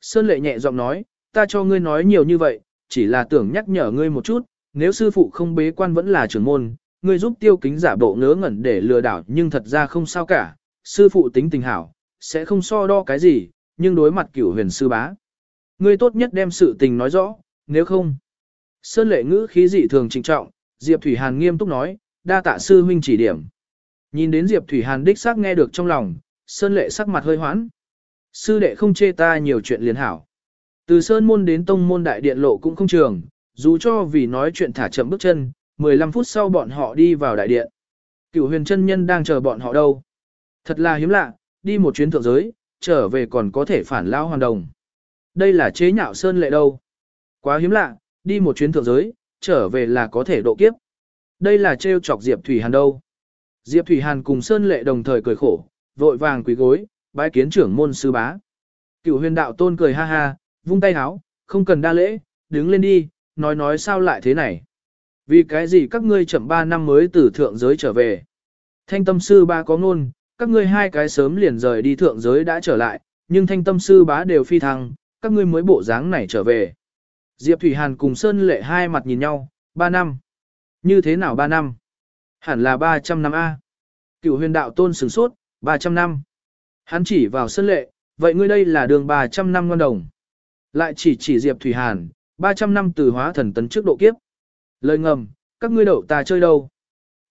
Sơn lệ nhẹ giọng nói, ta cho ngươi nói nhiều như vậy, chỉ là tưởng nhắc nhở ngươi một chút, nếu sư phụ không bế quan vẫn là trưởng môn, ngươi giúp tiêu kính giả bộ ngớ ngẩn để lừa đảo nhưng thật ra không sao cả, sư phụ tính tình hảo, sẽ không so đo cái gì, nhưng đối mặt cửu huyền sư bá. Ngươi tốt nhất đem sự tình nói rõ, nếu không. Sơn lệ ngữ khí dị thường trịnh trọng, Diệp Thủy Hàn nghiêm túc nói, đa tạ sư huynh chỉ điểm. Nhìn đến Diệp Thủy Hàn đích xác nghe được trong lòng, Sơn lệ sắc mặt hơi hoãn. Sư đệ không chê ta nhiều chuyện liền hảo. Từ Sơn môn đến tông môn đại điện lộ cũng không trường, dù cho vì nói chuyện thả chậm bước chân, 15 phút sau bọn họ đi vào đại điện. Cửu huyền chân nhân đang chờ bọn họ đâu. Thật là hiếm lạ, đi một chuyến thượng giới, trở về còn có thể phản lao hoàn đồng. Đây là chế nhạo Sơn lệ đâu. Quá hiếm lạ, đi một chuyến thượng giới, trở về là có thể độ kiếp. Đây là trêu chọc Diệp Thủy Hàn đâu. Diệp Thủy Hàn cùng Sơn lệ đồng thời cười khổ, vội vàng quỳ gối, bái kiến trưởng môn sư bá. Cửu huyền đạo tôn cười ha ha, vung tay háo, không cần đa lễ, đứng lên đi, nói nói sao lại thế này. Vì cái gì các ngươi chậm 3 năm mới từ thượng giới trở về. Thanh tâm sư ba có ngôn, các ngươi hai cái sớm liền rời đi thượng giới đã trở lại, nhưng thanh tâm sư bá đều phi thăng, các ngươi mới bộ dáng này trở về. Diệp Thủy Hàn cùng Sơn Lệ hai mặt nhìn nhau, 3 năm. Như thế nào 3 năm? Hẳn là 300 năm A. Cựu huyền đạo tôn sửng sốt, 300 năm. Hắn chỉ vào sân Lệ, vậy ngươi đây là đường 300 năm ngon đồng. Lại chỉ chỉ Diệp Thủy Hàn, 300 năm từ hóa thần tấn trước độ kiếp. Lời ngầm, các ngươi đậu ta chơi đâu?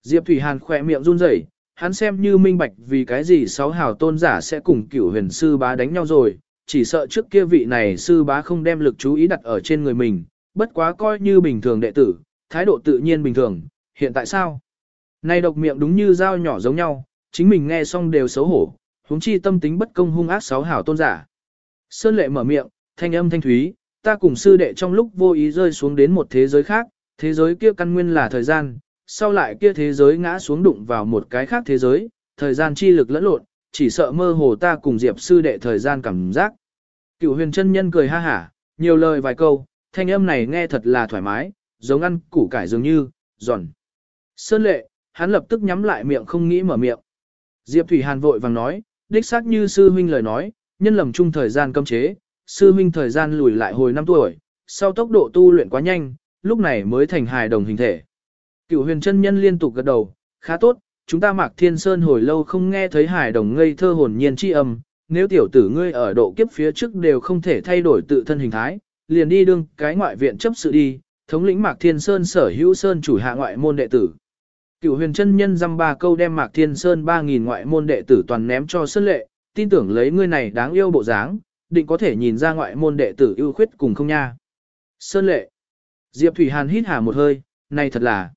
Diệp Thủy Hàn khỏe miệng run rẩy, hắn xem như minh bạch vì cái gì sáu hào tôn giả sẽ cùng cửu huyền sư bá đánh nhau rồi, chỉ sợ trước kia vị này sư bá không đem lực chú ý đặt ở trên người mình, bất quá coi như bình thường đệ tử, thái độ tự nhiên bình thường, hiện tại sao? Này độc miệng đúng như dao nhỏ giống nhau, chính mình nghe xong đều xấu hổ, huống chi tâm tính bất công hung ác sáu hảo tôn giả. Sơn lệ mở miệng, thanh âm thanh thúy, ta cùng sư đệ trong lúc vô ý rơi xuống đến một thế giới khác, thế giới kia căn nguyên là thời gian, sau lại kia thế giới ngã xuống đụng vào một cái khác thế giới, thời gian chi lực lẫn lộn, chỉ sợ mơ hồ ta cùng Diệp sư đệ thời gian cảm giác. Cựu huyền chân nhân cười ha hả, nhiều lời vài câu, thanh âm này nghe thật là thoải mái, giống ăn củ cải dường như, giòn. Sơn lệ, hắn lập tức nhắm lại miệng không nghĩ mở miệng. Diệp Thủy Hàn vội vàng nói, đích xác như sư huynh lời nói, nhân lầm chung thời gian cấm chế, sư huynh thời gian lùi lại hồi 5 tuổi, sau tốc độ tu luyện quá nhanh, lúc này mới thành hài đồng hình thể. Cựu huyền chân nhân liên tục gật đầu, khá tốt, chúng ta mạc thiên sơn hồi lâu không nghe thấy hài đồng ngây thơ hồn nhiên chi âm, nếu tiểu tử ngươi ở độ kiếp phía trước đều không thể thay đổi tự thân hình thái, liền đi đương cái ngoại viện chấp sự đi, thống lĩnh mạc thiên sơn sở hữu sơn chủ hạ ngoại môn đệ tử. Cựu huyền chân nhân dăm ba câu đem mạc thiên sơn 3.000 ngoại môn đệ tử toàn ném cho sơn lệ, tin tưởng lấy ngươi này đáng yêu bộ dáng, định có thể nhìn ra ngoại môn đệ tử ưu khuyết cùng không nha. Sơn lệ. Diệp Thủy Hàn hít hà một hơi, này thật là.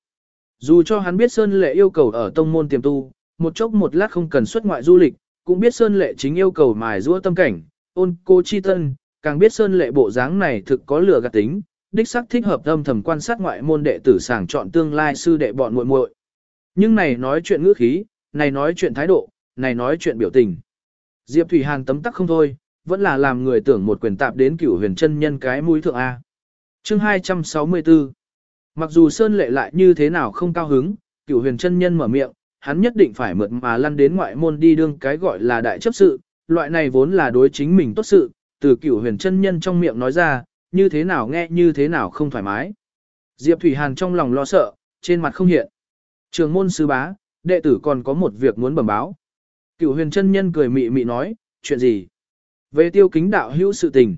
Dù cho hắn biết Sơn lệ yêu cầu ở tông môn tiềm tu, một chốc một lát không cần xuất ngoại du lịch, cũng biết Sơn lệ chính yêu cầu mài rũa tâm cảnh, ôn cô chi tân, càng biết Sơn lệ bộ dáng này thực có lửa gạt tính, đích xác thích hợp âm thầm quan sát ngoại môn đệ tử sàng chọn tương lai sư đệ bọn muội muội. Nhưng này nói chuyện ngữ khí, này nói chuyện thái độ, này nói chuyện biểu tình. Diệp Thủy Hàn tấm tắc không thôi, vẫn là làm người tưởng một quyền tạp đến cửu huyền chân nhân cái mũi thượng A. Chương 264 Mặc dù Sơn Lệ lại như thế nào không cao hứng, cửu huyền chân nhân mở miệng, hắn nhất định phải mượt mà lăn đến ngoại môn đi đương cái gọi là đại chấp sự, loại này vốn là đối chính mình tốt sự, từ cửu huyền chân nhân trong miệng nói ra, như thế nào nghe như thế nào không thoải mái. Diệp Thủy Hàn trong lòng lo sợ, trên mặt không hiện. Trường môn sư bá, đệ tử còn có một việc muốn bẩm báo. Cửu huyền chân nhân cười mị mị nói, chuyện gì? Về tiêu kính đạo hữu sự tình.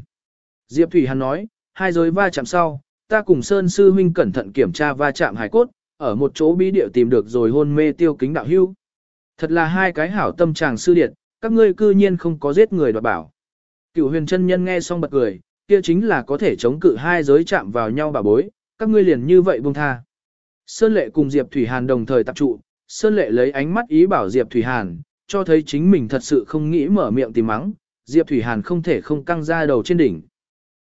Diệp Thủy Hàn nói, hai giới va chạm sau, ta cùng Sơn Sư Huynh cẩn thận kiểm tra va chạm hải cốt, ở một chỗ bí địa tìm được rồi hôn mê tiêu kính đạo hữu. Thật là hai cái hảo tâm chàng sư điện, các ngươi cư nhiên không có giết người đoạt bảo. Cửu huyền chân nhân nghe xong bật cười, kia chính là có thể chống cự hai giới chạm vào nhau bà bối, các ngươi liền như vậy buông tha. Sơn lệ cùng Diệp Thủy Hàn đồng thời tập trụ, Sơn lệ lấy ánh mắt ý bảo Diệp Thủy Hàn, cho thấy chính mình thật sự không nghĩ mở miệng tìm mắng, Diệp Thủy Hàn không thể không căng ra đầu trên đỉnh.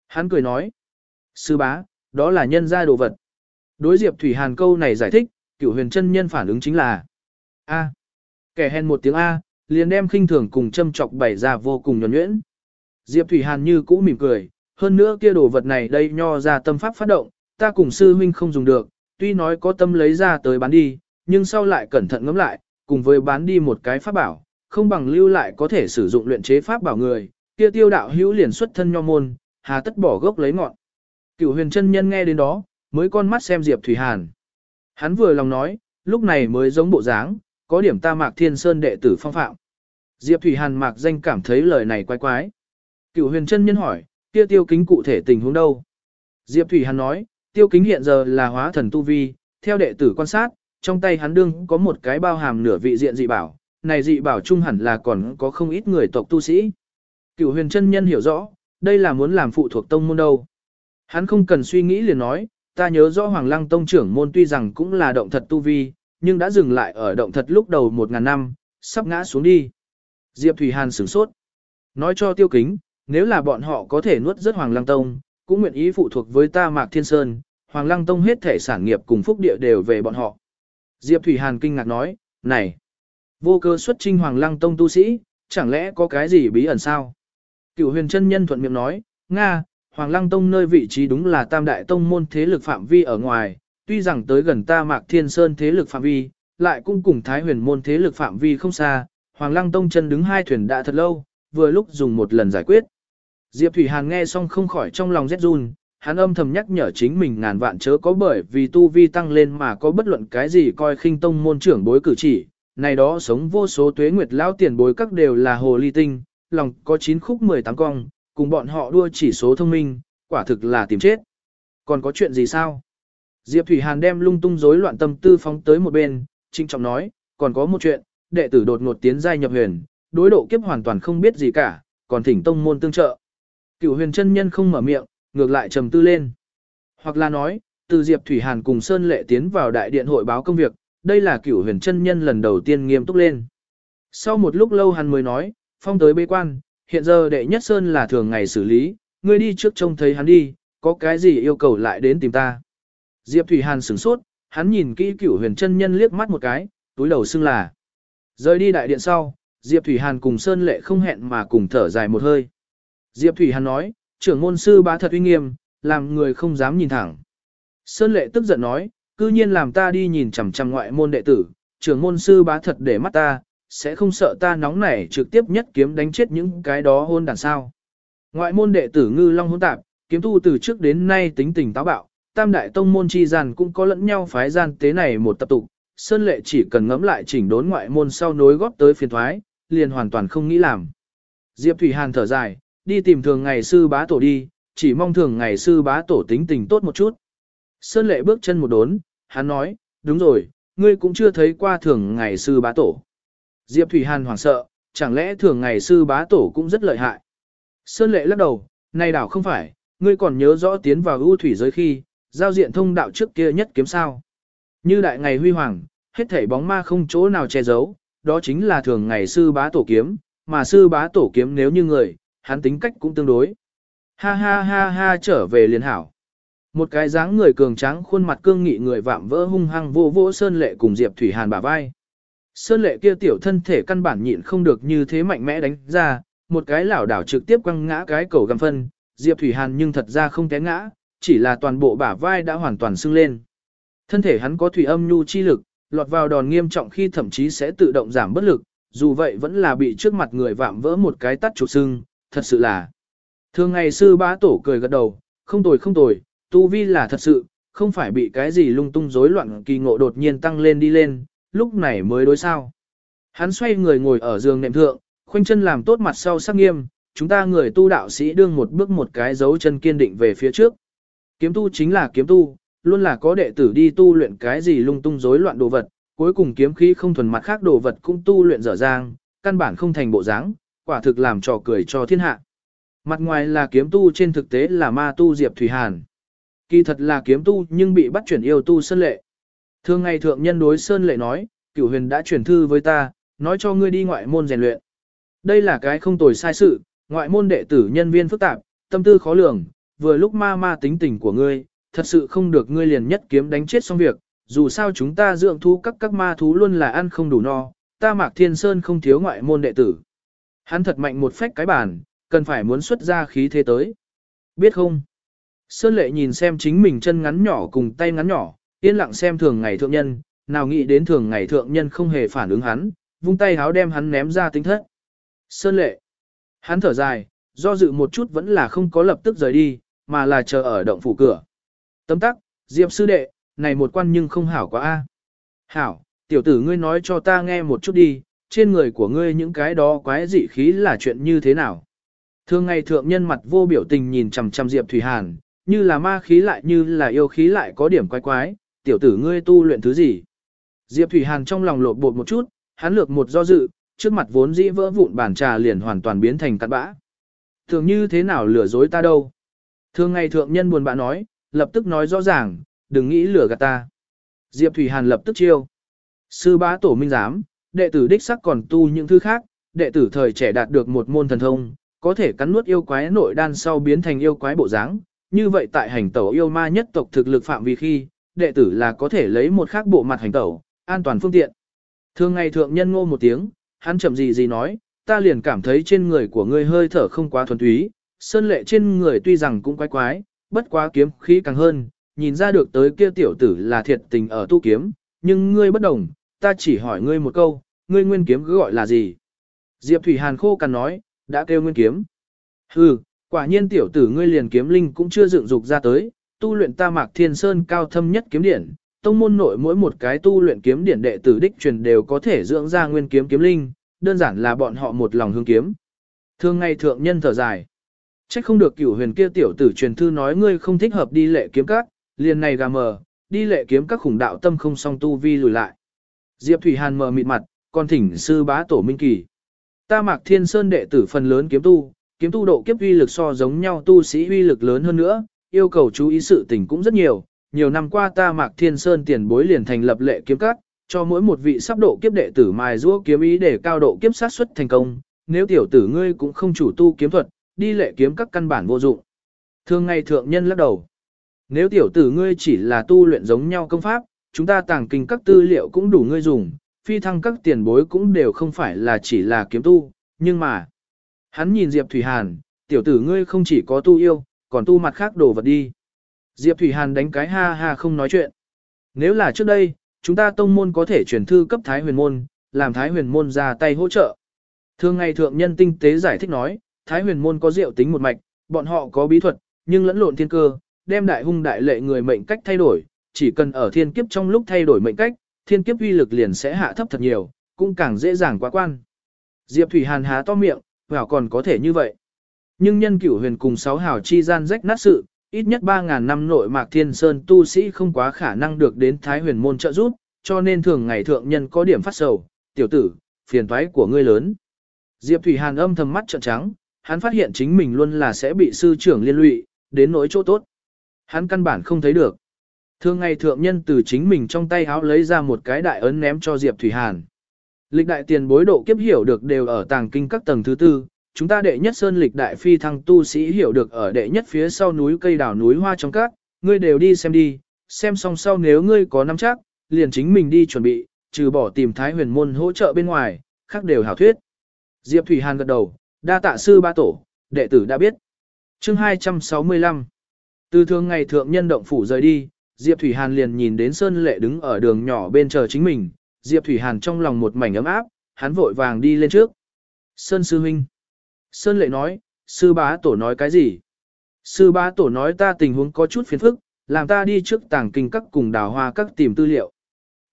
Hắn cười nói, sư bá, đó là nhân gia đồ vật. Đối Diệp Thủy Hàn câu này giải thích, cửu huyền chân nhân phản ứng chính là A. Kẻ hèn một tiếng A, liền đem khinh thường cùng châm chọc bày ra vô cùng nhuẩn nhuyễn. Diệp Thủy Hàn như cũ mỉm cười, hơn nữa kia đồ vật này đây nho ra tâm pháp phát động, ta cùng sư huynh không dùng được, tuy nói có tâm lấy ra tới bán đi, nhưng sau lại cẩn thận ngẫm lại, cùng với bán đi một cái pháp bảo, không bằng lưu lại có thể sử dụng luyện chế pháp bảo người, kia tiêu đạo hữu liền xuất thân nho môn, hà tất bỏ gốc lấy ngọn. Cửu huyền chân nhân nghe đến đó, mới con mắt xem Diệp Thủy Hàn. Hắn vừa lòng nói, lúc này mới giống bộ dáng, có điểm ta mạc thiên sơn đệ tử phong phạm. Diệp Thủy Hàn mạc danh cảm thấy lời này quái quái. Cửu huyền chân nhân hỏi, kia tiêu kính cụ thể tình huống đâu? Diệp Thủy Hàn nói, tiêu kính hiện giờ là hóa thần tu vi, theo đệ tử quan sát, trong tay hắn đương có một cái bao hàm nửa vị diện dị bảo, này dị bảo trung hẳn là còn có không ít người tộc tu sĩ. Cửu huyền chân nhân hiểu rõ, đây là muốn làm phụ thuộc tông môn đâu. Hắn không cần suy nghĩ liền nói, ta nhớ rõ Hoàng Lăng Tông trưởng môn tuy rằng cũng là động thật tu vi, nhưng đã dừng lại ở động thật lúc đầu một ngàn năm, sắp ngã xuống đi. Diệp Thủy Hàn sửng sốt. Nói cho tiêu kính, nếu là bọn họ có thể nuốt rất Hoàng Lăng Tông, cũng nguyện ý phụ thuộc với ta Mạc Thiên Sơn, Hoàng Lăng Tông hết thể sản nghiệp cùng phúc địa đều về bọn họ. Diệp Thủy Hàn kinh ngạc nói, này, vô cơ xuất trinh Hoàng Lăng Tông tu sĩ, chẳng lẽ có cái gì bí ẩn sao? Cửu huyền chân nhân thuận miệng nói, Nga, Hoàng Lăng Tông nơi vị trí đúng là tam đại tông môn thế lực phạm vi ở ngoài, tuy rằng tới gần ta Mạc Thiên Sơn thế lực phạm vi, lại cũng cùng Thái huyền môn thế lực phạm vi không xa, Hoàng Lăng Tông chân đứng hai thuyền đã thật lâu, vừa lúc dùng một lần giải quyết. Diệp Thủy Hàn nghe xong không khỏi trong lòng rét run, hắn âm thầm nhắc nhở chính mình ngàn vạn chớ có bởi vì tu vi tăng lên mà có bất luận cái gì coi khinh tông môn trưởng bối cử chỉ, này đó sống vô số tuế nguyệt lao tiền bối các đều là hồ ly tinh, lòng có 9 khúc 18 cong, cùng bọn họ đua chỉ số thông minh, quả thực là tìm chết. Còn có chuyện gì sao? Diệp Thủy Hàn đem lung tung rối loạn tâm tư phóng tới một bên, trinh trọng nói, còn có một chuyện, đệ tử đột ngột tiến giai nhập huyền, đối độ kiếp hoàn toàn không biết gì cả, còn thỉnh tông môn tương trợ. Cửu huyền chân nhân không mở miệng, ngược lại trầm tư lên. Hoặc là nói, từ Diệp Thủy Hàn cùng Sơn Lệ tiến vào đại điện hội báo công việc, đây là cửu huyền chân nhân lần đầu tiên nghiêm túc lên. Sau một lúc lâu hắn mới nói, phong tới bế quan, hiện giờ đệ nhất Sơn là thường ngày xử lý, ngươi đi trước trông thấy hắn đi, có cái gì yêu cầu lại đến tìm ta. Diệp Thủy Hàn sửng sốt, hắn nhìn kỹ cửu huyền chân nhân liếc mắt một cái, túi đầu xưng là. Rời đi đại điện sau, Diệp Thủy Hàn cùng Sơn Lệ không hẹn mà cùng thở dài một hơi. Diệp Thủy Hàn nói, trưởng môn sư bá thật uy nghiêm, làm người không dám nhìn thẳng. Sơn Lệ tức giận nói, cư nhiên làm ta đi nhìn chằm chằm ngoại môn đệ tử, trưởng môn sư bá thật để mắt ta, sẽ không sợ ta nóng nảy trực tiếp nhất kiếm đánh chết những cái đó hôn đàn sao. Ngoại môn đệ tử ngư long hôn tạp, kiếm tu từ trước đến nay tính tình táo bạo, tam đại tông môn chi gian cũng có lẫn nhau phái gian tế này một tập tục, Sơn Lệ chỉ cần ngẫm lại chỉnh đốn ngoại môn sau nối góp tới phiền thoái, liền hoàn toàn không nghĩ làm. Diệp Thủy Hàn thở dài, đi tìm thường ngày sư bá tổ đi, chỉ mong thường ngày sư bá tổ tính tình tốt một chút. Sơn lệ bước chân một đốn, hắn nói, đúng rồi, ngươi cũng chưa thấy qua thường ngày sư bá tổ. Diệp Thủy Hàn hoảng sợ, chẳng lẽ thường ngày sư bá tổ cũng rất lợi hại. Sơn lệ lắc đầu, này đảo không phải, ngươi còn nhớ rõ tiến vào ưu thủy giới khi, giao diện thông đạo trước kia nhất kiếm sao. Như đại ngày huy hoàng, hết thảy bóng ma không chỗ nào che giấu, đó chính là thường ngày sư bá tổ kiếm, mà sư bá tổ kiếm nếu như người, hắn tính cách cũng tương đối. Ha ha ha ha trở về liền hảo. Một cái dáng người cường tráng khuôn mặt cương nghị người vạm vỡ hung hăng vô vỗ Sơn Lệ cùng Diệp Thủy Hàn bả vai. Sơn Lệ kia tiểu thân thể căn bản nhịn không được như thế mạnh mẽ đánh ra, một cái lảo đảo trực tiếp quăng ngã cái cầu găm phân, Diệp Thủy Hàn nhưng thật ra không té ngã, chỉ là toàn bộ bả vai đã hoàn toàn sưng lên. Thân thể hắn có thủy âm nhu chi lực, lọt vào đòn nghiêm trọng khi thậm chí sẽ tự động giảm bất lực, dù vậy vẫn là bị trước mặt người vạm vỡ một cái tắt chụp sưng, thật sự là. Thường ngày sư bá tổ cười gật đầu, không tồi không tồi, tu vi là thật sự, không phải bị cái gì lung tung rối loạn kỳ ngộ đột nhiên tăng lên đi lên, lúc này mới đối sao. Hắn xoay người ngồi ở giường nệm thượng, khoanh chân làm tốt mặt sau sắc nghiêm, chúng ta người tu đạo sĩ đương một bước một cái dấu chân kiên định về phía trước. Kiếm tu chính là kiếm tu, luôn là có đệ tử đi tu luyện cái gì lung tung rối loạn đồ vật, cuối cùng kiếm khí không thuần mặt khác đồ vật cũng tu luyện dở dang, căn bản không thành bộ dáng, quả thực làm trò cười cho thiên hạ. Mặt ngoài là kiếm tu trên thực tế là ma tu Diệp Thủy Hàn. Kỳ thật là kiếm tu nhưng bị bắt chuyển yêu tu Sơn Lệ. Thường ngày thượng nhân đối Sơn Lệ nói, cửu huyền đã chuyển thư với ta, nói cho ngươi đi ngoại môn rèn luyện. Đây là cái không tồi sai sự, ngoại môn đệ tử nhân viên phức tạp, tâm tư khó lường, vừa lúc ma ma tính tình của ngươi, thật sự không được ngươi liền nhất kiếm đánh chết xong việc, dù sao chúng ta dưỡng thú các các ma thú luôn là ăn không đủ no, ta mạc thiên sơn không thiếu ngoại môn đệ tử. Hắn thật mạnh một phách cái bàn, cần phải muốn xuất ra khí thế tới. Biết không? Sơn lệ nhìn xem chính mình chân ngắn nhỏ cùng tay ngắn nhỏ, yên lặng xem thường ngày thượng nhân, nào nghĩ đến thường ngày thượng nhân không hề phản ứng hắn, vung tay háo đem hắn ném ra tính thất. Sơn lệ. Hắn thở dài, do dự một chút vẫn là không có lập tức rời đi, mà là chờ ở động phủ cửa. Tấm tắc, Diệp sư đệ, này một quan nhưng không hảo quá a. Hảo, tiểu tử ngươi nói cho ta nghe một chút đi, trên người của ngươi những cái đó quái dị khí là chuyện như thế nào. Thường ngày thượng nhân mặt vô biểu tình nhìn chằm chằm Diệp Thủy Hàn, như là ma khí lại như là yêu khí lại có điểm quái quái, tiểu tử ngươi tu luyện thứ gì. Diệp Thủy Hàn trong lòng lột bột một chút, hắn lược một do dự, trước mặt vốn dĩ vỡ vụn bản trà liền hoàn toàn biến thành cát bã. Thường như thế nào lừa dối ta đâu. Thường ngày thượng nhân buồn bã nói, lập tức nói rõ ràng, đừng nghĩ lừa gạt ta. Diệp Thủy Hàn lập tức chiêu. Sư bá tổ minh giám, đệ tử đích sắc còn tu những thứ khác, đệ tử thời trẻ đạt được một môn thần thông, có thể cắn nuốt yêu quái nội đan sau biến thành yêu quái bộ dáng. Như vậy tại hành tẩu yêu ma nhất tộc thực lực phạm vi khi, đệ tử là có thể lấy một khác bộ mặt hành tẩu, an toàn phương tiện. Thường ngày thượng nhân ngô một tiếng, hắn chậm gì gì nói, ta liền cảm thấy trên người của ngươi hơi thở không quá thuần túy, sơn lệ trên người tuy rằng cũng quái quái, bất quá kiếm khí càng hơn, nhìn ra được tới kia tiểu tử là thiệt tình ở tu kiếm, nhưng ngươi bất đồng, ta chỉ hỏi ngươi một câu, ngươi nguyên kiếm cứ gọi là gì? Diệp Thủy Hàn khô cằn nói, đã kêu nguyên kiếm. Hừ, quả nhiên tiểu tử ngươi liền kiếm linh cũng chưa dựng dục ra tới, tu luyện ta mạc thiên sơn cao thâm nhất kiếm điển, tông môn nội mỗi một cái tu luyện kiếm điển đệ tử đích truyền đều có thể dưỡng ra nguyên kiếm kiếm linh, đơn giản là bọn họ một lòng hướng kiếm. Thường ngày thượng nhân thở dài. Trách không được cửu huyền kia tiểu tử truyền thư nói ngươi không thích hợp đi lệ kiếm các, liền này gà mờ, đi lệ kiếm các khủng đạo tâm không song tu vi lùi lại. Diệp Thủy Hàn mở mịt mặt, còn thỉnh sư bá tổ minh kỳ. Ta mạc thiên sơn đệ tử phần lớn kiếm tu, kiếm tu độ kiếp uy lực so giống nhau tu sĩ uy lực lớn hơn nữa, yêu cầu chú ý sự tình cũng rất nhiều. Nhiều năm qua ta mạc thiên sơn tiền bối liền thành lập lệ kiếm các, cho mỗi một vị sắp độ kiếp đệ tử mài giũa kiếm ý để cao độ kiếp sát xuất thành công. Nếu tiểu tử ngươi cũng không chủ tu kiếm thuật, đi lệ kiếm các căn bản vô dụng. Thường ngày thượng nhân lắc đầu. Nếu tiểu tử ngươi chỉ là tu luyện giống nhau công pháp, chúng ta tàng kinh các tư liệu cũng đủ ngươi dùng, phi thăng các tiền bối cũng đều không phải là chỉ là kiếm tu, nhưng mà... Hắn nhìn Diệp Thủy Hàn, tiểu tử ngươi không chỉ có tu yêu, còn tu mặt khác đồ vật đi. Diệp Thủy Hàn đánh cái ha ha không nói chuyện. Nếu là trước đây, chúng ta tông môn có thể truyền thư cấp Thái huyền môn, làm Thái huyền môn ra tay hỗ trợ. Thường ngày thượng nhân tinh tế giải thích nói, Thái huyền môn có diệu tính một mạch, bọn họ có bí thuật, nhưng lẫn lộn thiên cơ, đem đại hung đại lệ người mệnh cách thay đổi, chỉ cần ở thiên kiếp trong lúc thay đổi mệnh cách, thiên kiếp uy lực liền sẽ hạ thấp thật nhiều, cũng càng dễ dàng quá quan. Diệp Thủy Hàn há to miệng, vào còn có thể như vậy. Nhưng nhân cửu huyền cùng sáu hào chi gian rách nát sự, ít nhất 3.000 năm nội mạc thiên sơn tu sĩ không quá khả năng được đến thái huyền môn trợ giúp, cho nên thường ngày thượng nhân có điểm phát sầu, tiểu tử, phiền toái của ngươi lớn. Diệp Thủy Hàn âm thầm mắt trợn trắng, hắn phát hiện chính mình luôn là sẽ bị sư trưởng liên lụy, đến nỗi chỗ tốt. Hắn căn bản không thấy được. Thường ngày thượng nhân từ chính mình trong tay háo lấy ra một cái đại ấn ném cho Diệp Thủy Hàn. Lịch đại tiền bối độ kiếp hiểu được đều ở tàng kinh các tầng thứ tư, chúng ta đệ nhất sơn lịch đại phi thăng tu sĩ hiểu được ở đệ nhất phía sau núi cây đảo núi hoa trong các, ngươi đều đi xem đi, xem xong sau nếu ngươi có nắm chắc, liền chính mình đi chuẩn bị, trừ bỏ tìm Thái huyền môn hỗ trợ bên ngoài, khác đều hảo thuyết. Diệp Thủy Hàn gật đầu, đa tạ sư ba tổ, đệ tử đã biết. Chương 265 Từ thường ngày thượng nhân động phủ rời đi, Diệp Thủy Hàn liền nhìn đến Sơn Lệ đứng ở đường nhỏ bên chờ chính mình, Diệp Thủy Hàn trong lòng một mảnh ấm áp, hắn vội vàng đi lên trước. Sơn Sư Huynh. Sơn Lệ nói, Sư Bá Tổ nói cái gì? Sư Bá Tổ nói ta tình huống có chút phiền phức, làm ta đi trước tàng kinh các cùng đào hoa các tìm tư liệu.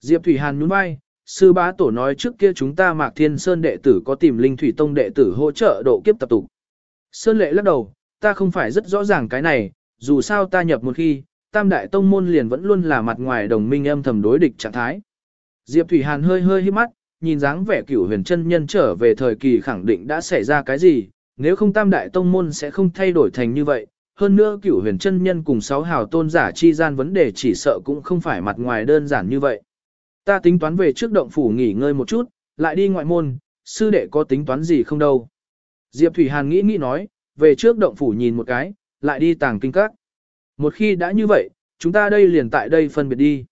Diệp Thủy Hàn nhún vai, Sư Bá Tổ nói trước kia chúng ta Mạc Thiên Sơn đệ tử có tìm Linh Thủy Tông đệ tử hỗ trợ độ kiếp tập tục. Sơn Lệ lắc đầu, ta không phải rất rõ ràng cái này, dù sao ta nhập một khi, tam đại tông môn liền vẫn luôn là mặt ngoài đồng minh âm thầm đối địch trạng thái. Diệp Thủy Hàn hơi hơi hít mắt, nhìn dáng vẻ cửu huyền chân nhân trở về thời kỳ khẳng định đã xảy ra cái gì, nếu không tam đại tông môn sẽ không thay đổi thành như vậy. Hơn nữa cửu huyền chân nhân cùng sáu hào tôn giả chi gian vấn đề chỉ sợ cũng không phải mặt ngoài đơn giản như vậy. Ta tính toán về trước động phủ nghỉ ngơi một chút, lại đi ngoại môn, sư đệ có tính toán gì không đâu. Diệp Thủy Hàn nghĩ nghĩ nói, về trước động phủ nhìn một cái, lại đi tàng kinh các. Một khi đã như vậy, chúng ta đây liền tại đây phân biệt đi.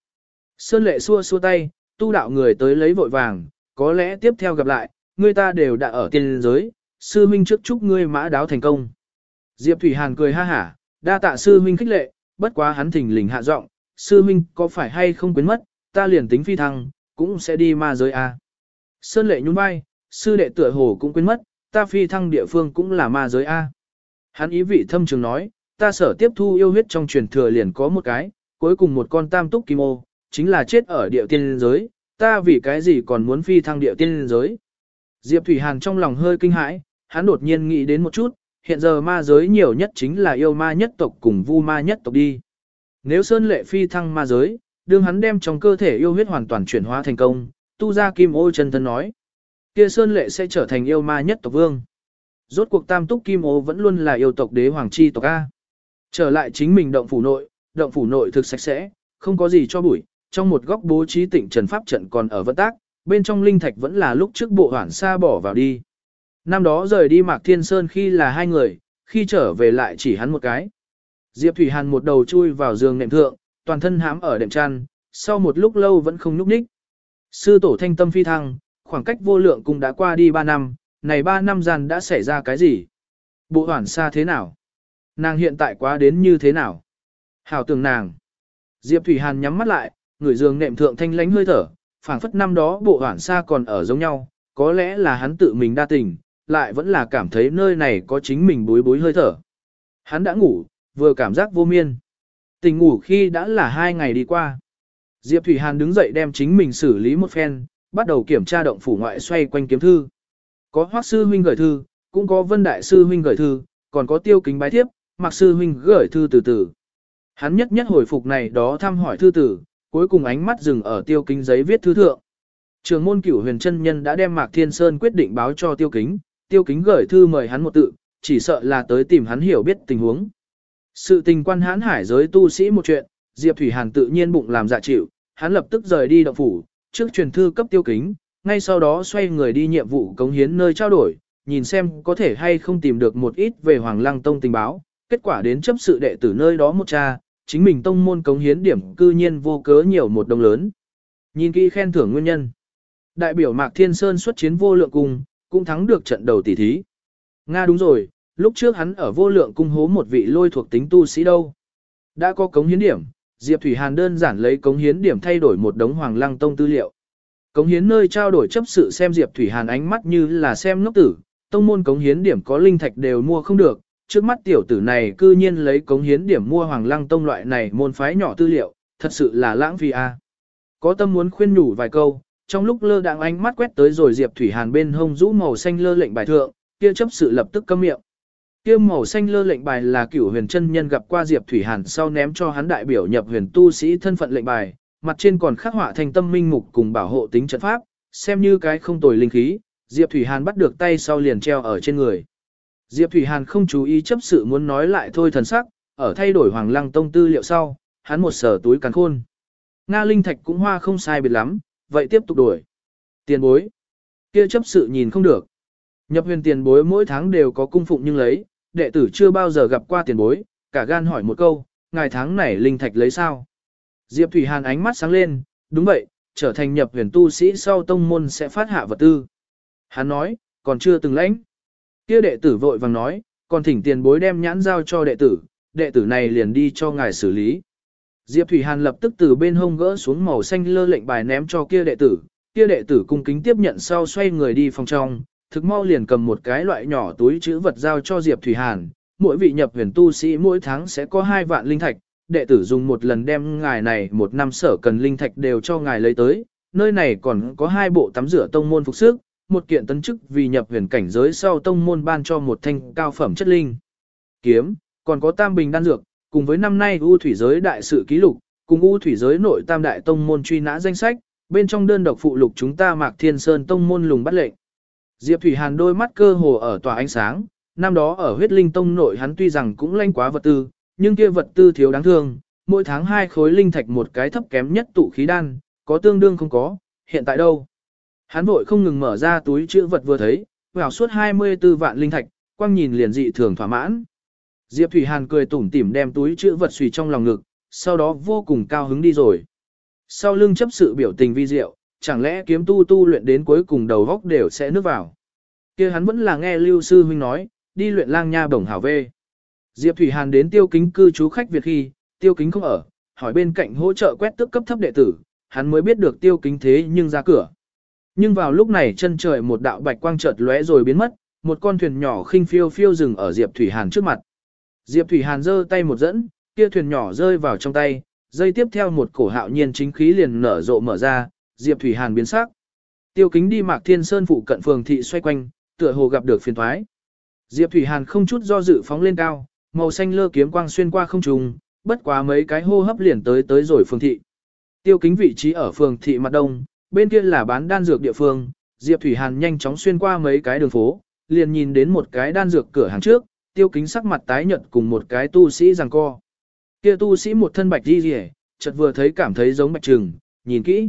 Sơn lệ xua xua tay, tu đạo người tới lấy vội vàng, có lẽ tiếp theo gặp lại, người ta đều đã ở tiền giới, sư minh trước chúc ngươi mã đáo thành công. Diệp Thủy Hàn cười ha hả, đa tạ sư minh khích lệ, bất quá hắn thỉnh lình hạ giọng, sư minh có phải hay không quên mất, ta liền tính phi thăng, cũng sẽ đi ma giới a. À. Sơn lệ nhún vai, sư đệ tựa hồ cũng quên mất, ta phi thăng địa phương cũng là ma giới a. Hắn ý vị thâm trường nói, ta sở tiếp thu yêu huyết trong truyền thừa liền có một cái, cuối cùng một con tam túc kim ô, chính là chết ở địa tiên giới, ta vì cái gì còn muốn phi thăng địa tiên giới. Diệp Thủy Hàn trong lòng hơi kinh hãi, hắn đột nhiên nghĩ đến một chút, hiện giờ ma giới nhiều nhất chính là yêu ma nhất tộc cùng vu ma nhất tộc đi. Nếu Sơn Lệ phi thăng ma giới, đương hắn đem trong cơ thể yêu huyết hoàn toàn chuyển hóa thành công, tu ra kim ô chân thân nói. kia Sơn Lệ sẽ trở thành yêu ma nhất tộc vương. Rốt cuộc tam túc kim ô vẫn luôn là yêu tộc đế hoàng chi tộc A. Trở lại chính mình động phủ nội, động phủ nội thực sạch sẽ, không có gì cho bụi, trong một góc bố trí tỉnh trần pháp trận còn ở vận tác, bên trong linh thạch vẫn là lúc trước bộ hoảng xa bỏ vào đi. Năm đó rời đi Mạc Thiên Sơn khi là hai người, khi trở về lại chỉ hắn một cái. Diệp Thủy Hàn một đầu chui vào giường nệm thượng, toàn thân hãm ở đệm chăn, sau một lúc lâu vẫn không nhúc nhích. Sư tổ thanh tâm phi thăng, khoảng cách vô lượng cũng đã qua đi 3 năm, này 3 năm gian đã xảy ra cái gì? Bộ hoảng xa thế nào? Nàng hiện tại quá đến như thế nào? Hảo tưởng nàng. Diệp Thủy Hàn nhắm mắt lại, người giường nệm thượng thanh lánh hơi thở, phảng phất năm đó bộ hoảng xa còn ở giống nhau, có lẽ là hắn tự mình đa tình, lại vẫn là cảm thấy nơi này có chính mình bối bối hơi thở. Hắn đã ngủ, vừa cảm giác vô miên. Tình ngủ khi đã là hai ngày đi qua. Diệp Thủy Hàn đứng dậy đem chính mình xử lý một phen, bắt đầu kiểm tra động phủ ngoại xoay quanh kiếm thư. Có Hoắc sư huynh gửi thư, cũng có Vân đại sư huynh gửi thư, còn có Tiêu Kính bái thiếp, Mạc sư huynh gửi thư từ từ. Hắn nhất nhất hồi phục này đó thăm hỏi thư tử, cuối cùng ánh mắt dừng ở Tiêu Kính giấy viết thư thượng. Trường môn cửu huyền chân nhân đã đem Mạc Thiên Sơn quyết định báo cho Tiêu Kính, Tiêu Kính gửi thư mời hắn một tự, chỉ sợ là tới tìm hắn hiểu biết tình huống. Sự tình quan hãn hải giới tu sĩ một chuyện, Diệp Thủy Hàn tự nhiên bụng làm dạ chịu, hắn lập tức rời đi động phủ, trước truyền thư cấp tiêu kính, ngay sau đó xoay người đi nhiệm vụ cống hiến nơi trao đổi, nhìn xem có thể hay không tìm được một ít về Hoàng Lăng Tông tình báo, kết quả đến chấp sự đệ tử nơi đó một cha, chính mình tông môn cống hiến điểm cư nhiên vô cớ nhiều một đồng lớn. Nhìn kỹ khen thưởng nguyên nhân. Đại biểu Mạc Thiên Sơn xuất chiến vô lượng cung, cũng thắng được trận đầu tỷ thí. Nga đúng rồi, lúc trước hắn ở vô lượng cung hố một vị lôi thuộc tính tu sĩ đâu. Đã có cống hiến điểm, Diệp Thủy Hàn đơn giản lấy cống hiến điểm thay đổi một đống Hoàng Lăng Tông tư liệu. Cống hiến nơi trao đổi chấp sự xem Diệp Thủy Hàn ánh mắt như là xem ngốc tử, tông môn cống hiến điểm có linh thạch đều mua không được, trước mắt tiểu tử này cư nhiên lấy cống hiến điểm mua Hoàng Lăng Tông loại này môn phái nhỏ tư liệu, thật sự là lãng phí a. Có tâm muốn khuyên nhủ vài câu, trong lúc lơ đạng ánh mắt quét tới rồi Diệp Thủy Hàn bên hông rũ màu xanh lơ lệnh bài thượng, kia chấp sự lập tức câm miệng. Kia màu xanh lơ lệnh bài là cửu huyền chân nhân gặp qua Diệp Thủy Hàn sau ném cho hắn đại biểu nhập huyền tu sĩ thân phận lệnh bài, mặt trên còn khắc họa thành tâm minh mục cùng bảo hộ tính trận pháp, xem như cái không tồi linh khí, Diệp Thủy Hàn bắt được tay sau liền treo ở trên người. Diệp Thủy Hàn không chú ý chấp sự muốn nói lại thôi thần sắc, ở thay đổi Hoàng Lăng Tông tư liệu sau, hắn một sở túi càn khôn. Nga Linh Thạch cũng hoa không sai biệt lắm, vậy tiếp tục đổi. Tiền bối. Kia chấp sự nhìn không được. Nhập huyền tiền bối mỗi tháng đều có cung phụng nhưng lấy, đệ tử chưa bao giờ gặp qua tiền bối, cả gan hỏi một câu, ngài tháng này linh thạch lấy sao? Diệp Thủy Hàn ánh mắt sáng lên, đúng vậy, trở thành nhập huyền tu sĩ sau tông môn sẽ phát hạ vật tư. Hắn nói, còn chưa từng lãnh. Kia đệ tử vội vàng nói, còn thỉnh tiền bối đem nhãn giao cho đệ tử, đệ tử này liền đi cho ngài xử lý. Diệp Thủy Hàn lập tức từ bên hông gỡ xuống màu xanh lơ lệnh bài ném cho kia đệ tử, kia đệ tử cung kính tiếp nhận sau xoay người đi phòng trong, thực mau liền cầm một cái loại nhỏ túi chữ vật giao cho Diệp Thủy Hàn, mỗi vị nhập huyền tu sĩ mỗi tháng sẽ có hai vạn linh thạch, đệ tử dùng một lần đem ngài này một năm sở cần linh thạch đều cho ngài lấy tới, nơi này còn có hai bộ tắm rửa tông môn phục sức, một kiện tấn chức vì nhập huyền cảnh giới sau tông môn ban cho một thanh cao phẩm chất linh. Kiếm, còn có tam bình đan dược, cùng với năm nay u thủy giới đại sự ký lục, cùng u thủy giới nội tam đại tông môn truy nã danh sách, bên trong đơn độc phụ lục chúng ta Mạc Thiên Sơn tông môn lùng bắt lệnh. Diệp Thủy Hàn đôi mắt cơ hồ ở tòa ánh sáng, năm đó ở huyết linh tông nội hắn tuy rằng cũng lanh quá vật tư, nhưng kia vật tư thiếu đáng thương, mỗi tháng hai khối linh thạch một cái thấp kém nhất tụ khí đan, có tương đương không có, hiện tại đâu. Hắn vội không ngừng mở ra túi chữ vật vừa thấy, vào suốt 24 vạn linh thạch, quang nhìn liền dị thường thỏa mãn. Diệp Thủy Hàn cười tủm tỉm đem túi chữ vật xùy trong lòng ngực, sau đó vô cùng cao hứng đi rồi. Sau lưng chấp sự biểu tình vi diệu, chẳng lẽ kiếm tu tu luyện đến cuối cùng đầu góc đều sẽ nước vào. kia hắn vẫn là nghe Lưu Sư Huynh nói, đi luyện lang nha bổng hảo về. Diệp Thủy Hàn đến tiêu kính cư trú khách Việt khi, tiêu kính không ở, hỏi bên cạnh hỗ trợ quét tước cấp thấp đệ tử, hắn mới biết được tiêu kính thế nhưng ra cửa. Nhưng vào lúc này chân trời một đạo bạch quang chợt lóe rồi biến mất, một con thuyền nhỏ khinh phiêu phiêu dừng ở Diệp Thủy Hàn trước mặt. Diệp Thủy Hàn giơ tay một dẫn, kia thuyền nhỏ rơi vào trong tay, dây tiếp theo một cổ hạo nhiên chính khí liền nở rộ mở ra, Diệp Thủy Hàn biến sắc. Tiêu kính đi Mạc Thiên Sơn phụ cận phường thị xoay quanh, tựa hồ gặp được phiền toái Diệp Thủy Hàn không chút do dự phóng lên cao, màu xanh lơ kiếm quang xuyên qua không trùng, bất quá mấy cái hô hấp liền tới tới rồi phường thị. Tiêu kính vị trí ở phường thị mặt đông, bên kia là bán đan dược địa phương, Diệp Thủy Hàn nhanh chóng xuyên qua mấy cái đường phố, liền nhìn đến một cái đan dược cửa hàng trước, tiêu kính sắc mặt tái nhợt cùng một cái tu sĩ giằng co. Kia tu sĩ một thân bạch đi rỉ, chợt vừa thấy cảm thấy giống bạch trừng, nhìn kỹ.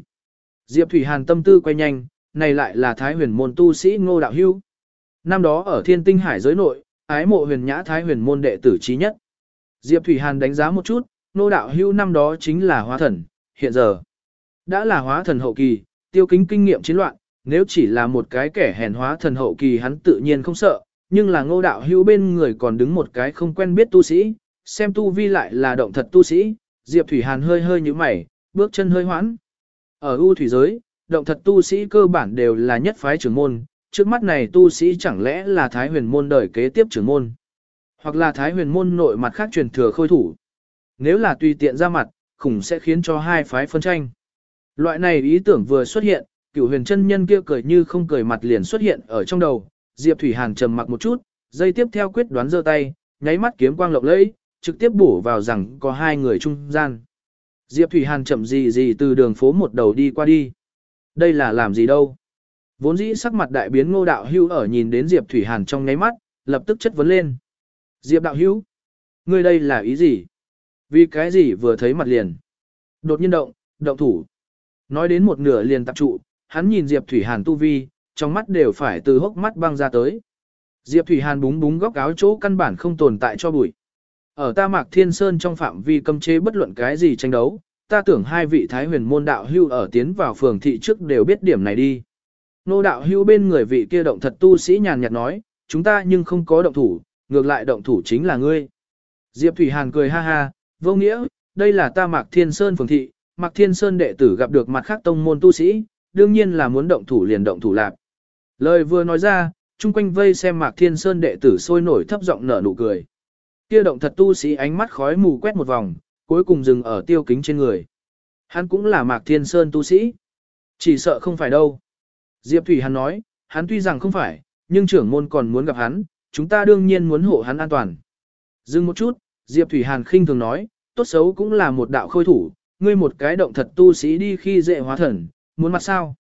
Diệp Thủy Hàn tâm tư quay nhanh, này lại là Thái huyền môn tu sĩ Ngô Đạo Hưu. Năm đó ở thiên tinh hải giới nội, ái mộ huyền nhã Thái huyền môn đệ tử trí nhất. Diệp Thủy Hàn đánh giá một chút, Ngô Đạo Hưu năm đó chính là hóa thần, hiện giờ. Đã là hóa thần hậu kỳ, tiêu kính kinh nghiệm chiến loạn, nếu chỉ là một cái kẻ hèn hóa thần hậu kỳ hắn tự nhiên không sợ, nhưng là ngô đạo hữu bên người còn đứng một cái không quen biết tu sĩ, xem tu vi lại là động thật tu sĩ, Diệp Thủy Hàn hơi hơi như mày, bước chân hơi hoãn. Ở ưu thủy giới, động thật tu sĩ cơ bản đều là nhất phái trưởng môn, trước mắt này tu sĩ chẳng lẽ là thái huyền môn đời kế tiếp trưởng môn, hoặc là thái huyền môn nội mặt khác truyền thừa khôi thủ. Nếu là tùy tiện ra mặt, khủng sẽ khiến cho hai phái phân tranh. Loại này ý tưởng vừa xuất hiện, cửu huyền chân nhân kia cười như không cười mặt liền xuất hiện ở trong đầu, Diệp Thủy Hàn trầm mặc một chút, dây tiếp theo quyết đoán giơ tay, nháy mắt kiếm quang lộng lẫy, trực tiếp bổ vào rằng có hai người trung gian. Diệp Thủy Hàn chậm gì gì từ đường phố một đầu đi qua đi. Đây là làm gì đâu? Vốn dĩ sắc mặt đại biến ngô đạo hưu ở nhìn đến Diệp Thủy Hàn trong nháy mắt, lập tức chất vấn lên. Diệp đạo hưu, ngươi đây là ý gì? Vì cái gì vừa thấy mặt liền? Đột nhiên động, động thủ. Nói đến một nửa liền tập trụ, hắn nhìn Diệp Thủy Hàn tu vi, trong mắt đều phải từ hốc mắt băng ra tới. Diệp Thủy Hàn búng búng góc áo chỗ căn bản không tồn tại cho bụi. Ở ta Mạc Thiên Sơn trong phạm vi cấm chế bất luận cái gì tranh đấu, ta tưởng hai vị Thái huyền môn đạo hưu ở tiến vào phường thị trước đều biết điểm này đi. Nô đạo hưu bên người vị kia động thật tu sĩ nhàn nhạt nói, chúng ta nhưng không có động thủ, ngược lại động thủ chính là ngươi. Diệp Thủy Hàn cười ha ha, vô nghĩa, đây là ta Mạc Thiên Sơn phường thị, Mạc Thiên Sơn đệ tử gặp được mặt khác tông môn tu sĩ, đương nhiên là muốn động thủ liền động thủ lạp. Lời vừa nói ra, chung quanh vây xem Mạc Thiên Sơn đệ tử sôi nổi thấp giọng nở nụ cười. Kia động thật tu sĩ ánh mắt khói mù quét một vòng, cuối cùng dừng ở tiêu kính trên người. Hắn cũng là Mạc Thiên Sơn tu sĩ. Chỉ sợ không phải đâu. Diệp Thủy hắn nói, hắn tuy rằng không phải, nhưng trưởng môn còn muốn gặp hắn, chúng ta đương nhiên muốn hộ hắn an toàn. Dừng một chút, Diệp Thủy Hàn khinh thường nói, tốt xấu cũng là một đạo khôi thủ, ngươi một cái động thật tu sĩ đi khi dễ hóa thần, muốn mặt sao?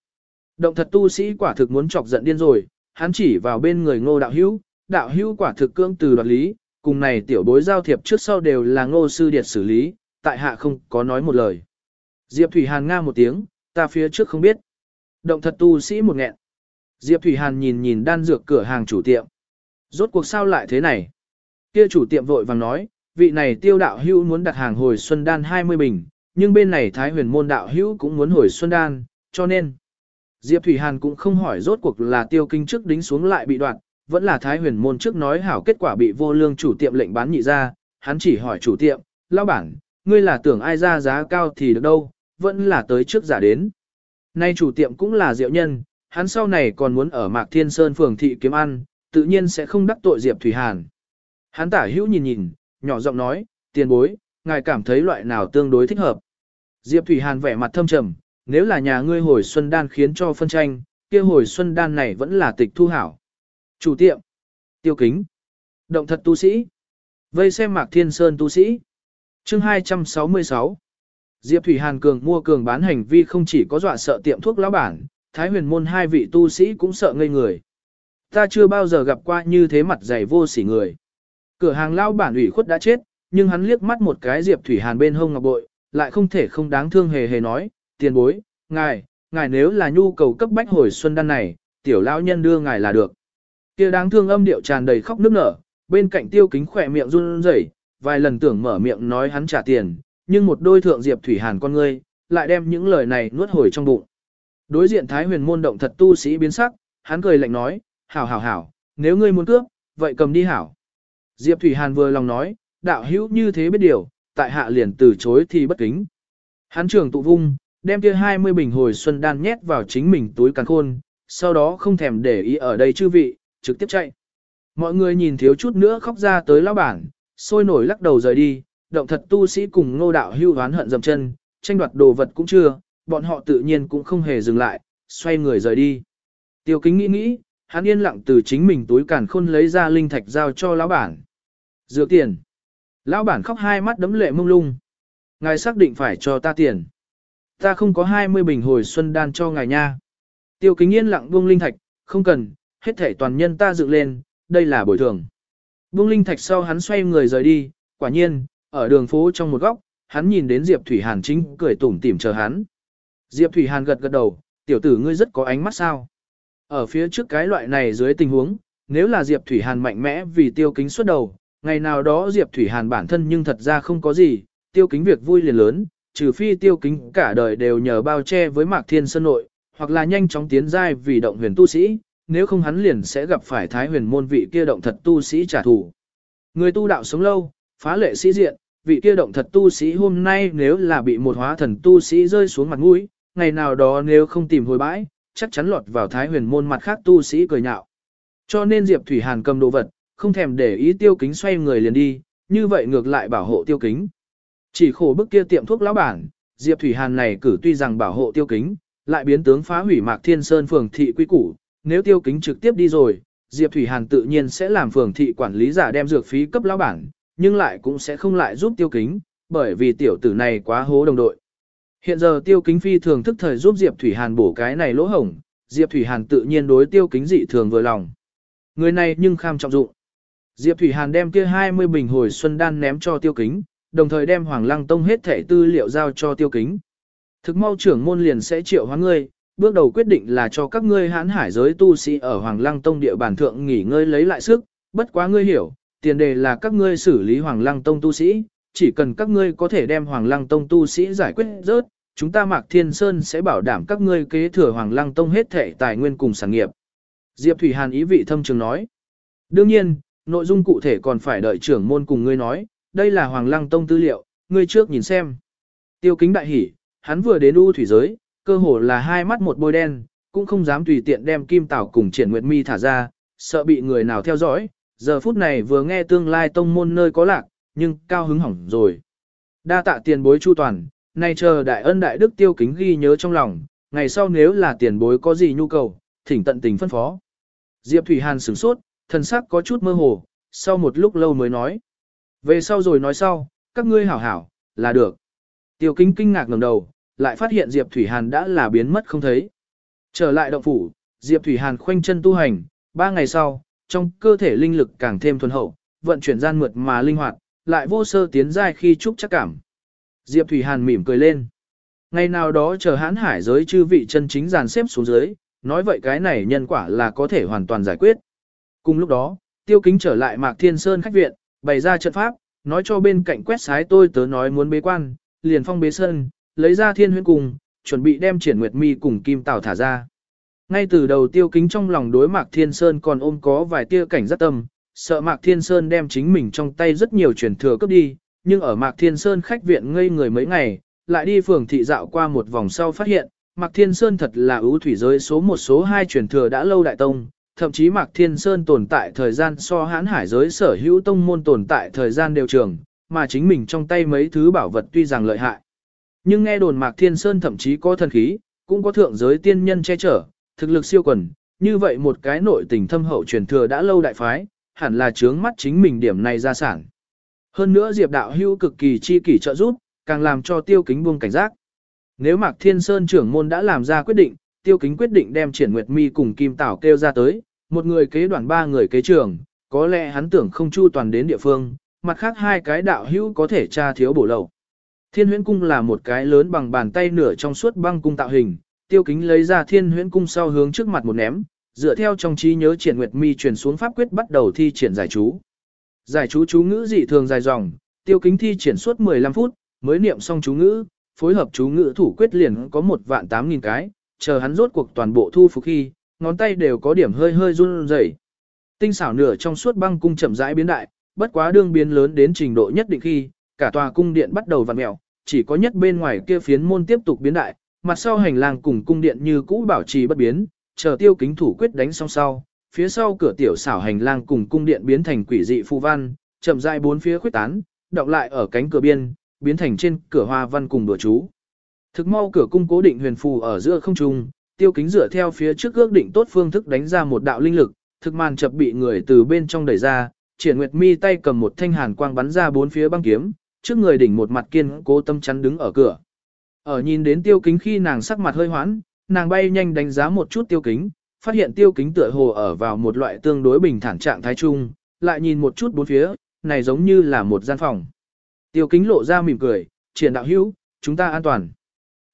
Động thật tu sĩ quả thực muốn chọc giận điên rồi, hắn chỉ vào bên người ngô đạo hữu, đạo hữu quả thực cưỡng từ đoạt lý, cùng này tiểu bối giao thiệp trước sau đều là ngô sư điệt xử lý, tại hạ không có nói một lời. Diệp Thủy Hàn nga một tiếng, ta phía trước không biết. Động thật tu sĩ một nghẹn. Diệp Thủy Hàn nhìn nhìn đan dược cửa hàng chủ tiệm. Rốt cuộc sao lại thế này? Kia chủ tiệm vội vàng nói, vị này tiêu đạo hữu muốn đặt hàng hồi xuân đan 20 bình, nhưng bên này Thái huyền môn đạo hữu cũng muốn hồi xuân đan, cho nên. Diệp Thủy Hàn cũng không hỏi rốt cuộc là tiêu kinh trước đính xuống lại bị đoạn, vẫn là Thái huyền môn trước nói hảo kết quả bị vô lương chủ tiệm lệnh bán nhị ra, hắn chỉ hỏi chủ tiệm, lao bản, ngươi là tưởng ai ra giá cao thì được đâu, vẫn là tới trước giả đến. Nay chủ tiệm cũng là diệu nhân, hắn sau này còn muốn ở Mạc Thiên Sơn phường thị kiếm ăn, tự nhiên sẽ không đắc tội Diệp Thủy Hàn. Hắn tả hữu nhìn nhìn, nhỏ giọng nói, tiền bối, ngài cảm thấy loại nào tương đối thích hợp. Diệp Thủy Hàn vẻ mặt thâm trầm, nếu là nhà ngươi hồi xuân đan khiến cho phân tranh, kia hồi xuân đan này vẫn là tịch thu hảo. Chủ tiệm, tiêu kính, động thật tu sĩ, vây xem mạc thiên sơn tu sĩ. chương 266 Diệp Thủy Hàn cường mua cường bán hành vi không chỉ có dọa sợ tiệm thuốc lão bản, Thái huyền môn hai vị tu sĩ cũng sợ ngây người. Ta chưa bao giờ gặp qua như thế mặt dày vô sỉ người. Cửa hàng lão bản ủy khuất đã chết, nhưng hắn liếc mắt một cái Diệp Thủy Hàn bên hông ngọc bội, lại không thể không đáng thương hề hề nói, tiền bối, ngài, ngài nếu là nhu cầu cấp bách hồi xuân đan này, tiểu lão nhân đưa ngài là được. Kia đáng thương âm điệu tràn đầy khóc nức nở, bên cạnh tiêu kính khỏe miệng run rẩy, vài lần tưởng mở miệng nói hắn trả tiền, nhưng một đôi thượng diệp thủy hàn con ngươi, lại đem những lời này nuốt hồi trong bụng. Đối diện thái huyền môn động thật tu sĩ biến sắc, hắn cười lạnh nói, hảo hảo hảo, nếu ngươi muốn cướp, vậy cầm đi hảo. Diệp Thủy Hàn vừa lòng nói, đạo hữu như thế biết điều, tại hạ liền từ chối thì bất kính. Hắn trường tụ vung, đem kia 20 bình hồi xuân đan nhét vào chính mình túi càng khôn, sau đó không thèm để ý ở đây chư vị, trực tiếp chạy. Mọi người nhìn thiếu chút nữa khóc ra tới lão bản, sôi nổi lắc đầu rời đi, động thật tu sĩ cùng ngô đạo hưu hoán hận dầm chân, tranh đoạt đồ vật cũng chưa, bọn họ tự nhiên cũng không hề dừng lại, xoay người rời đi. Tiêu kính nghĩ nghĩ, hắn yên lặng từ chính mình túi càn khôn lấy ra linh thạch giao cho lão bản. Dược tiền. Lão bản khóc hai mắt đấm lệ mông lung. Ngài xác định phải cho ta tiền. Ta không có 20 bình hồi xuân đan cho ngài nha. Tiêu kính yên lặng buông linh thạch, không cần, hết thể toàn nhân ta dựng lên, đây là bồi thường. Buông linh thạch sau hắn xoay người rời đi, quả nhiên, ở đường phố trong một góc, hắn nhìn đến Diệp Thủy Hàn chính cười tủm tỉm chờ hắn. Diệp Thủy Hàn gật gật đầu, tiểu tử ngươi rất có ánh mắt sao. Ở phía trước cái loại này dưới tình huống, nếu là Diệp Thủy Hàn mạnh mẽ vì tiêu kính xuất đầu, ngày nào đó Diệp Thủy Hàn bản thân nhưng thật ra không có gì, tiêu kính việc vui liền lớn, trừ phi tiêu kính cả đời đều nhờ bao che với Mạc Thiên Sơn nội, hoặc là nhanh chóng tiến giai vì động huyền tu sĩ, nếu không hắn liền sẽ gặp phải thái huyền môn vị kia động thật tu sĩ trả thù. Người tu đạo sống lâu, phá lệ sĩ diện, vị kia động thật tu sĩ hôm nay nếu là bị một hóa thần tu sĩ rơi xuống mặt mũi, ngày nào đó nếu không tìm hồi bãi, chắc chắn lọt vào thái huyền môn mặt khác tu sĩ cười nhạo. Cho nên Diệp Thủy Hàn cầm đồ vật, không thèm để ý tiêu kính xoay người liền đi, như vậy ngược lại bảo hộ tiêu kính. Chỉ khổ bức kia tiệm thuốc lão bản, Diệp Thủy Hàn này cử tuy rằng bảo hộ tiêu kính, lại biến tướng phá hủy Mạc Thiên Sơn phường thị quy củ, nếu tiêu kính trực tiếp đi rồi, Diệp Thủy Hàn tự nhiên sẽ làm phường thị quản lý giả đem dược phí cấp lão bản, nhưng lại cũng sẽ không lại giúp tiêu kính, bởi vì tiểu tử này quá hố đồng đội. Hiện giờ tiêu kính phi thường thức thời giúp Diệp Thủy Hàn bổ cái này lỗ hổng, Diệp Thủy Hàn tự nhiên đối tiêu kính dị thường vừa lòng. Người này nhưng kham trọng dụng. Diệp Thủy Hàn đem kia 20 bình hồi xuân đan ném cho tiêu kính, đồng thời đem Hoàng Lăng Tông hết thể tư liệu giao cho tiêu kính. Thực mau trưởng môn liền sẽ triệu hóa ngươi, bước đầu quyết định là cho các ngươi hãn hải giới tu sĩ ở Hoàng Lăng Tông địa bàn thượng nghỉ ngơi lấy lại sức, bất quá ngươi hiểu, tiền đề là các ngươi xử lý Hoàng Lăng Tông tu sĩ, chỉ cần các ngươi có thể đem Hoàng Lăng Tông tu sĩ giải quyết rớt, chúng ta Mạc Thiên Sơn sẽ bảo đảm các ngươi kế thừa Hoàng Lăng Tông hết thể tài nguyên cùng sản nghiệp. Diệp Thủy Hàn ý vị thâm trường nói. Đương nhiên, nội dung cụ thể còn phải đợi trưởng môn cùng ngươi nói, đây là Hoàng Lăng Tông tư liệu, ngươi trước nhìn xem. Tiêu kính đại hỉ, hắn vừa đến u thủy giới, cơ hồ là hai mắt một bôi đen, cũng không dám tùy tiện đem kim tảo cùng triển nguyệt mi thả ra, sợ bị người nào theo dõi, giờ phút này vừa nghe tương lai tông môn nơi có lạc, nhưng cao hứng hỏng rồi. Đa tạ tiền bối chu toàn, nay chờ đại ân đại đức tiêu kính ghi nhớ trong lòng, ngày sau nếu là tiền bối có gì nhu cầu, thỉnh tận tình phân phó. Diệp Thủy Hàn sửng sốt, thần sắc có chút mơ hồ, sau một lúc lâu mới nói. Về sau rồi nói sau, các ngươi hảo hảo, là được. Tiêu kính kinh ngạc ngẩng đầu, lại phát hiện Diệp Thủy Hàn đã là biến mất không thấy. Trở lại động phủ, Diệp Thủy Hàn khoanh chân tu hành, ba ngày sau, trong cơ thể linh lực càng thêm thuần hậu, vận chuyển gian mượt mà linh hoạt, lại vô sơ tiến giai khi trúc chắc cảm. Diệp Thủy Hàn mỉm cười lên. Ngày nào đó chờ hãn hải giới chư vị chân chính dàn xếp xuống dưới, nói vậy cái này nhân quả là có thể hoàn toàn giải quyết. Cùng lúc đó, tiêu kính trở lại Mạc Thiên Sơn khách viện, bày ra trận pháp, nói cho bên cạnh quét sái tôi tớ nói muốn bế quan, liền phong bế sơn, lấy ra thiên huyễn cùng, chuẩn bị đem triển nguyệt mi cùng kim tảo thả ra. Ngay từ đầu tiêu kính trong lòng đối Mạc Thiên Sơn còn ôm có vài tia cảnh rất tâm, sợ Mạc Thiên Sơn đem chính mình trong tay rất nhiều truyền thừa cấp đi, nhưng ở Mạc Thiên Sơn khách viện ngây người mấy ngày, lại đi phường thị dạo qua một vòng sau phát hiện, Mạc Thiên Sơn thật là ưu thủy giới số một số hai truyền thừa đã lâu đại tông, thậm chí Mạc Thiên Sơn tồn tại thời gian so hãn hải giới sở hữu tông môn tồn tại thời gian đều trường, mà chính mình trong tay mấy thứ bảo vật tuy rằng lợi hại. Nhưng nghe đồn Mạc Thiên Sơn thậm chí có thần khí, cũng có thượng giới tiên nhân che chở, thực lực siêu quần, như vậy một cái nội tình thâm hậu truyền thừa đã lâu đại phái, hẳn là chướng mắt chính mình điểm này ra sản. Hơn nữa Diệp đạo hưu cực kỳ chi kỷ trợ giúp, càng làm cho tiêu kính buông cảnh giác. Nếu Mạc Thiên Sơn trưởng môn đã làm ra quyết định, tiêu kính quyết định đem triển nguyệt mi cùng Kim Tảo kêu ra tới, một người kế đoàn ba người kế trưởng, có lẽ hắn tưởng không chu toàn đến địa phương, mặt khác hai cái đạo hữu có thể tra thiếu bổ lậu. Thiên huyễn cung là một cái lớn bằng bàn tay nửa trong suốt băng cung tạo hình, tiêu kính lấy ra thiên huyễn cung sau hướng trước mặt một ném, dựa theo trong trí nhớ triển nguyệt mi truyền xuống pháp quyết bắt đầu thi triển giải chú. Giải chú chú ngữ dị thường dài dòng, tiêu kính thi triển suốt 15 phút, mới niệm xong chú ngữ, phối hợp chú ngữ thủ quyết liền có một vạn tám nghìn cái, chờ hắn rốt cuộc toàn bộ thu phục khi, ngón tay đều có điểm hơi hơi run rẩy. Tinh xảo nửa trong suốt băng cung chậm rãi biến đại, bất quá đương biến lớn đến trình độ nhất định khi, cả tòa cung điện bắt đầu vặn mèo, chỉ có nhất bên ngoài kia phiến môn tiếp tục biến đại, mặt sau hành lang cùng cung điện như cũ bảo trì bất biến, chờ tiêu kính thủ quyết đánh xong sau, phía sau cửa tiểu xảo hành lang cùng cung điện biến thành quỷ dị phù văn, chậm rãi bốn phía khuyết tán, đọc lại ở cánh cửa biên, biến thành trên cửa hoa văn cùng đùa chú. Thực mau cửa cung cố định huyền phù ở giữa không trung, tiêu kính dựa theo phía trước ước định tốt phương thức đánh ra một đạo linh lực, thực màn chập bị người từ bên trong đẩy ra, triển nguyệt mi tay cầm một thanh hàn quang bắn ra bốn phía băng kiếm, trước người đỉnh một mặt kiên cố tâm chắn đứng ở cửa. Ở nhìn đến tiêu kính khi nàng sắc mặt hơi hoãn, nàng bay nhanh đánh giá một chút tiêu kính, phát hiện tiêu kính tựa hồ ở vào một loại tương đối bình thản trạng thái chung, lại nhìn một chút bốn phía, này giống như là một gian phòng. Tiêu kính lộ ra mỉm cười, triển đạo hữu, chúng ta an toàn.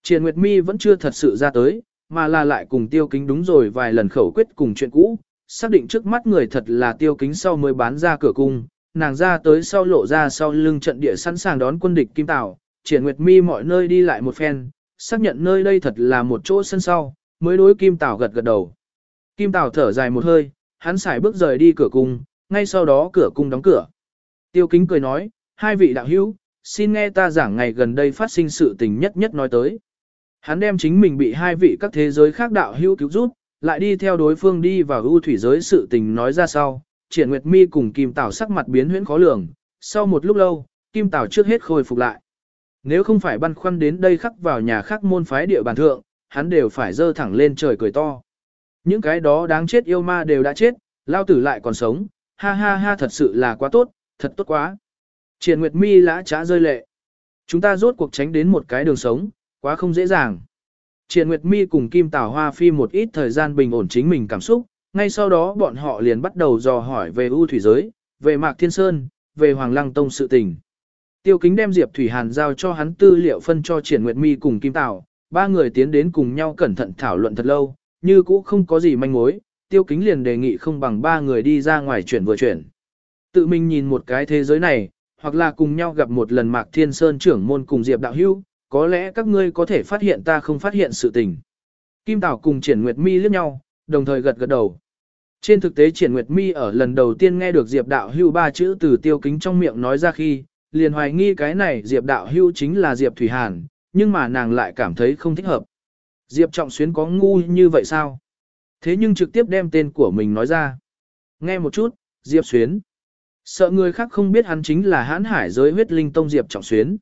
Triển Nguyệt Mi vẫn chưa thật sự ra tới, mà là lại cùng tiêu kính đúng rồi vài lần khẩu quyết cùng chuyện cũ, xác định trước mắt người thật là tiêu kính sau mới bán ra cửa cung, nàng ra tới sau lộ ra sau lưng trận địa sẵn sàng đón quân địch Kim Tảo. triển nguyệt mi mọi nơi đi lại một phen, xác nhận nơi đây thật là một chỗ sân sau, mới đối Kim Tảo gật gật đầu. Kim Tảo thở dài một hơi, hắn xài bước rời đi cửa cung, ngay sau đó cửa cung đóng cửa. Tiêu kính cười nói, hai vị đạo hữu, xin nghe ta giảng ngày gần đây phát sinh sự tình nhất nhất nói tới. Hắn đem chính mình bị hai vị các thế giới khác đạo hữu cứu giúp, lại đi theo đối phương đi vào ưu thủy giới sự tình nói ra sau, triển nguyệt mi cùng Kim Tảo sắc mặt biến huyễn khó lường, sau một lúc lâu, Kim Tảo trước hết khôi phục lại. Nếu không phải băn khoăn đến đây khắc vào nhà khác môn phái địa bàn thượng, hắn đều phải dơ thẳng lên trời cười to. Những cái đó đáng chết yêu ma đều đã chết, lao tử lại còn sống, ha ha ha thật sự là quá tốt, thật tốt quá. Triển Nguyệt Mi lã trá rơi lệ. Chúng ta rốt cuộc tránh đến một cái đường sống, quá không dễ dàng. Triển Nguyệt Mi cùng Kim Tảo Hoa Phi một ít thời gian bình ổn chính mình cảm xúc, ngay sau đó bọn họ liền bắt đầu dò hỏi về ưu thủy giới, về Mạc Thiên Sơn, về Hoàng Lăng Tông sự tình. Tiêu Kính đem Diệp Thủy Hàn giao cho hắn tư liệu phân cho Triển Nguyệt Mi cùng Kim Tảo, ba người tiến đến cùng nhau cẩn thận thảo luận thật lâu, như cũ không có gì manh mối, Tiêu Kính liền đề nghị không bằng ba người đi ra ngoài chuyển vừa chuyển. Tự mình nhìn một cái thế giới này, hoặc là cùng nhau gặp một lần Mạc Thiên Sơn trưởng môn cùng Diệp Đạo Hưu, có lẽ các ngươi có thể phát hiện ta không phát hiện sự tình. Kim Tảo cùng Triển Nguyệt Mi liếc nhau, đồng thời gật gật đầu. Trên thực tế Triển Nguyệt Mi ở lần đầu tiên nghe được Diệp Đạo Hưu ba chữ từ tiêu kính trong miệng nói ra khi, liền hoài nghi cái này Diệp Đạo Hưu chính là Diệp Thủy Hàn, nhưng mà nàng lại cảm thấy không thích hợp. Diệp Trọng Xuyến có ngu như vậy sao? Thế nhưng trực tiếp đem tên của mình nói ra. Nghe một chút, Diệp Xuyến. Sợ người khác không biết hắn chính là hãn hải giới huyết linh tông Diệp Trọng Xuyến.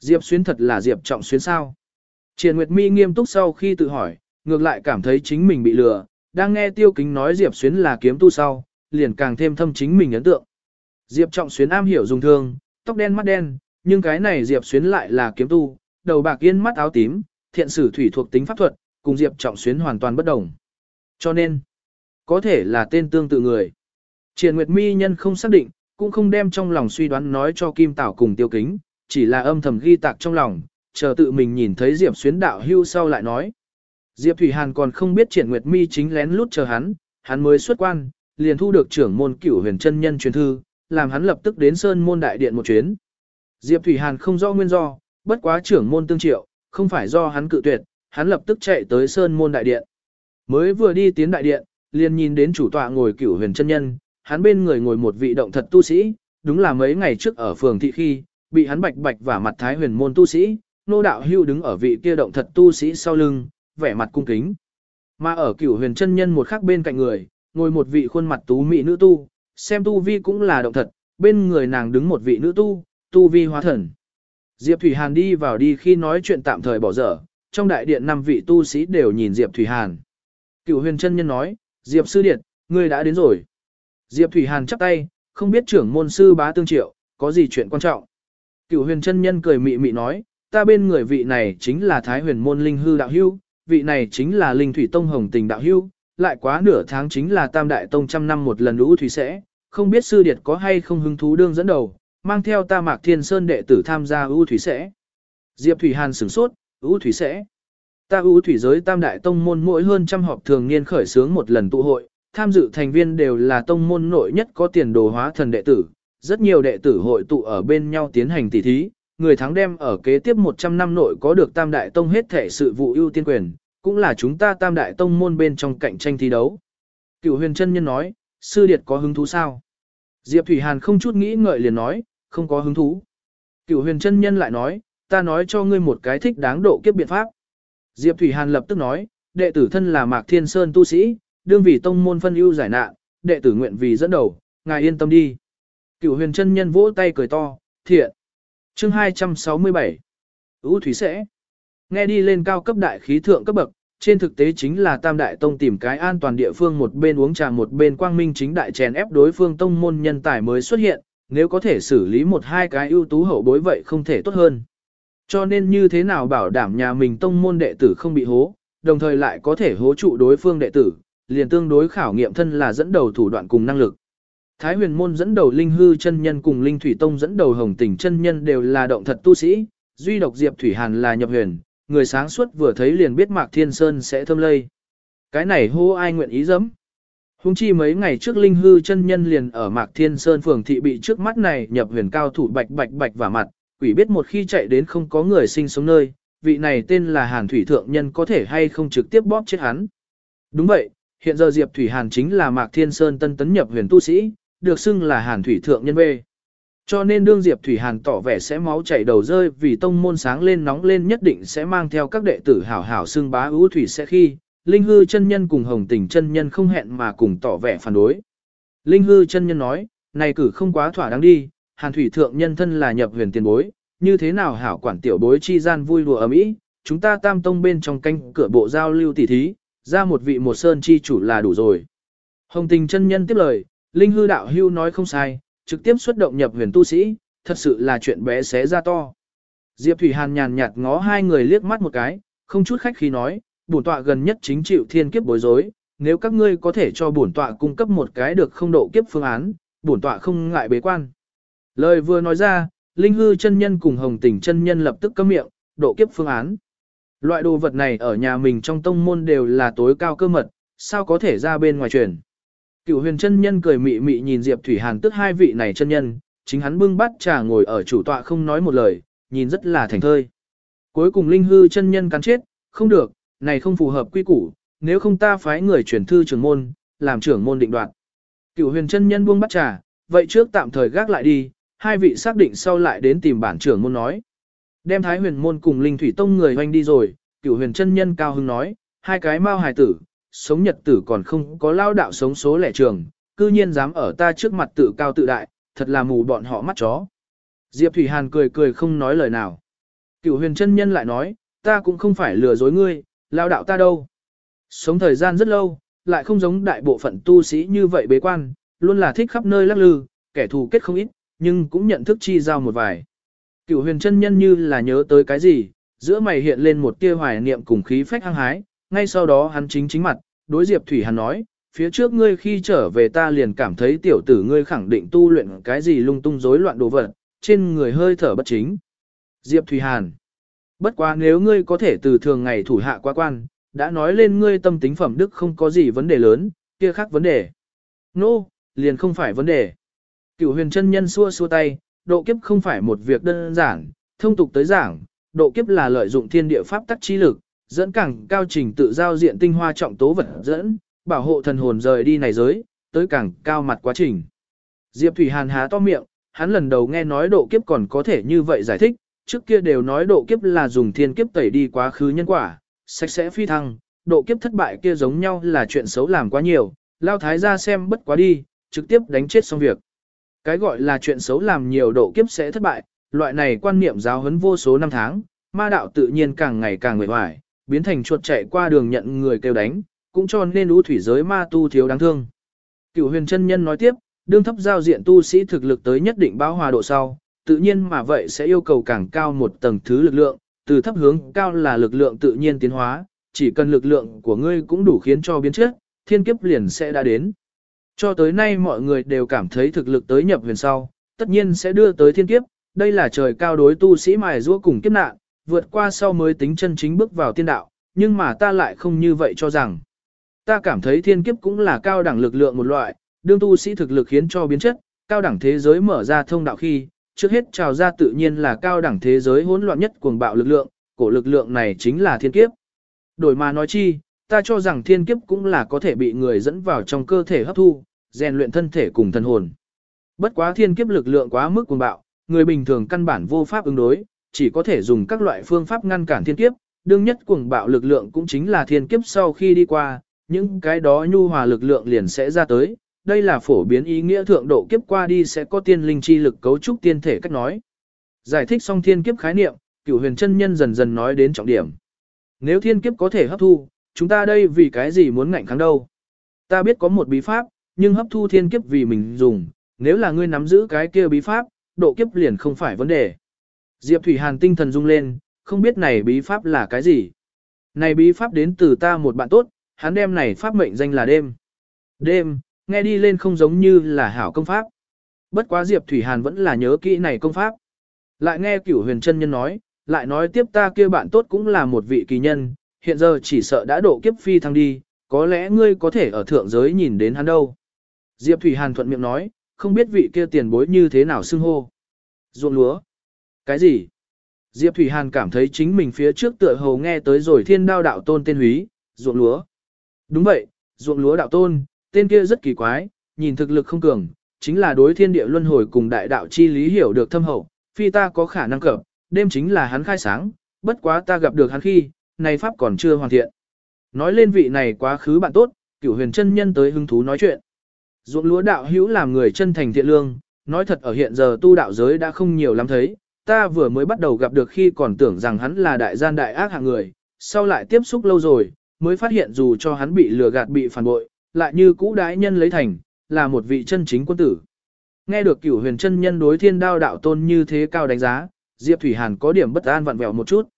Diệp Xuyến thật là Diệp Trọng Xuyến sao? Triển Nguyệt Mi nghiêm túc sau khi tự hỏi, ngược lại cảm thấy chính mình bị lừa, đang nghe Tiêu Kính nói Diệp Xuyến là kiếm tu sau, liền càng thêm thâm chính mình ấn tượng. Diệp Trọng Xuyến am hiểu dùng thương, tóc đen mắt đen, nhưng cái này Diệp Xuyến lại là kiếm tu, đầu bạc yên mắt áo tím, thiện sử thủy thuộc tính pháp thuật, cùng Diệp Trọng Xuyến hoàn toàn bất đồng. Cho nên, có thể là tên tương tự người. Triển Nguyệt Mi nhân không xác định, cũng không đem trong lòng suy đoán nói cho Kim Tảo cùng Tiêu Kính, chỉ là âm thầm ghi tạc trong lòng, chờ tự mình nhìn thấy Diệp Xuyến đạo hưu sau lại nói. Diệp Thủy Hàn còn không biết triển nguyệt mi chính lén lút chờ hắn, hắn mới xuất quan, liền thu được trưởng môn cửu huyền chân nhân truyền thư, làm hắn lập tức đến sơn môn đại điện một chuyến. Diệp Thủy Hàn không rõ nguyên do, bất quá trưởng môn tương triệu, không phải do hắn cự tuyệt, hắn lập tức chạy tới sơn môn đại điện. Mới vừa đi tiến đại điện, liền nhìn đến chủ tọa ngồi cửu huyền chân nhân, hắn bên người ngồi một vị động thật tu sĩ, đúng là mấy ngày trước ở phường thị khi, bị hắn bạch bạch và mặt thái huyền môn tu sĩ, nô đạo hưu đứng ở vị kia động thật tu sĩ sau lưng, vẻ mặt cung kính. Mà ở cửu huyền chân nhân một khắc bên cạnh người, ngồi một vị khuôn mặt tú mỹ nữ tu, xem tu vi cũng là động thật, bên người nàng đứng một vị nữ tu, tu vi hóa thần. Diệp Thủy Hàn đi vào đi khi nói chuyện tạm thời bỏ dở, trong đại điện năm vị tu sĩ đều nhìn Diệp Thủy Hàn. Cửu huyền chân nhân nói, Diệp sư điện, ngươi đã đến rồi. Diệp Thủy Hàn chắp tay, không biết trưởng môn sư bá tương triệu, có gì chuyện quan trọng. Cửu huyền chân nhân cười mị mị nói, ta bên người vị này chính là Thái huyền môn linh hư đạo hưu, vị này chính là linh thủy tông hồng tình đạo hưu, lại quá nửa tháng chính là tam đại tông trăm năm một lần lũ thủy sẽ, không biết sư điệt có hay không hứng thú đương dẫn đầu, mang theo ta mạc thiên sơn đệ tử tham gia ưu thủy sẽ. Diệp Thủy Hàn sửng sốt, ưu thủy sẽ. Ta ưu thủy giới tam đại tông môn mỗi hơn trăm họp thường niên khởi sướng một lần tụ hội, tham dự thành viên đều là tông môn nội nhất có tiền đồ hóa thần đệ tử, rất nhiều đệ tử hội tụ ở bên nhau tiến hành tỷ thí, người thắng đem ở kế tiếp 100 năm nội có được tam đại tông hết thể sự vụ ưu tiên quyền, cũng là chúng ta tam đại tông môn bên trong cạnh tranh thi đấu. Cựu huyền chân nhân nói, sư điệt có hứng thú sao? Diệp Thủy Hàn không chút nghĩ ngợi liền nói, không có hứng thú. Cựu huyền chân nhân lại nói, ta nói cho ngươi một cái thích đáng độ kiếp biện pháp. Diệp Thủy Hàn lập tức nói, đệ tử thân là Mạc Thiên Sơn tu sĩ, đương vì tông môn phân ưu giải nạn, đệ tử nguyện vì dẫn đầu, ngài yên tâm đi. Cửu huyền chân nhân vỗ tay cười to, thiện. Chương 267 Ú Thủy sẽ Nghe đi lên cao cấp đại khí thượng cấp bậc, trên thực tế chính là Tam Đại Tông tìm cái an toàn địa phương một bên uống trà một bên quang minh chính đại chèn ép đối phương tông môn nhân tài mới xuất hiện, nếu có thể xử lý một hai cái ưu tú hậu bối vậy không thể tốt hơn. Cho nên như thế nào bảo đảm nhà mình tông môn đệ tử không bị hố, đồng thời lại có thể hố trụ đối phương đệ tử, liền tương đối khảo nghiệm thân là dẫn đầu thủ đoạn cùng năng lực. Thái huyền môn dẫn đầu linh hư chân nhân cùng linh thủy tông dẫn đầu hồng Tỉnh chân nhân đều là động thật tu sĩ, duy độc diệp thủy hàn là nhập huyền, người sáng suốt vừa thấy liền biết mạc thiên sơn sẽ thâm lây. Cái này hô ai nguyện ý dẫm. Hùng chi mấy ngày trước linh hư chân nhân liền ở mạc thiên sơn phường thị bị trước mắt này nhập huyền cao thủ bạch bạch bạch và mặt, quỷ biết một khi chạy đến không có người sinh sống nơi, vị này tên là hàn thủy thượng nhân có thể hay không trực tiếp bóp chết hắn. Đúng vậy, hiện giờ Diệp Thủy Hàn chính là Mạc Thiên Sơn tân tấn nhập huyền tu sĩ, được xưng là Hàn Thủy Thượng Nhân bê. Cho nên đương Diệp Thủy Hàn tỏ vẻ sẽ máu chảy đầu rơi vì tông môn sáng lên nóng lên nhất định sẽ mang theo các đệ tử hảo hảo xưng bá ưu thủy sẽ khi, Linh hư chân nhân cùng hồng tình chân nhân không hẹn mà cùng tỏ vẻ phản đối. Linh hư chân nhân nói, này cử không quá thỏa đáng đi, Hàn Thủy Thượng Nhân thân là nhập huyền tiền bối, như thế nào hảo quản tiểu bối chi gian vui đùa ở mỹ, chúng ta tam tông bên trong canh cửa bộ giao lưu tỉ thí, ra một vị một sơn chi chủ là đủ rồi. Hồng tình chân nhân tiếp lời, Linh hư đạo hưu nói không sai, trực tiếp xuất động nhập huyền tu sĩ, thật sự là chuyện bé xé ra to. Diệp Thủy Hàn nhàn nhạt ngó hai người liếc mắt một cái, không chút khách khí nói, bổn tọa gần nhất chính chịu thiên kiếp bối rối, nếu các ngươi có thể cho bổn tọa cung cấp một cái được không độ kiếp phương án, bổn tọa không ngại bế quan. Lời vừa nói ra, Linh hư chân nhân cùng Hồng Tình chân nhân lập tức cấm miệng, độ kiếp phương án. Loại đồ vật này ở nhà mình trong tông môn đều là tối cao cơ mật, sao có thể ra bên ngoài truyền. Cửu huyền chân nhân cười mị mị nhìn Diệp Thủy Hàn tức hai vị này chân nhân, chính hắn bưng bát trà ngồi ở chủ tọa không nói một lời, nhìn rất là thành thơi. Cuối cùng linh hư chân nhân cắn chết, không được, này không phù hợp quy củ, nếu không ta phái người chuyển thư trưởng môn, làm trưởng môn định đoạt. Cửu huyền chân nhân buông bát trà, vậy trước tạm thời gác lại đi, hai vị xác định sau lại đến tìm bản trưởng môn nói. Đem thái huyền môn cùng linh thủy tông người hoanh đi rồi, cửu huyền chân nhân cao hưng nói, hai cái mau hài tử, sống nhật tử còn không có lao đạo sống số lẻ trường, cư nhiên dám ở ta trước mặt tự cao tự đại, thật là mù bọn họ mắt chó. Diệp Thủy Hàn cười cười không nói lời nào. Cửu huyền chân nhân lại nói, ta cũng không phải lừa dối ngươi, lao đạo ta đâu. Sống thời gian rất lâu, lại không giống đại bộ phận tu sĩ như vậy bế quan, luôn là thích khắp nơi lắc lư, kẻ thù kết không ít, nhưng cũng nhận thức chi giao một vài. Cửu huyền chân nhân như là nhớ tới cái gì, giữa mày hiện lên một tia hoài niệm cùng khí phách hăng hái, ngay sau đó hắn chính chính mặt, đối Diệp Thủy Hàn nói, phía trước ngươi khi trở về ta liền cảm thấy tiểu tử ngươi khẳng định tu luyện cái gì lung tung rối loạn đồ vật, trên người hơi thở bất chính. Diệp Thủy Hàn, bất quá nếu ngươi có thể từ thường ngày thủ hạ qua quan, đã nói lên ngươi tâm tính phẩm đức không có gì vấn đề lớn, kia khác vấn đề. Nô, no, liền không phải vấn đề. Cửu huyền chân nhân xua xua tay, độ kiếp không phải một việc đơn giản, thông tục tới giảng, độ kiếp là lợi dụng thiên địa pháp tắc chi lực, dẫn càng cao trình tự giao diện tinh hoa trọng tố vật dẫn, bảo hộ thần hồn rời đi này giới, tới càng cao mặt quá trình. Diệp Thủy Hàn há to miệng, hắn lần đầu nghe nói độ kiếp còn có thể như vậy giải thích, trước kia đều nói độ kiếp là dùng thiên kiếp tẩy đi quá khứ nhân quả, sạch sẽ phi thăng, độ kiếp thất bại kia giống nhau là chuyện xấu làm quá nhiều, lao thái ra xem bất quá đi, trực tiếp đánh chết xong việc. Cái gọi là chuyện xấu làm nhiều độ kiếp sẽ thất bại, loại này quan niệm giáo huấn vô số năm tháng, ma đạo tự nhiên càng ngày càng nguy hoài, biến thành chuột chạy qua đường nhận người kêu đánh, cũng cho nên lũ thủy giới ma tu thiếu đáng thương. Cửu huyền chân nhân nói tiếp, đương thấp giao diện tu sĩ thực lực tới nhất định báo hòa độ sau, tự nhiên mà vậy sẽ yêu cầu càng cao một tầng thứ lực lượng, từ thấp hướng cao là lực lượng tự nhiên tiến hóa, chỉ cần lực lượng của ngươi cũng đủ khiến cho biến chất, thiên kiếp liền sẽ đã đến. Cho tới nay mọi người đều cảm thấy thực lực tới nhập huyền sau, tất nhiên sẽ đưa tới thiên kiếp, đây là trời cao đối tu sĩ mài rũa cùng kiếp nạn, vượt qua sau mới tính chân chính bước vào tiên đạo, nhưng mà ta lại không như vậy cho rằng. Ta cảm thấy thiên kiếp cũng là cao đẳng lực lượng một loại, đương tu sĩ thực lực khiến cho biến chất, cao đẳng thế giới mở ra thông đạo khi, trước hết trào ra tự nhiên là cao đẳng thế giới hỗn loạn nhất cuồng bạo lực lượng, cổ lực lượng này chính là thiên kiếp. Đổi mà nói chi, ta cho rằng thiên kiếp cũng là có thể bị người dẫn vào trong cơ thể hấp thu, rèn luyện thân thể cùng thân hồn. Bất quá thiên kiếp lực lượng quá mức cuồng bạo, người bình thường căn bản vô pháp ứng đối, chỉ có thể dùng các loại phương pháp ngăn cản thiên kiếp, đương nhất cuồng bạo lực lượng cũng chính là thiên kiếp sau khi đi qua, những cái đó nhu hòa lực lượng liền sẽ ra tới. Đây là phổ biến ý nghĩa thượng độ kiếp qua đi sẽ có tiên linh chi lực cấu trúc tiên thể cách nói. Giải thích xong thiên kiếp khái niệm, cửu huyền chân nhân dần dần nói đến trọng điểm. Nếu thiên kiếp có thể hấp thu, chúng ta đây vì cái gì muốn ngạnh kháng đâu? Ta biết có một bí pháp, nhưng hấp thu thiên kiếp vì mình dùng, nếu là ngươi nắm giữ cái kia bí pháp, độ kiếp liền không phải vấn đề. Diệp Thủy Hàn tinh thần rung lên, không biết này bí pháp là cái gì. Này bí pháp đến từ ta một bạn tốt, hắn đem này pháp mệnh danh là đêm. Đêm, nghe đi lên không giống như là hảo công pháp. Bất quá Diệp Thủy Hàn vẫn là nhớ kỹ này công pháp. Lại nghe cửu huyền chân nhân nói, lại nói tiếp ta kia bạn tốt cũng là một vị kỳ nhân, hiện giờ chỉ sợ đã độ kiếp phi thăng đi, có lẽ ngươi có thể ở thượng giới nhìn đến hắn đâu. Diệp Thủy Hàn thuận miệng nói, không biết vị kia tiền bối như thế nào xưng hô. Ruộng lúa. Cái gì? Diệp Thủy Hàn cảm thấy chính mình phía trước tựa hồ nghe tới rồi thiên đao đạo tôn tên húy, ruộng lúa. Đúng vậy, ruộng lúa đạo tôn, tên kia rất kỳ quái, nhìn thực lực không cường, chính là đối thiên địa luân hồi cùng đại đạo chi lý hiểu được thâm hậu, phi ta có khả năng cập, đêm chính là hắn khai sáng, bất quá ta gặp được hắn khi, này pháp còn chưa hoàn thiện. Nói lên vị này quá khứ bạn tốt, cửu huyền chân nhân tới hứng thú nói chuyện. Ruộng lúa đạo hữu làm người chân thành thiện lương, nói thật ở hiện giờ tu đạo giới đã không nhiều lắm thấy, ta vừa mới bắt đầu gặp được khi còn tưởng rằng hắn là đại gian đại ác hạng người, sau lại tiếp xúc lâu rồi, mới phát hiện dù cho hắn bị lừa gạt bị phản bội, lại như cũ đái nhân lấy thành, là một vị chân chính quân tử. Nghe được cửu huyền chân nhân đối thiên đao đạo tôn như thế cao đánh giá, Diệp Thủy Hàn có điểm bất an vặn vẹo một chút.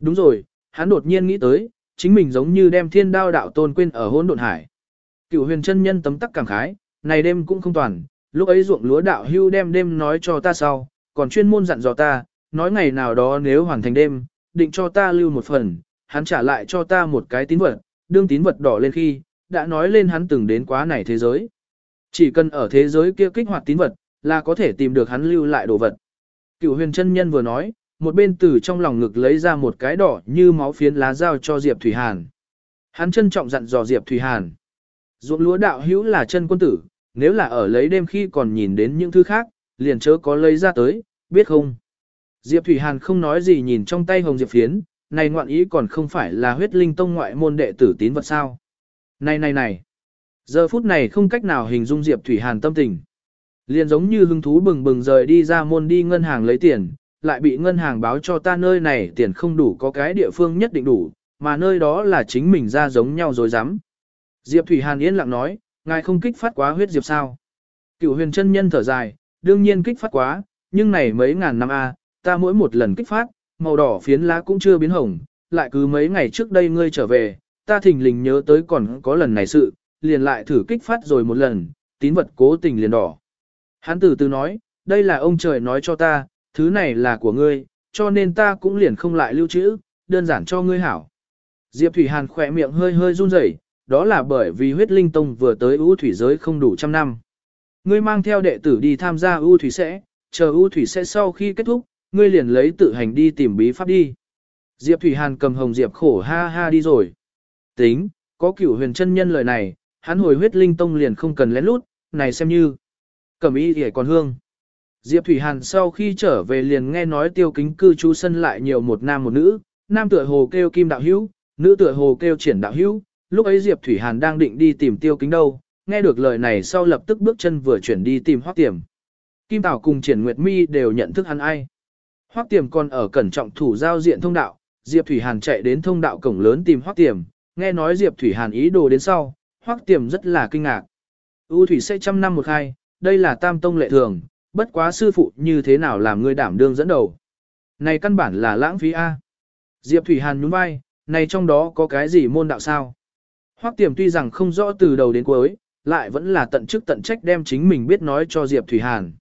Đúng rồi, hắn đột nhiên nghĩ tới, chính mình giống như đem thiên đao đạo tôn quên ở hôn độn hải. Cửu huyền chân nhân tấm tắc cảm khái, này đêm cũng không toàn, lúc ấy ruộng lúa đạo hưu đem đêm nói cho ta sau, còn chuyên môn dặn dò ta, nói ngày nào đó nếu hoàn thành đêm, định cho ta lưu một phần, hắn trả lại cho ta một cái tín vật, đương tín vật đỏ lên khi, đã nói lên hắn từng đến quá này thế giới. Chỉ cần ở thế giới kia kích hoạt tín vật, là có thể tìm được hắn lưu lại đồ vật. Cựu huyền chân nhân vừa nói, một bên từ trong lòng ngực lấy ra một cái đỏ như máu phiến lá dao cho Diệp Thủy Hàn. Hắn trân trọng dặn dò Diệp Thủy Hàn. Ruộng lúa đạo hữu là chân quân tử, nếu là ở lấy đêm khi còn nhìn đến những thứ khác, liền chớ có lấy ra tới, biết không? Diệp Thủy Hàn không nói gì nhìn trong tay hồng diệp phiến, này ngoạn ý còn không phải là huyết linh tông ngoại môn đệ tử tín vật sao. Này này này, giờ phút này không cách nào hình dung Diệp Thủy Hàn tâm tình. Liền giống như hứng thú bừng bừng rời đi ra môn đi ngân hàng lấy tiền, lại bị ngân hàng báo cho ta nơi này tiền không đủ có cái địa phương nhất định đủ, mà nơi đó là chính mình ra giống nhau rồi dám. Diệp Thủy Hàn yên lặng nói, ngài không kích phát quá huyết diệp sao. Cựu huyền chân nhân thở dài, đương nhiên kích phát quá, nhưng này mấy ngàn năm a, ta mỗi một lần kích phát, màu đỏ phiến lá cũng chưa biến hồng, lại cứ mấy ngày trước đây ngươi trở về, ta thình lình nhớ tới còn có lần này sự, liền lại thử kích phát rồi một lần, tín vật cố tình liền đỏ. Hắn từ từ nói, đây là ông trời nói cho ta, thứ này là của ngươi, cho nên ta cũng liền không lại lưu trữ, đơn giản cho ngươi hảo. Diệp Thủy Hàn khỏe miệng hơi hơi run rẩy, đó là bởi vì huyết linh tông vừa tới ưu thủy giới không đủ trăm năm. Ngươi mang theo đệ tử đi tham gia ưu thủy sẽ, chờ U thủy sẽ sau khi kết thúc, ngươi liền lấy tự hành đi tìm bí pháp đi. Diệp Thủy Hàn cầm hồng diệp khổ ha ha đi rồi. Tính, có cửu huyền chân nhân lời này, hắn hồi huyết linh tông liền không cần lén lút, này xem như. Cầm y thì còn hương. Diệp Thủy Hàn sau khi trở về liền nghe nói tiêu kính cư trú sân lại nhiều một nam một nữ, nam tựa hồ kêu kim đạo hữu, nữ tựa hồ kêu triển đạo hữu, lúc ấy Diệp Thủy Hàn đang định đi tìm tiêu kính đâu, nghe được lời này sau lập tức bước chân vừa chuyển đi tìm hoác tiềm. Kim Tảo cùng triển nguyệt mi đều nhận thức hắn ai. Hoắc tiềm còn ở cẩn trọng thủ giao diện thông đạo, Diệp Thủy Hàn chạy đến thông đạo cổng lớn tìm Hoắc tiềm, nghe nói Diệp Thủy Hàn ý đồ đến sau, Hoắc tiềm rất là kinh ngạc. U thủy sẽ trăm năm một hai, đây là tam tông lệ thường, bất quá sư phụ như thế nào làm người đảm đương dẫn đầu. Này căn bản là lãng phí A. Diệp Thủy Hàn nhún vai, này trong đó có cái gì môn đạo sao? Hoắc Tiềm tuy rằng không rõ từ đầu đến cuối, lại vẫn là tận chức tận trách đem chính mình biết nói cho Diệp Thủy Hàn.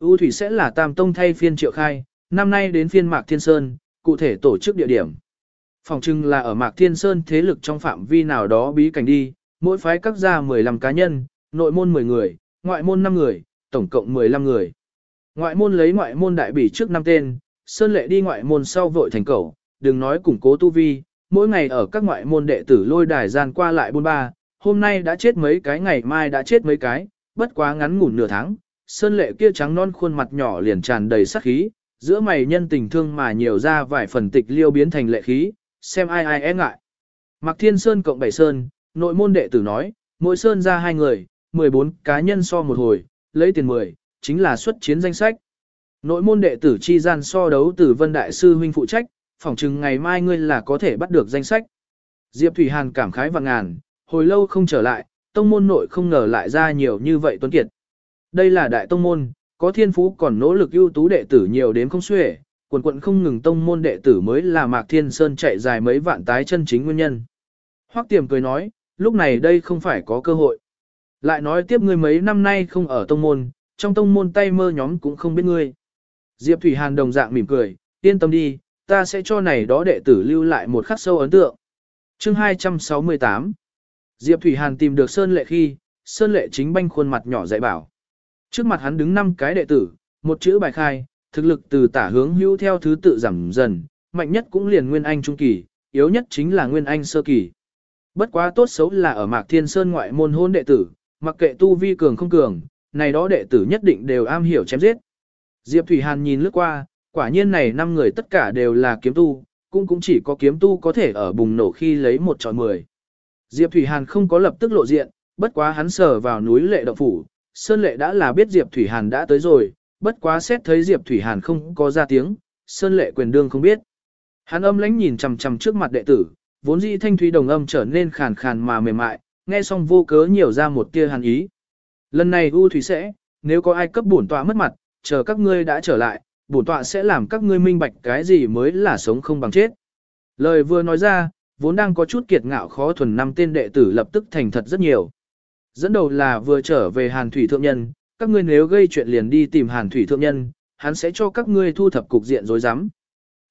U Thủy sẽ là tam tông thay phiên triệu khai, năm nay đến phiên Mạc Thiên Sơn, cụ thể tổ chức địa điểm. Phòng trưng là ở Mạc Thiên Sơn thế lực trong phạm vi nào đó bí cảnh đi, mỗi phái các gia 15 cá nhân, nội môn 10 người, ngoại môn 5 người, tổng cộng 15 người. Ngoại môn lấy ngoại môn đại bỉ trước năm tên, Sơn Lệ đi ngoại môn sau vội thành cầu, đừng nói củng cố tu vi, mỗi ngày ở các ngoại môn đệ tử lôi đài gian qua lại bôn ba, hôm nay đã chết mấy cái ngày mai đã chết mấy cái, bất quá ngắn ngủn nửa tháng, Sơn Lệ kia trắng non khuôn mặt nhỏ liền tràn đầy sát khí, giữa mày nhân tình thương mà nhiều ra vài phần tịch liêu biến thành lệ khí, xem ai ai e ngại. Mạc Thiên Sơn cộng bảy Sơn, Nội môn đệ tử nói, mỗi sơn ra hai người, 14 cá nhân so một hồi, lấy tiền 10, chính là xuất chiến danh sách. Nội môn đệ tử chi gian so đấu từ Vân Đại Sư huynh phụ trách, phỏng chừng ngày mai ngươi là có thể bắt được danh sách. Diệp Thủy Hàn cảm khái và ngàn, hồi lâu không trở lại, tông môn nội không ngờ lại ra nhiều như vậy tuấn kiệt. Đây là đại tông môn, có thiên phú còn nỗ lực ưu tú đệ tử nhiều đến không xuể, quần quận không ngừng tông môn đệ tử mới là Mạc Thiên Sơn chạy dài mấy vạn tái chân chính nguyên nhân. Hoắc Tiềm cười nói, lúc này đây không phải có cơ hội. Lại nói tiếp ngươi mấy năm nay không ở tông môn, trong tông môn tay mơ nhóm cũng không biết ngươi. Diệp Thủy Hàn đồng dạng mỉm cười, yên tâm đi, ta sẽ cho này đó đệ tử lưu lại một khắc sâu ấn tượng. Chương 268 Diệp Thủy Hàn tìm được Sơn Lệ khi, Sơn Lệ chính banh khuôn mặt nhỏ dạy bảo. Trước mặt hắn đứng năm cái đệ tử, một chữ bài khai, thực lực từ tả hướng hữu theo thứ tự giảm dần, mạnh nhất cũng liền Nguyên Anh trung kỳ, yếu nhất chính là Nguyên Anh sơ kỳ. Bất quá tốt xấu là ở Mạc Thiên Sơn ngoại môn hôn đệ tử, mặc kệ tu vi cường không cường, này đó đệ tử nhất định đều am hiểu chém giết. Diệp Thủy Hàn nhìn lướt qua, quả nhiên này năm người tất cả đều là kiếm tu, cũng cũng chỉ có kiếm tu có thể ở bùng nổ khi lấy một trò mười. Diệp Thủy Hàn không có lập tức lộ diện, bất quá hắn sờ vào núi lệ động phủ, Sơn Lệ đã là biết Diệp Thủy Hàn đã tới rồi, bất quá xét thấy Diệp Thủy Hàn không có ra tiếng, Sơn Lệ quyền đương không biết. Hắn âm lãnh nhìn chằm chằm trước mặt đệ tử, vốn dĩ thanh thúy đồng âm trở nên khàn khàn mà mềm mại, nghe xong vô cớ nhiều ra một tia hàn ý. Lần này U Thủy sẽ, nếu có ai cấp bổn tọa mất mặt, chờ các ngươi đã trở lại, bổn tọa sẽ làm các ngươi minh bạch cái gì mới là sống không bằng chết. Lời vừa nói ra, vốn đang có chút kiệt ngạo khó thuần năm tên đệ tử lập tức thành thật rất nhiều. Dẫn đầu là vừa trở về Hàn Thủy Thượng Nhân, các ngươi nếu gây chuyện liền đi tìm Hàn Thủy Thượng Nhân, hắn sẽ cho các ngươi thu thập cục diện rối rắm.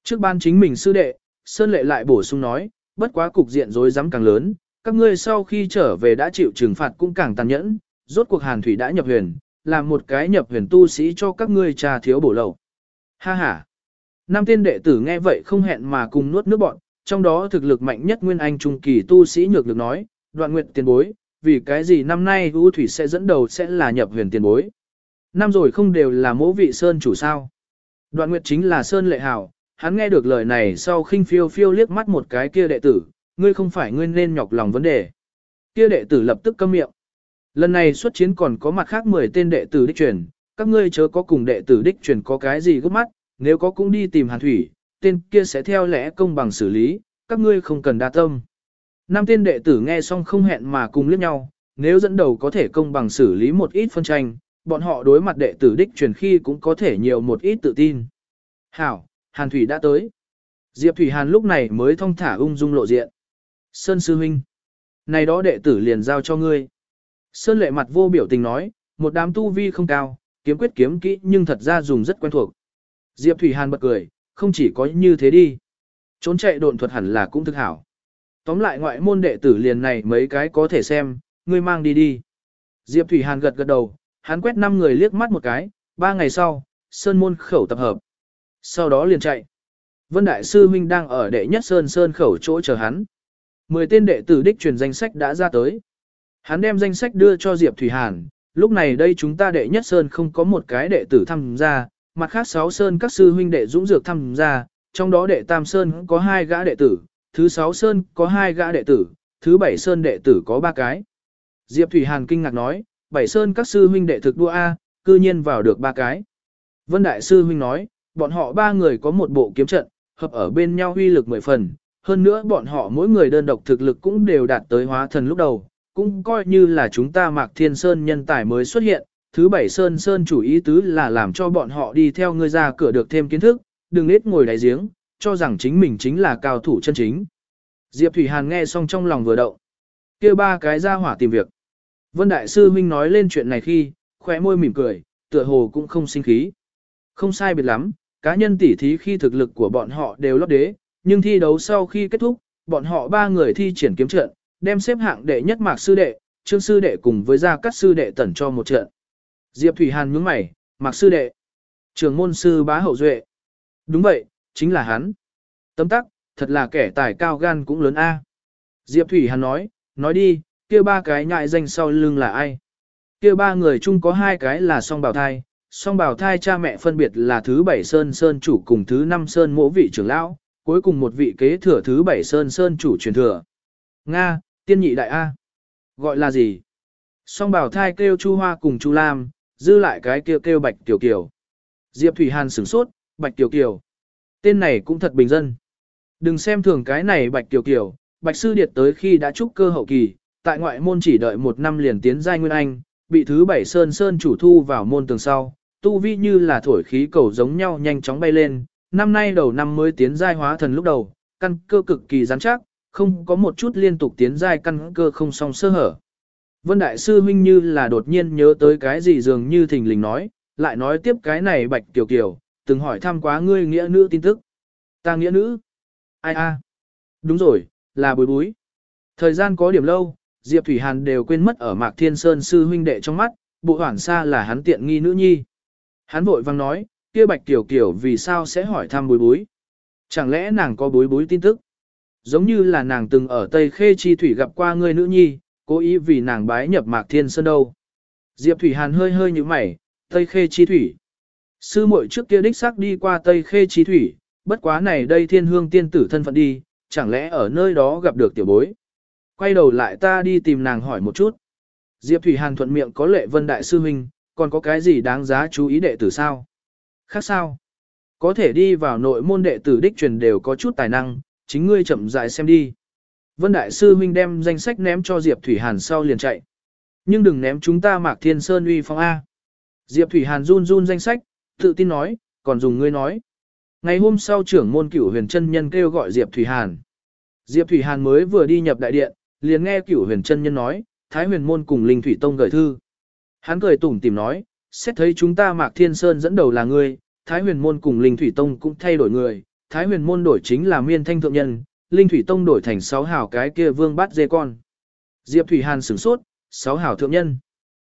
Trước ban chính mình sư đệ, Sơn Lệ lại bổ sung nói, bất quá cục diện rối rắm càng lớn, các ngươi sau khi trở về đã chịu trừng phạt cũng càng tàn nhẫn, rốt cuộc Hàn Thủy đã nhập huyền, làm một cái nhập huyền tu sĩ cho các ngươi trà thiếu bổ lậu Ha ha. Năm tiên đệ tử nghe vậy không hẹn mà cùng nuốt nước bọn, trong đó thực lực mạnh nhất Nguyên Anh trung kỳ tu sĩ nhược được nói, đoạn nguyện tiền bối, vì cái gì năm nay U Thủy sẽ dẫn đầu sẽ là nhập huyền tiền bối. Năm rồi không đều là mỗ vị Sơn chủ sao. Đoạn nguyệt chính là Sơn lệ hảo, hắn nghe được lời này sau khinh phiêu phiêu liếc mắt một cái kia đệ tử, ngươi không phải ngươi nên nhọc lòng vấn đề. Kia đệ tử lập tức câm miệng. Lần này xuất chiến còn có mặt khác 10 tên đệ tử đích truyền, các ngươi chớ có cùng đệ tử đích truyền có cái gì gấp mắt, nếu có cũng đi tìm Hàn Thủy, tên kia sẽ theo lẽ công bằng xử lý, các ngươi không cần đa tâm. Nam tiên đệ tử nghe xong không hẹn mà cùng liếc nhau, nếu dẫn đầu có thể công bằng xử lý một ít phân tranh, bọn họ đối mặt đệ tử đích truyền khi cũng có thể nhiều một ít tự tin. Hảo, Hàn Thủy đã tới. Diệp Thủy Hàn lúc này mới thong thả ung dung lộ diện. Sơn Sư Huynh. Này đó đệ tử liền giao cho ngươi. Sơn lệ mặt vô biểu tình nói, một đám tu vi không cao, kiếm quyết kiếm kỹ nhưng thật ra dùng rất quen thuộc. Diệp Thủy Hàn bật cười, không chỉ có như thế đi. Trốn chạy độn thuật hẳn là cũng thực hảo. Tóm lại ngoại môn đệ tử liền này mấy cái có thể xem, ngươi mang đi đi. Diệp Thủy Hàn gật gật đầu, hắn quét năm người liếc mắt một cái, ba ngày sau, Sơn môn khẩu tập hợp. Sau đó liền chạy. Vân Đại Sư Huynh đang ở đệ nhất Sơn Sơn khẩu chỗ chờ hắn. Mười tên đệ tử đích truyền danh sách đã ra tới. Hắn đem danh sách đưa cho Diệp Thủy Hàn, lúc này đây chúng ta đệ nhất Sơn không có một cái đệ tử tham gia, mặt khác sáu Sơn các sư huynh đệ dũng dược tham gia, trong đó đệ Tam Sơn có hai gã đệ tử, thứ sáu Sơn có hai gã đệ tử, thứ bảy Sơn đệ tử có ba cái. Diệp Thủy Hàn kinh ngạc nói, bảy Sơn các sư huynh đệ thực đua A, cư nhiên vào được ba cái. Vân Đại Sư huynh nói, bọn họ ba người có một bộ kiếm trận, hợp ở bên nhau huy lực mười phần, hơn nữa bọn họ mỗi người đơn độc thực lực cũng đều đạt tới hóa thần lúc đầu, cũng coi như là chúng ta Mạc Thiên Sơn nhân tài mới xuất hiện. Thứ bảy Sơn Sơn chủ ý tứ là làm cho bọn họ đi theo ngươi ra cửa được thêm kiến thức, đừng ít ngồi đáy giếng, cho rằng chính mình chính là cao thủ chân chính. Diệp Thủy Hàn nghe xong trong lòng vừa động. kia ba cái ra hỏa tìm việc. Vân Đại Sư Minh nói lên chuyện này khi, khỏe môi mỉm cười, tựa hồ cũng không sinh khí. Không sai biệt lắm, cá nhân tỉ thí khi thực lực của bọn họ đều lót đế, nhưng thi đấu sau khi kết thúc, bọn họ ba người thi triển kiếm trận, đem xếp hạng đệ nhất mạc sư đệ, trương sư đệ cùng với gia cắt sư đệ tẩn cho một trận. Diệp Thủy Hàn nhướng mày, mạc sư đệ, trường môn sư bá hậu duệ. Đúng vậy, chính là hắn. Tấm tắc, thật là kẻ tài cao gan cũng lớn a. Diệp Thủy Hàn nói, nói đi, kia ba cái nhại danh sau lưng là ai? Kia ba người chung có hai cái là song bào thai, song bào thai cha mẹ phân biệt là thứ bảy sơn sơn chủ cùng thứ năm sơn mỗ vị trưởng lão, cuối cùng một vị kế thừa thứ bảy sơn sơn chủ truyền thừa. Nga, Tiên nhị đại A. Gọi là gì? Song bảo thai kêu Chu Hoa cùng Chu Lam, dư lại cái kêu kêu Bạch Tiểu Kiều. Diệp Thủy Hàn sửng sốt, Bạch Tiểu Kiều. Tên này cũng thật bình dân. Đừng xem thường cái này Bạch kiều Kiều, Bạch Sư Điệt tới khi đã trúc cơ hậu kỳ, tại ngoại môn chỉ đợi một năm liền tiến giai Nguyên Anh, bị thứ bảy Sơn Sơn chủ thu vào môn tường sau, tu vi như là thổi khí cầu giống nhau nhanh chóng bay lên, năm nay đầu năm mới tiến giai hóa thần lúc đầu, căn cơ cực kỳ rắn chắc, không có một chút liên tục tiến giai căn cơ không song sơ hở. Vân Đại Sư Minh như là đột nhiên nhớ tới cái gì dường như thình lình nói, lại nói tiếp cái này Bạch Kiều Kiều, từng hỏi thăm quá ngươi nghĩa nữ tin tức. Ta nghĩa nữ? Ai a? Đúng rồi, là bối bối. Thời gian có điểm lâu, Diệp Thủy Hàn đều quên mất ở Mạc Thiên Sơn sư huynh đệ trong mắt, bộ hoảng xa là hắn tiện nghi nữ nhi. Hắn vội vang nói, kia Bạch tiểu kiểu vì sao sẽ hỏi thăm bối bối? Chẳng lẽ nàng có bối bối tin tức? Giống như là nàng từng ở Tây Khê Chi Thủy gặp qua người nữ nhi, cố ý vì nàng bái nhập Mạc Thiên Sơn đâu. Diệp Thủy Hàn hơi hơi như mày, Tây Khê Chi Thủy. Sư muội trước kia đích xác đi qua Tây Khê Chi Thủy, bất quá này đây thiên hương tiên tử thân phận đi, chẳng lẽ ở nơi đó gặp được tiểu bối. Quay đầu lại ta đi tìm nàng hỏi một chút. Diệp Thủy Hàn thuận miệng có lệ vân đại sư huynh, còn có cái gì đáng giá chú ý đệ tử sao? Khác sao? Có thể đi vào nội môn đệ tử đích truyền đều có chút tài năng, chính ngươi chậm rãi xem đi. Vân Đại Sư Huynh đem danh sách ném cho Diệp Thủy Hàn sau liền chạy. Nhưng đừng ném chúng ta Mạc Thiên Sơn uy phong A. Diệp Thủy Hàn run run danh sách, tự tin nói, còn dùng ngươi nói. Ngày hôm sau trưởng môn cửu huyền chân nhân kêu gọi Diệp Thủy Hàn. Diệp Thủy Hàn mới vừa đi nhập đại điện, liền nghe cửu huyền chân nhân nói, Thái huyền môn cùng Linh Thủy Tông gửi thư. Hắn cười tủm tìm nói, xét thấy chúng ta Mạc Thiên Sơn dẫn đầu là ngươi, Thái huyền môn cùng Linh Thủy Tông cũng thay đổi người, Thái huyền môn đổi chính là miên thanh thượng nhân, Linh Thủy Tông đổi thành sáu hảo cái kia vương bát dê con. Diệp Thủy Hàn sửng sốt, sáu hảo thượng nhân.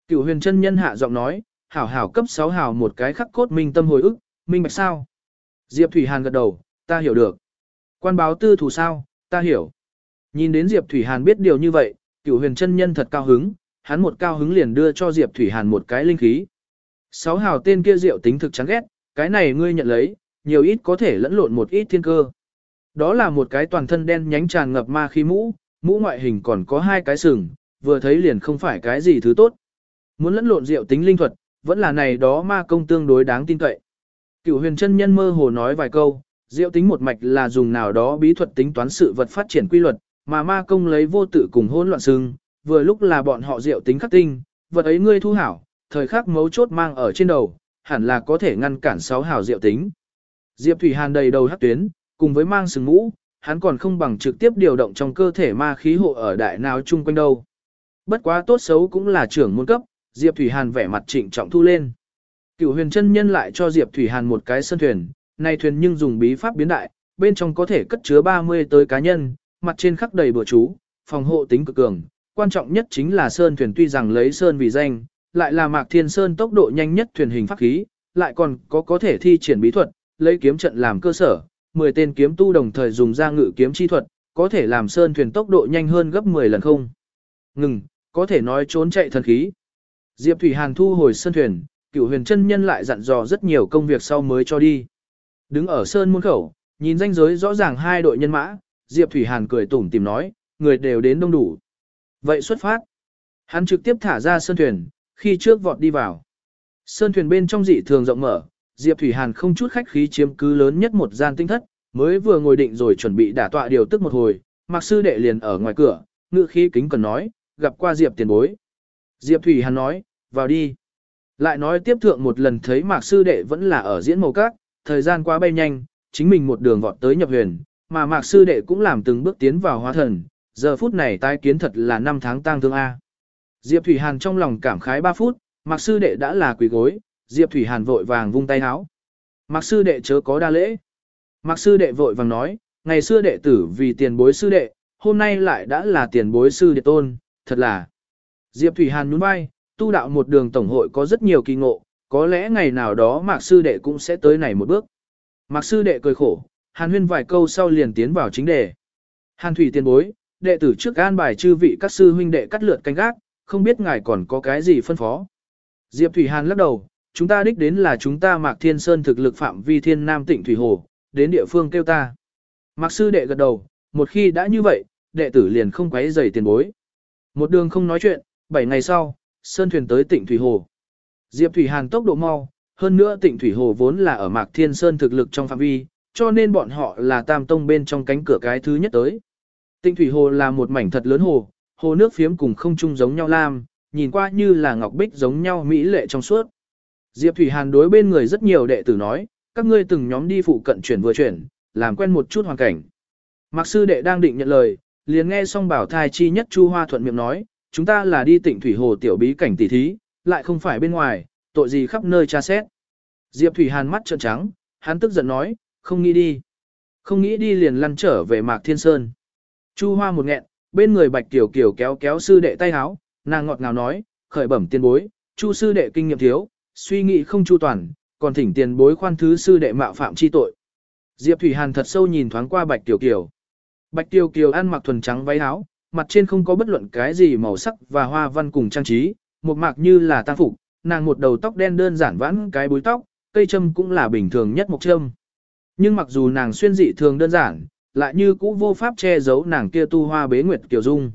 Cửu huyền chân nhân hạ giọng nói, hảo hảo cấp sáu hảo một cái khắc cốt minh tâm hồi ức, minh bạch sao. Diệp Thủy Hàn gật đầu, ta hiểu được. Quan báo tư thủ sao, ta hiểu. Nhìn đến Diệp Thủy Hàn biết điều như vậy, cửu huyền chân nhân thật cao hứng, hắn một cao hứng liền đưa cho Diệp Thủy Hàn một cái linh khí. Sáu hào tên kia diệu tính thực chán ghét, cái này ngươi nhận lấy, nhiều ít có thể lẫn lộn một ít thiên cơ. Đó là một cái toàn thân đen nhánh tràn ngập ma khí mũ, mũ ngoại hình còn có hai cái sừng, vừa thấy liền không phải cái gì thứ tốt. Muốn lẫn lộn diệu tính linh thuật, vẫn là này đó ma công tương đối đáng tin cậy. Cửu huyền chân nhân mơ hồ nói vài câu, diệu tính một mạch là dùng nào đó bí thuật tính toán sự vật phát triển quy luật, mà ma công lấy vô tự cùng hỗn loạn sưng, vừa lúc là bọn họ diệu tính khắc tinh, vật ấy ngươi thu hảo, thời khắc mấu chốt mang ở trên đầu, hẳn là có thể ngăn cản sáu hảo diệu tính. Diệp Thủy Hàn đầy đầu hắc tuyến, cùng với mang sừng mũ, hắn còn không bằng trực tiếp điều động trong cơ thể ma khí hộ ở đại nào chung quanh đâu. Bất quá tốt xấu cũng là trưởng môn cấp, Diệp Thủy Hàn vẻ mặt trịnh trọng thu lên. Cửu huyền chân nhân lại cho Diệp Thủy Hàn một cái sân thuyền, này thuyền nhưng dùng bí pháp biến đại, bên trong có thể cất chứa 30 tới cá nhân, mặt trên khắc đầy bừa chú, phòng hộ tính cực cường. Quan trọng nhất chính là sơn thuyền tuy rằng lấy sơn vì danh, lại là mạc thiên sơn tốc độ nhanh nhất thuyền hình pháp khí, lại còn có có thể thi triển bí thuật, lấy kiếm trận làm cơ sở, 10 tên kiếm tu đồng thời dùng ra ngự kiếm chi thuật, có thể làm sơn thuyền tốc độ nhanh hơn gấp 10 lần không. Ngừng, có thể nói trốn chạy thần khí. Diệp Thủy Hàn thu hồi sơn thuyền, cửu huyền chân nhân lại dặn dò rất nhiều công việc sau mới cho đi. Đứng ở sơn môn khẩu, nhìn danh giới rõ ràng hai đội nhân mã, Diệp Thủy Hàn cười tủm tìm nói, người đều đến đông đủ. Vậy xuất phát. Hắn trực tiếp thả ra sơn thuyền, khi trước vọt đi vào. Sơn thuyền bên trong dị thường rộng mở, Diệp Thủy Hàn không chút khách khí chiếm cứ lớn nhất một gian tinh thất, mới vừa ngồi định rồi chuẩn bị đả tọa điều tức một hồi, Mạc sư đệ liền ở ngoài cửa, ngự khí kính cần nói, gặp qua Diệp tiền bối. Diệp Thủy Hàn nói, vào đi. Lại nói tiếp thượng một lần thấy Mạc sư đệ vẫn là ở diễn màu cát, thời gian quá bay nhanh, chính mình một đường vọt tới nhập huyền, mà Mạc sư đệ cũng làm từng bước tiến vào hóa thần, giờ phút này tái kiến thật là năm tháng tang thương A. Diệp Thủy Hàn trong lòng cảm khái 3 phút, Mạc sư đệ đã là quỳ gối, Diệp Thủy Hàn vội vàng vung tay háo. Mạc sư đệ chớ có đa lễ. Mạc sư đệ vội vàng nói, ngày xưa đệ tử vì tiền bối sư đệ, hôm nay lại đã là tiền bối sư đệ tôn, thật là. Diệp Thủy Hàn nhún vai, tu đạo một đường tổng hội có rất nhiều kỳ ngộ, có lẽ ngày nào đó Mạc sư đệ cũng sẽ tới này một bước. Mạc sư đệ cười khổ, Hàn huyên vài câu sau liền tiến vào chính đề. Hàn thủy tiền bối, đệ tử trước an bài chư vị các sư huynh đệ cắt lượt canh gác, không biết ngài còn có cái gì phân phó. Diệp Thủy Hàn lắc đầu, chúng ta đích đến là chúng ta Mạc Thiên Sơn thực lực phạm vi thiên nam tịnh thủy hồ, đến địa phương kêu ta. Mạc sư đệ gật đầu, một khi đã như vậy, đệ tử liền không quấy rầy tiền bối. Một đường không nói chuyện, 7 ngày sau, sơn thuyền tới tỉnh Thủy Hồ. Diệp Thủy Hàn tốc độ mau, hơn nữa tỉnh Thủy Hồ vốn là ở Mạc Thiên Sơn thực lực trong phạm vi, cho nên bọn họ là tam tông bên trong cánh cửa cái thứ nhất tới. Tịnh Thủy Hồ là một mảnh thật lớn hồ, hồ nước phiếm cùng không chung giống nhau lam, nhìn qua như là ngọc bích giống nhau mỹ lệ trong suốt. Diệp Thủy Hàn đối bên người rất nhiều đệ tử nói, các ngươi từng nhóm đi phụ cận chuyển vừa chuyển, làm quen một chút hoàn cảnh. Mạc sư đệ đang định nhận lời, liền nghe xong bảo thai chi nhất Chu Hoa thuận miệng nói, chúng ta là đi tịnh thủy hồ tiểu bí cảnh tỷ thí, lại không phải bên ngoài, tội gì khắp nơi tra xét. Diệp Thủy Hàn mắt trợn trắng, hắn tức giận nói, không nghĩ đi. Không nghĩ đi liền lăn trở về Mạc Thiên Sơn. Chu Hoa một nghẹn, bên người Bạch Tiểu Kiều kéo kéo sư đệ tay háo, nàng ngọt ngào nói, khởi bẩm tiên bối, Chu sư đệ kinh nghiệm thiếu, suy nghĩ không chu toàn, còn thỉnh tiền bối khoan thứ sư đệ mạo phạm chi tội. Diệp Thủy Hàn thật sâu nhìn thoáng qua Bạch Tiểu Kiều. Bạch Tiểu Kiều ăn mặc thuần trắng váy áo, mặt trên không có bất luận cái gì màu sắc và hoa văn cùng trang trí, một mạc như là tang phục, nàng một đầu tóc đen đơn giản vãn cái búi tóc, cây châm cũng là bình thường nhất một châm. Nhưng mặc dù nàng xuyên dị thường đơn giản, lại như cũ vô pháp che giấu nàng kia tu hoa bế nguyệt kiều dung.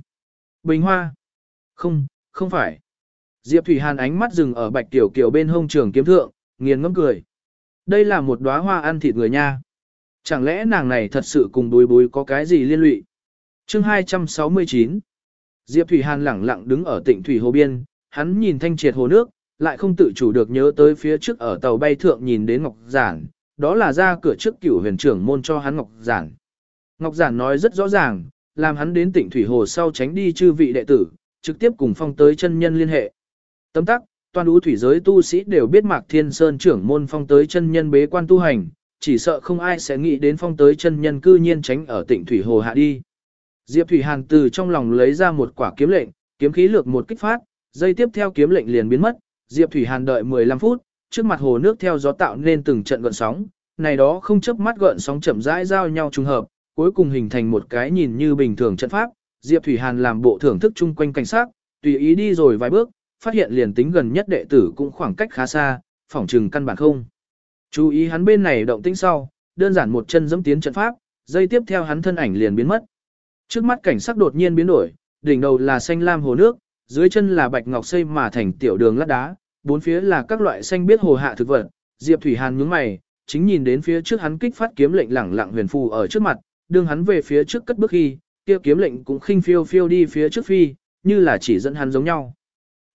Bình hoa. Không, không phải. Diệp Thủy Hàn ánh mắt dừng ở bạch tiểu kiều bên hông trường kiếm thượng, nghiền ngẫm cười. Đây là một đóa hoa ăn thịt người nha. Chẳng lẽ nàng này thật sự cùng bối bối có cái gì liên lụy? Chương 269 Diệp Thủy Hàn lẳng lặng đứng ở tịnh Thủy Hồ Biên, hắn nhìn thanh triệt hồ nước, lại không tự chủ được nhớ tới phía trước ở tàu bay thượng nhìn đến Ngọc Giản, đó là ra cửa trước cửu huyền trưởng môn cho hắn Ngọc Giản. Ngọc Giản nói rất rõ ràng, làm hắn đến tỉnh Thủy Hồ sau tránh đi chư vị đệ tử, trực tiếp cùng phong tới chân nhân liên hệ. Tấm tắc, toàn ú thủy giới tu sĩ đều biết Mạc Thiên Sơn trưởng môn phong tới chân nhân bế quan tu hành, chỉ sợ không ai sẽ nghĩ đến phong tới chân nhân cư nhiên tránh ở tỉnh Thủy Hồ hạ đi. Diệp Thủy Hàn từ trong lòng lấy ra một quả kiếm lệnh, kiếm khí lược một kích phát, dây tiếp theo kiếm lệnh liền biến mất, Diệp Thủy Hàn đợi 15 phút, trước mặt hồ nước theo gió tạo nên từng trận gợn sóng, này đó không chớp mắt gợn sóng chậm rãi giao nhau trùng hợp, cuối cùng hình thành một cái nhìn như bình thường trận pháp, Diệp Thủy Hàn làm bộ thưởng thức chung quanh cảnh sát, tùy ý đi rồi vài bước, phát hiện liền tính gần nhất đệ tử cũng khoảng cách khá xa, phỏng trừng căn bản không. Chú ý hắn bên này động tĩnh sau, đơn giản một chân dẫm tiến trận pháp, dây tiếp theo hắn thân ảnh liền biến mất. Trước mắt cảnh sắc đột nhiên biến đổi, đỉnh đầu là xanh lam hồ nước, dưới chân là bạch ngọc xây mà thành tiểu đường lát đá, bốn phía là các loại xanh biết hồ hạ thực vật. Diệp Thủy Hàn nhướng mày, chính nhìn đến phía trước hắn kích phát kiếm lệnh lẳng lặng huyền phù ở trước mặt, đương hắn về phía trước cất bước khi, kia kiếm lệnh cũng khinh phiêu phiêu đi phía trước phi, như là chỉ dẫn hắn giống nhau.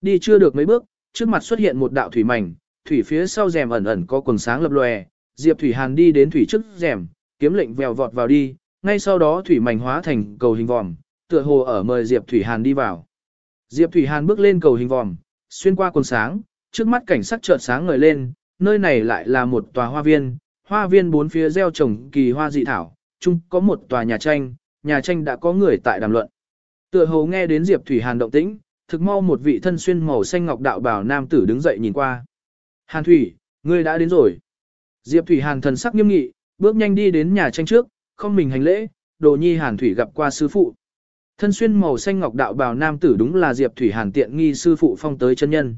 Đi chưa được mấy bước, trước mặt xuất hiện một đạo thủy mảnh, thủy phía sau rèm ẩn ẩn có quần sáng lập lòe, Diệp Thủy Hàn đi đến thủy trước rèm, kiếm lệnh vèo vọt vào đi, ngay sau đó thủy mảnh hóa thành cầu hình vòm, tựa hồ ở mời Diệp Thủy Hàn đi vào. Diệp Thủy Hàn bước lên cầu hình vòm, xuyên qua quần sáng, trước mắt cảnh sắc chợt sáng ngời lên, nơi này lại là một tòa hoa viên, hoa viên bốn phía gieo trồng kỳ hoa dị thảo, chung có một tòa nhà tranh, nhà tranh đã có người tại đàm luận. Tựa hồ nghe đến Diệp Thủy Hàn động tĩnh, thực mau một vị thân xuyên màu xanh ngọc đạo bảo nam tử đứng dậy nhìn qua. Hàn Thủy, ngươi đã đến rồi. Diệp Thủy Hàn thần sắc nghiêm nghị, bước nhanh đi đến nhà tranh trước, không mình hành lễ, đồ nhi Hàn Thủy gặp qua sư phụ. Thân xuyên màu xanh ngọc đạo bào nam tử đúng là Diệp Thủy Hàn tiện nghi sư phụ phong tới chân nhân.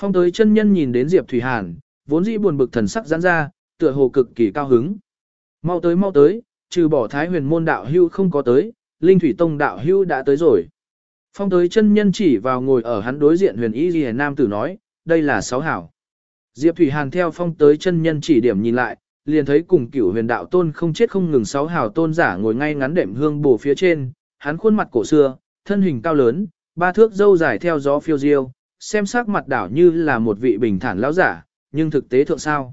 Phong tới chân nhân nhìn đến Diệp Thủy Hàn, vốn dĩ buồn bực thần sắc giãn ra, tựa hồ cực kỳ cao hứng. Mau tới mau tới, trừ bỏ Thái Huyền môn đạo hưu không có tới, Linh Thủy Tông đạo hưu đã tới rồi. Phong tới chân nhân chỉ vào ngồi ở hắn đối diện huyền y Liễu nam tử nói, đây là sáu hảo. Diệp Thủy Hàn theo phong tới chân nhân chỉ điểm nhìn lại, liền thấy cùng cửu huyền đạo tôn không chết không ngừng sáu hào tôn giả ngồi ngay ngắn đệm hương bổ phía trên, hắn khuôn mặt cổ xưa, thân hình cao lớn, ba thước dâu dài theo gió phiêu diêu, xem sắc mặt đảo như là một vị bình thản lão giả, nhưng thực tế thượng sao.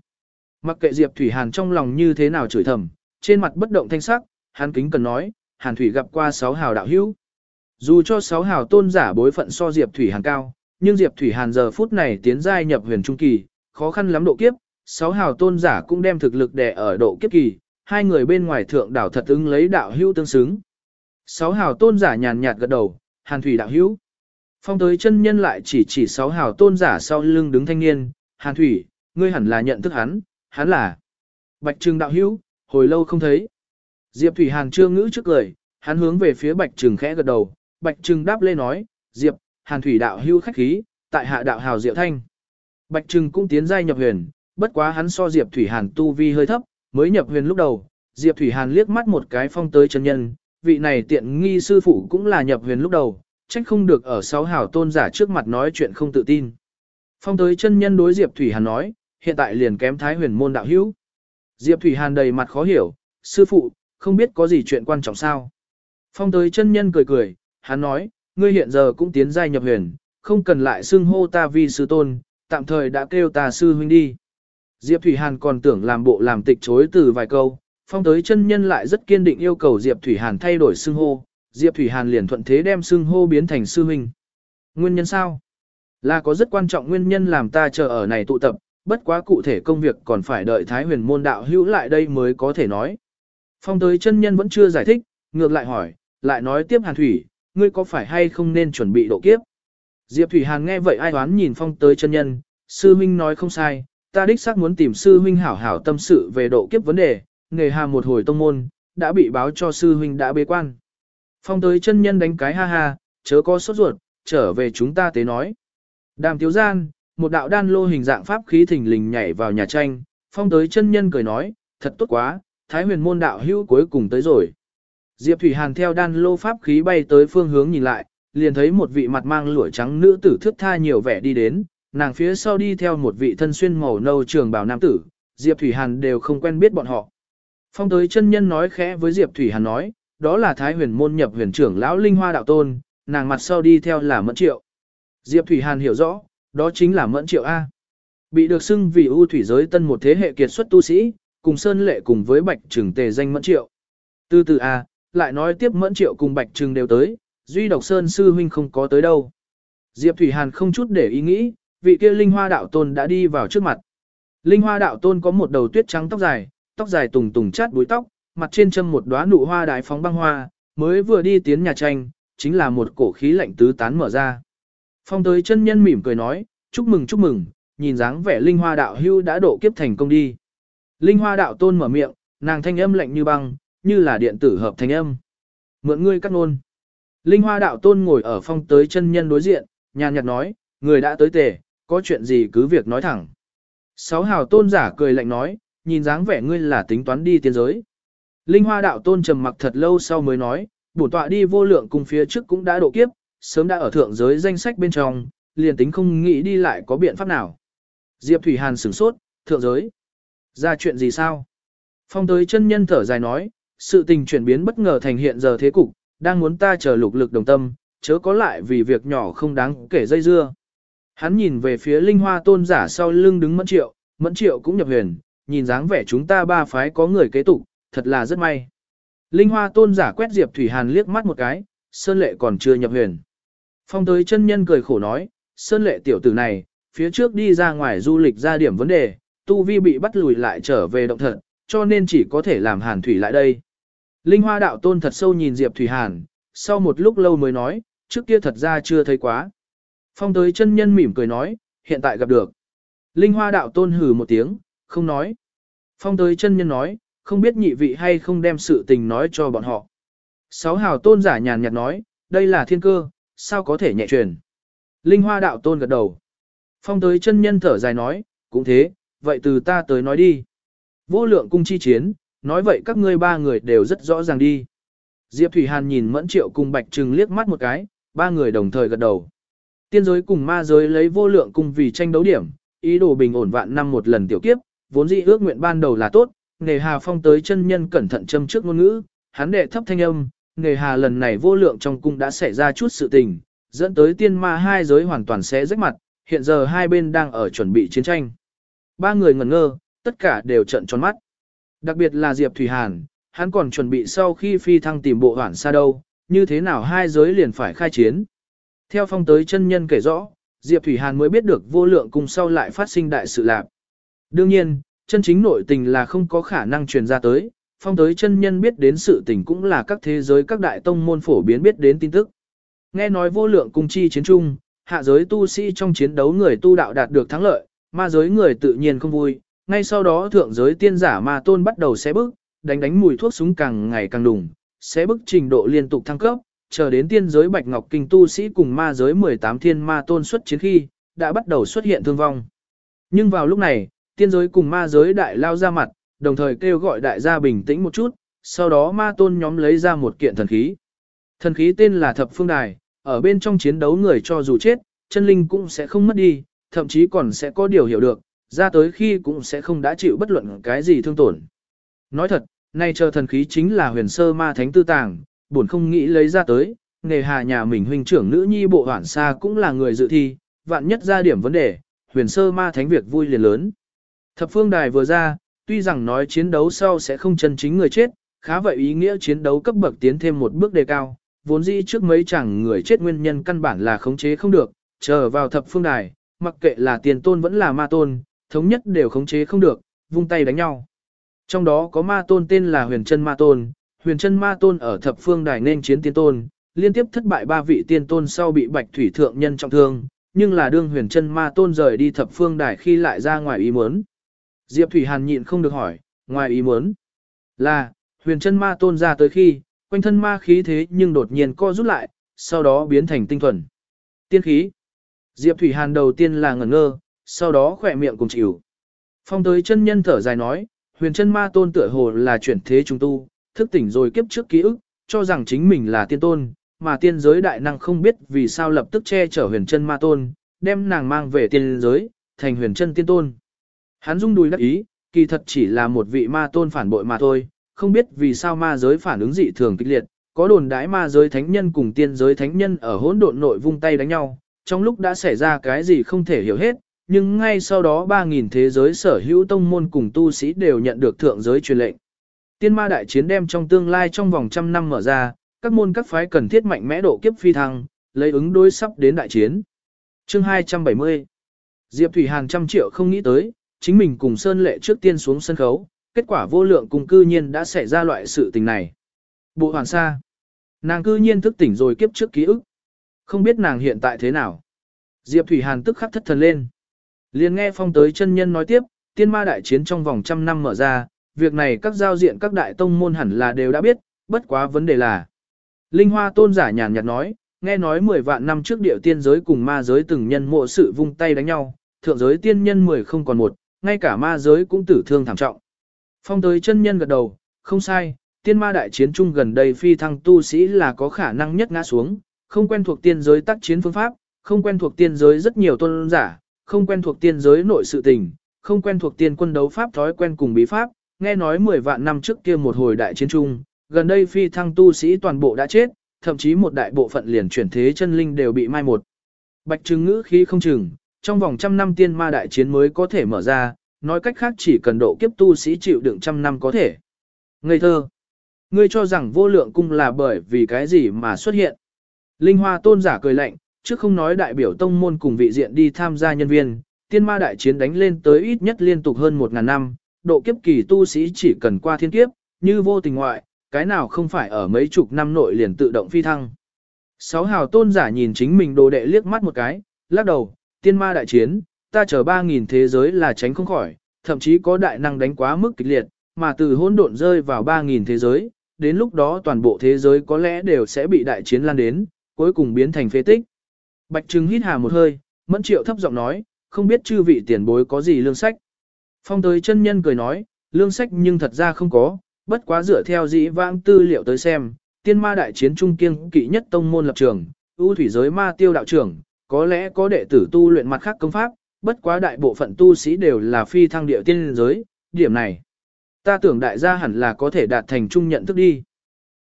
Mặc kệ Diệp Thủy Hàn trong lòng như thế nào chửi thầm, trên mặt bất động thanh sắc, hắn kính cần nói, Hàn Thủy gặp qua sáu hào đạo hữu. Dù cho sáu hào tôn giả bối phận so Diệp Thủy Hàn cao, nhưng Diệp Thủy Hàn giờ phút này tiến giai nhập huyền trung kỳ, khó khăn lắm độ kiếp, sáu hào tôn giả cũng đem thực lực đè ở độ kiếp kỳ, hai người bên ngoài thượng đảo thật ứng lấy đạo hữu tương xứng. Sáu hào tôn giả nhàn nhạt gật đầu, hàn thủy đạo hữu. Phong tới chân nhân lại chỉ chỉ sáu hào tôn giả sau lưng đứng thanh niên, hàn thủy, ngươi hẳn là nhận thức hắn, hắn là Bạch Trừng đạo hữu, hồi lâu không thấy. Diệp Thủy Hàn trương ngữ trước cười, hắn hướng về phía Bạch Trừng khẽ gật đầu, Bạch Trừng đáp lên nói, Diệp, Hàn Thủy đạo hữu khách khí, tại hạ đạo hào Diệu Thanh. Bạch Trừng cũng tiến giai nhập huyền, bất quá hắn so Diệp Thủy Hàn tu vi hơi thấp, mới nhập huyền lúc đầu, Diệp Thủy Hàn liếc mắt một cái phong tới chân nhân, vị này tiện nghi sư phụ cũng là nhập huyền lúc đầu, trách không được ở sáu hảo tôn giả trước mặt nói chuyện không tự tin. Phong tới chân nhân đối Diệp Thủy Hàn nói, hiện tại liền kém thái huyền môn đạo hữu. Diệp Thủy Hàn đầy mặt khó hiểu, sư phụ, không biết có gì chuyện quan trọng sao. Phong tới chân nhân cười cười, hắn nói, ngươi hiện giờ cũng tiến giai nhập huyền, không cần lại xưng hô ta vi sư tôn, tạm thời đã kêu ta sư huynh đi. Diệp Thủy Hàn còn tưởng làm bộ làm tịch chối từ vài câu, phong tới chân nhân lại rất kiên định yêu cầu Diệp Thủy Hàn thay đổi xưng hô, Diệp Thủy Hàn liền thuận thế đem xưng hô biến thành sư huynh. Nguyên nhân sao? Là có rất quan trọng nguyên nhân làm ta chờ ở này tụ tập, bất quá cụ thể công việc còn phải đợi Thái huyền môn đạo hữu lại đây mới có thể nói. Phong tới chân nhân vẫn chưa giải thích, ngược lại hỏi, lại nói tiếp Hàn Thủy, ngươi có phải hay không nên chuẩn bị độ kiếp? Diệp Thủy Hàn nghe vậy ai oán nhìn phong tới chân nhân, sư huynh nói không sai, ta đích xác muốn tìm sư huynh hảo hảo tâm sự về độ kiếp vấn đề, nghề hà một hồi tông môn, đã bị báo cho sư huynh đã bế quan. Phong tới chân nhân đánh cái ha ha, chớ có sốt ruột, trở về chúng ta tế nói. Đàm tiếu gian, một đạo đan lô hình dạng pháp khí thình lình nhảy vào nhà tranh, phong tới chân nhân cười nói, thật tốt quá, thái huyền môn đạo hữu cuối cùng tới rồi. Diệp Thủy Hàn theo đan lô pháp khí bay tới phương hướng nhìn lại, liền thấy một vị mặt mang lụa trắng nữ tử thước tha nhiều vẻ đi đến, nàng phía sau đi theo một vị thân xuyên màu nâu trường bào nam tử, Diệp Thủy Hàn đều không quen biết bọn họ. Phong tới chân nhân nói khẽ với Diệp Thủy Hàn nói, đó là Thái huyền môn nhập huyền trưởng lão Linh Hoa Đạo Tôn, nàng mặt sau đi theo là Mẫn Triệu. Diệp Thủy Hàn hiểu rõ, đó chính là Mẫn Triệu A. Bị được xưng vì ưu thủy giới tân một thế hệ kiệt xuất tu sĩ, cùng Sơn Lệ cùng với Bạch Trừng tề danh Mẫn Triệu. Từ từ A, lại nói tiếp Mẫn Triệu cùng Bạch Trừng đều tới, duy độc Sơn Sư Huynh không có tới đâu. Diệp Thủy Hàn không chút để ý nghĩ, vị kia Linh Hoa Đạo Tôn đã đi vào trước mặt. Linh Hoa Đạo Tôn có một đầu tuyết trắng tóc dài, tóc dài tùng tùng chát búi tóc, mặt trên châm một đóa nụ hoa đại phóng băng hoa, mới vừa đi tiến nhà tranh, chính là một cổ khí lạnh tứ tán mở ra. Phong tới chân nhân mỉm cười nói, chúc mừng chúc mừng, nhìn dáng vẻ linh hoa đạo hưu đã độ kiếp thành công đi. Linh hoa đạo tôn mở miệng, nàng thanh âm lạnh như băng, như là điện tử hợp thanh âm. Mượn ngươi cắt nôn. Linh hoa đạo tôn ngồi ở phong tới chân nhân đối diện, nhàn nhạt nói, người đã tới tề, có chuyện gì cứ việc nói thẳng. Sáu hào tôn giả cười lạnh nói, nhìn dáng vẻ ngươi là tính toán đi tiên giới. Linh hoa đạo tôn trầm mặc thật lâu sau mới nói, bổn tọa đi vô lượng cùng phía trước cũng đã độ kiếp, sớm đã ở thượng giới danh sách bên trong, liền tính không nghĩ đi lại có biện pháp nào. Diệp Thủy Hàn sửng sốt, thượng giới. Ra chuyện gì sao? Phong tới chân nhân thở dài nói, sự tình chuyển biến bất ngờ thành hiện giờ thế cục, đang muốn ta chờ lục lực đồng tâm, chớ có lại vì việc nhỏ không đáng kể dây dưa. Hắn nhìn về phía linh hoa tôn giả sau lưng đứng mẫn triệu, mẫn triệu cũng nhập huyền, nhìn dáng vẻ chúng ta ba phái có người kế tục, thật là rất may. Linh hoa tôn giả quét Diệp Thủy Hàn liếc mắt một cái, Sơn Lệ còn chưa nhập huyền. Phong tới chân nhân cười khổ nói, Sơn Lệ tiểu tử này, phía trước đi ra ngoài du lịch ra điểm vấn đề, tu vi bị bắt lùi lại trở về động thật, cho nên chỉ có thể làm Hàn Thủy lại đây. Linh hoa đạo tôn thật sâu nhìn Diệp Thủy Hàn, sau một lúc lâu mới nói, trước kia thật ra chưa thấy quá. Phong tới chân nhân mỉm cười nói, hiện tại gặp được. Linh hoa đạo tôn hừ một tiếng, không nói. Phong tới chân nhân nói, không biết nhị vị hay không đem sự tình nói cho bọn họ. Sáu hào tôn giả nhàn nhạt nói, đây là thiên cơ, sao có thể nhẹ truyền. Linh hoa đạo tôn gật đầu. Phong tới chân nhân thở dài nói, cũng thế, vậy từ ta tới nói đi. Vô lượng cung chi chiến, nói vậy các ngươi ba người đều rất rõ ràng đi. Diệp Thủy Hàn nhìn Mẫn Triệu cùng Bạch Trừng liếc mắt một cái, ba người đồng thời gật đầu. Tiên giới cùng ma giới lấy vô lượng cung vì tranh đấu điểm, ý đồ bình ổn vạn năm một lần tiểu kiếp, vốn dĩ ước nguyện ban đầu là tốt, nghề Hà Phong tới chân nhân cẩn thận châm trước ngôn ngữ, hắn đệ thấp thanh âm, nghề Hà lần này vô lượng trong cung đã xảy ra chút sự tình, dẫn tới tiên ma hai giới hoàn toàn sẽ rách mặt, hiện giờ hai bên đang ở chuẩn bị chiến tranh. Ba người ngẩn ngơ, tất cả đều trận tròn mắt. Đặc biệt là Diệp Thủy Hàn, hắn còn chuẩn bị sau khi phi thăng tìm bộ hoảng xa đâu, như thế nào hai giới liền phải khai chiến. Theo phong tới chân nhân kể rõ, Diệp Thủy Hàn mới biết được vô lượng cung sau lại phát sinh đại sự lạc. Đương nhiên, chân chính nội tình là không có khả năng truyền ra tới, phong tới chân nhân biết đến sự tình cũng là các thế giới các đại tông môn phổ biến biết đến tin tức. Nghe nói vô lượng cung chi chiến trung, hạ giới tu sĩ trong chiến đấu người tu đạo đạt được thắng lợi, ma giới người tự nhiên không vui, ngay sau đó thượng giới tiên giả ma tôn bắt đầu xé bức, đánh đánh mùi thuốc súng càng ngày càng đùng, xé bức trình độ liên tục thăng cấp, chờ đến tiên giới bạch ngọc kinh tu sĩ cùng ma giới 18 thiên ma tôn xuất chiến khi, đã bắt đầu xuất hiện thương vong. Nhưng vào lúc này, tiên giới cùng ma giới đại lao ra mặt, đồng thời kêu gọi đại gia bình tĩnh một chút, sau đó ma tôn nhóm lấy ra một kiện thần khí. Thần khí tên là thập phương đài, ở bên trong chiến đấu người cho dù chết, chân linh cũng sẽ không mất đi, thậm chí còn sẽ có điều hiểu được, ra tới khi cũng sẽ không đã chịu bất luận cái gì thương tổn. Nói thật, nay chờ thần khí chính là huyền sơ ma thánh tư tàng, buồn không nghĩ lấy ra tới, nghề hà nhà mình huynh trưởng nữ nhi bộ hoảng xa cũng là người dự thi, vạn nhất ra điểm vấn đề, huyền sơ ma thánh việc vui liền lớn. Thập phương đài vừa ra, tuy rằng nói chiến đấu sau sẽ không chân chính người chết, khá vậy ý nghĩa chiến đấu cấp bậc tiến thêm một bước đề cao, vốn dĩ trước mấy chẳng người chết nguyên nhân căn bản là khống chế không được, chờ vào thập phương đài, mặc kệ là tiền tôn vẫn là ma tôn, thống nhất đều khống chế không được, vung tay đánh nhau. Trong đó có ma tôn tên là huyền chân ma tôn, huyền chân ma tôn ở thập phương đài nên chiến tiên tôn, liên tiếp thất bại ba vị tiên tôn sau bị bạch thủy thượng nhân trọng thương, nhưng là đương huyền chân ma tôn rời đi thập phương đài khi lại ra ngoài ý muốn. Diệp Thủy Hàn nhịn không được hỏi, ngoài ý muốn là, huyền chân ma tôn ra tới khi, quanh thân ma khí thế nhưng đột nhiên co rút lại, sau đó biến thành tinh thuần. Tiên khí. Diệp Thủy Hàn đầu tiên là ngẩn ngơ, sau đó khỏe miệng cùng chịu. Phong tới chân nhân thở dài nói, huyền chân ma tôn tựa hồ là chuyển thế trung tu, thức tỉnh rồi kiếp trước ký ức, cho rằng chính mình là tiên tôn, mà tiên giới đại năng không biết vì sao lập tức che chở huyền chân ma tôn, đem nàng mang về tiên giới, thành huyền chân tiên tôn. Hắn rung đùi đắc ý, kỳ thật chỉ là một vị ma tôn phản bội mà thôi, không biết vì sao ma giới phản ứng dị thường kịch liệt, có đồn đãi ma giới thánh nhân cùng tiên giới thánh nhân ở hỗn độn nội vung tay đánh nhau, trong lúc đã xảy ra cái gì không thể hiểu hết, nhưng ngay sau đó 3.000 thế giới sở hữu tông môn cùng tu sĩ đều nhận được thượng giới truyền lệnh. Tiên ma đại chiến đem trong tương lai trong vòng trăm năm mở ra, các môn các phái cần thiết mạnh mẽ độ kiếp phi thăng, lấy ứng đối sắp đến đại chiến. Chương 270 Diệp Thủy Hàn trăm triệu không nghĩ tới, chính mình cùng Sơn Lệ trước tiên xuống sân khấu, kết quả vô lượng cùng cư nhiên đã xảy ra loại sự tình này. Bộ hoàn sa. Nàng cư nhiên thức tỉnh rồi kiếp trước ký ức. Không biết nàng hiện tại thế nào. Diệp Thủy Hàn tức khắc thất thần lên. liền nghe phong tới chân nhân nói tiếp, tiên ma đại chiến trong vòng trăm năm mở ra, việc này các giao diện các đại tông môn hẳn là đều đã biết, bất quá vấn đề là. Linh Hoa tôn giả nhàn nhạt nói, nghe nói 10 vạn năm trước điệu tiên giới cùng ma giới từng nhân mộ sự vung tay đánh nhau, thượng giới tiên nhân 10 không còn một, ngay cả ma giới cũng tử thương thảm trọng. Phong tới chân nhân gật đầu, không sai, tiên ma đại chiến chung gần đây phi thăng tu sĩ là có khả năng nhất ngã xuống, không quen thuộc tiên giới tác chiến phương pháp, không quen thuộc tiên giới rất nhiều tôn giả, không quen thuộc tiên giới nội sự tình, không quen thuộc tiên quân đấu pháp thói quen cùng bí pháp, nghe nói 10 vạn năm trước kia một hồi đại chiến chung, gần đây phi thăng tu sĩ toàn bộ đã chết, thậm chí một đại bộ phận liền chuyển thế chân linh đều bị mai một. Bạch trừng ngữ khí không chừng, trong vòng trăm năm tiên ma đại chiến mới có thể mở ra, nói cách khác chỉ cần độ kiếp tu sĩ chịu đựng trăm năm có thể. Ngây thơ. Ngươi cho rằng vô lượng cung là bởi vì cái gì mà xuất hiện. Linh hoa tôn giả cười lạnh, trước không nói đại biểu tông môn cùng vị diện đi tham gia nhân viên, tiên ma đại chiến đánh lên tới ít nhất liên tục hơn một ngàn năm, độ kiếp kỳ tu sĩ chỉ cần qua thiên kiếp, như vô tình ngoại, cái nào không phải ở mấy chục năm nội liền tự động phi thăng. Sáu hào tôn giả nhìn chính mình đồ đệ liếc mắt một cái, lắc đầu, tiên ma đại chiến, ta chờ 3.000 thế giới là tránh không khỏi, thậm chí có đại năng đánh quá mức kịch liệt, mà từ hỗn độn rơi vào 3.000 thế giới, đến lúc đó toàn bộ thế giới có lẽ đều sẽ bị đại chiến lan đến, cuối cùng biến thành phế tích. Bạch Trừng hít hà một hơi, mẫn triệu thấp giọng nói, không biết chư vị tiền bối có gì lương sách. Phong tới chân nhân cười nói, lương sách nhưng thật ra không có, bất quá dựa theo dĩ vãng tư liệu tới xem, tiên ma đại chiến trung kiên kỵ nhất tông môn lập trường, ưu thủy giới ma tiêu đạo trưởng, có lẽ có đệ tử tu luyện mặt khác công pháp, bất quá đại bộ phận tu sĩ đều là phi thăng địa tiên giới, điểm này. Ta tưởng đại gia hẳn là có thể đạt thành chung nhận thức đi.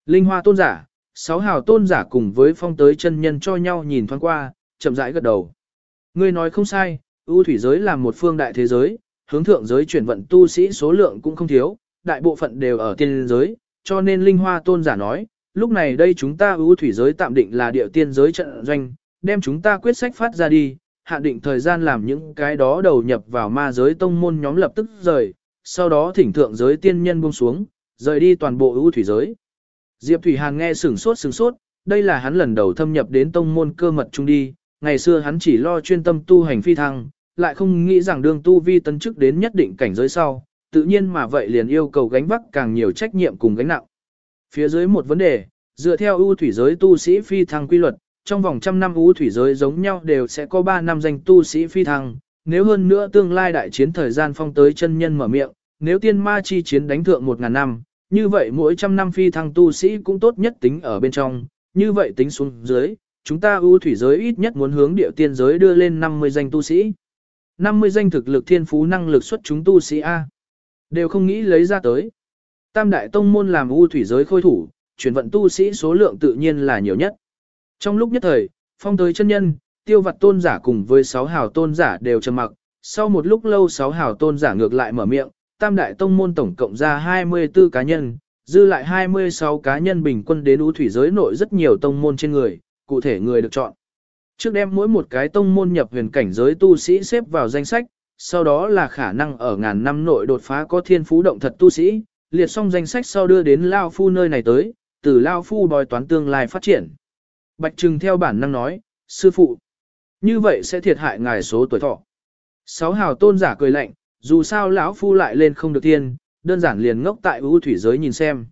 Linh hoa tôn giả, sáu hào tôn giả cùng với phong tới chân nhân cho nhau nhìn thoáng qua, chậm rãi gật đầu. Ngươi nói không sai, ưu thủy giới là một phương đại thế giới, hướng thượng giới chuyển vận tu sĩ số lượng cũng không thiếu, đại bộ phận đều ở tiên giới, cho nên linh hoa tôn giả nói, lúc này đây chúng ta ưu thủy giới tạm định là địa tiên giới trận doanh, đem chúng ta quyết sách phát ra đi, hạn định thời gian làm những cái đó đầu nhập vào ma giới tông môn nhóm lập tức rời, sau đó thỉnh thượng giới tiên nhân buông xuống, rời đi toàn bộ ưu thủy giới. Diệp Thủy Hàn nghe sửng sốt sửng sốt, đây là hắn lần đầu thâm nhập đến tông môn cơ mật trung đi, ngày xưa hắn chỉ lo chuyên tâm tu hành phi thăng, lại không nghĩ rằng đương tu vi tấn chức đến nhất định cảnh giới sau, tự nhiên mà vậy liền yêu cầu gánh vác càng nhiều trách nhiệm cùng gánh nặng. Phía dưới một vấn đề, dựa theo ưu thủy giới tu sĩ phi thăng quy luật, trong vòng trăm năm ưu thủy giới giống nhau đều sẽ có 3 năm danh tu sĩ phi thăng, nếu hơn nữa tương lai đại chiến thời gian phong tới chân nhân mở miệng, nếu tiên ma chi chiến đánh thượng 1.000 năm, như vậy mỗi trăm năm phi thăng tu sĩ cũng tốt nhất tính ở bên trong, như vậy tính xuống dưới, chúng ta ưu thủy giới ít nhất muốn hướng địa tiên giới đưa lên 50 danh tu sĩ. 50 danh thực lực thiên phú năng lực xuất chúng tu sĩ A. Đều không nghĩ lấy ra tới. Tam đại tông môn làm u thủy giới khôi thủ, chuyển vận tu sĩ số lượng tự nhiên là nhiều nhất. Trong lúc nhất thời, phong tới chân nhân, tiêu vật tôn giả cùng với sáu hào tôn giả đều trầm mặc, sau một lúc lâu sáu hào tôn giả ngược lại mở miệng, tam đại tông môn tổng cộng ra 24 cá nhân, dư lại 26 cá nhân bình quân đến u thủy giới nội rất nhiều tông môn trên người, cụ thể người được chọn. Trước đem mỗi một cái tông môn nhập huyền cảnh giới tu sĩ xếp vào danh sách, sau đó là khả năng ở ngàn năm nội đột phá có thiên phú động thật tu sĩ, liệt xong danh sách sau đưa đến Lao Phu nơi này tới, từ Lao Phu bòi toán tương lai phát triển. Bạch Trừng theo bản năng nói, sư phụ, như vậy sẽ thiệt hại ngài số tuổi thọ. Sáu hào tôn giả cười lạnh, dù sao lão Phu lại lên không được tiên, đơn giản liền ngốc tại ưu thủy giới nhìn xem.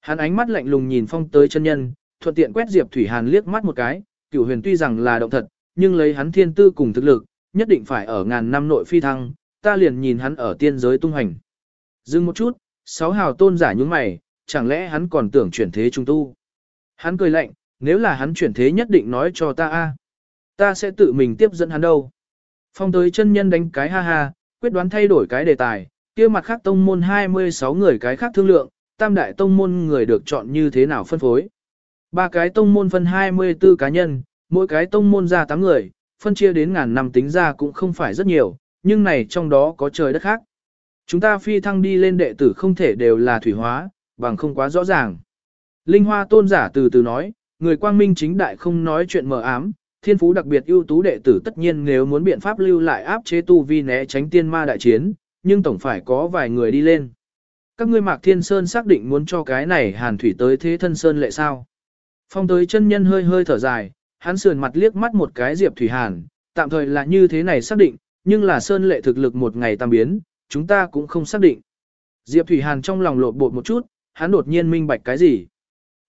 Hắn ánh mắt lạnh lùng nhìn phong tới chân nhân, thuận tiện quét Diệp Thủy Hàn liếc mắt một cái, cửu huyền tuy rằng là động thật, nhưng lấy hắn thiên tư cùng thực lực, nhất định phải ở ngàn năm nội phi thăng, ta liền nhìn hắn ở tiên giới tung hành. Dừng một chút, sáu hào tôn giả nhúng mày, chẳng lẽ hắn còn tưởng chuyển thế trung tu. Hắn cười lạnh, nếu là hắn chuyển thế nhất định nói cho ta a, Ta sẽ tự mình tiếp dẫn hắn đâu. Phong tới chân nhân đánh cái ha ha, quyết đoán thay đổi cái đề tài, kia mặt khác tông môn 26 người cái khác thương lượng, tam đại tông môn người được chọn như thế nào phân phối. Ba cái tông môn phân 24 cá nhân, mỗi cái tông môn ra 8 người, phân chia đến ngàn năm tính ra cũng không phải rất nhiều, nhưng này trong đó có trời đất khác. Chúng ta phi thăng đi lên đệ tử không thể đều là thủy hóa, bằng không quá rõ ràng. Linh Hoa tôn giả từ từ nói, người quang minh chính đại không nói chuyện mờ ám, thiên phú đặc biệt ưu tú đệ tử tất nhiên nếu muốn biện pháp lưu lại áp chế tu vi né tránh tiên ma đại chiến, nhưng tổng phải có vài người đi lên. Các ngươi Mạc Thiên Sơn xác định muốn cho cái này Hàn Thủy tới thế thân Sơn lệ sao? Phong tới chân nhân hơi hơi thở dài, hắn sườn mặt liếc mắt một cái Diệp Thủy Hàn, tạm thời là như thế này xác định, nhưng là Sơn lệ thực lực một ngày tam biến, chúng ta cũng không xác định. Diệp Thủy Hàn trong lòng lột bột một chút, hắn đột nhiên minh bạch cái gì?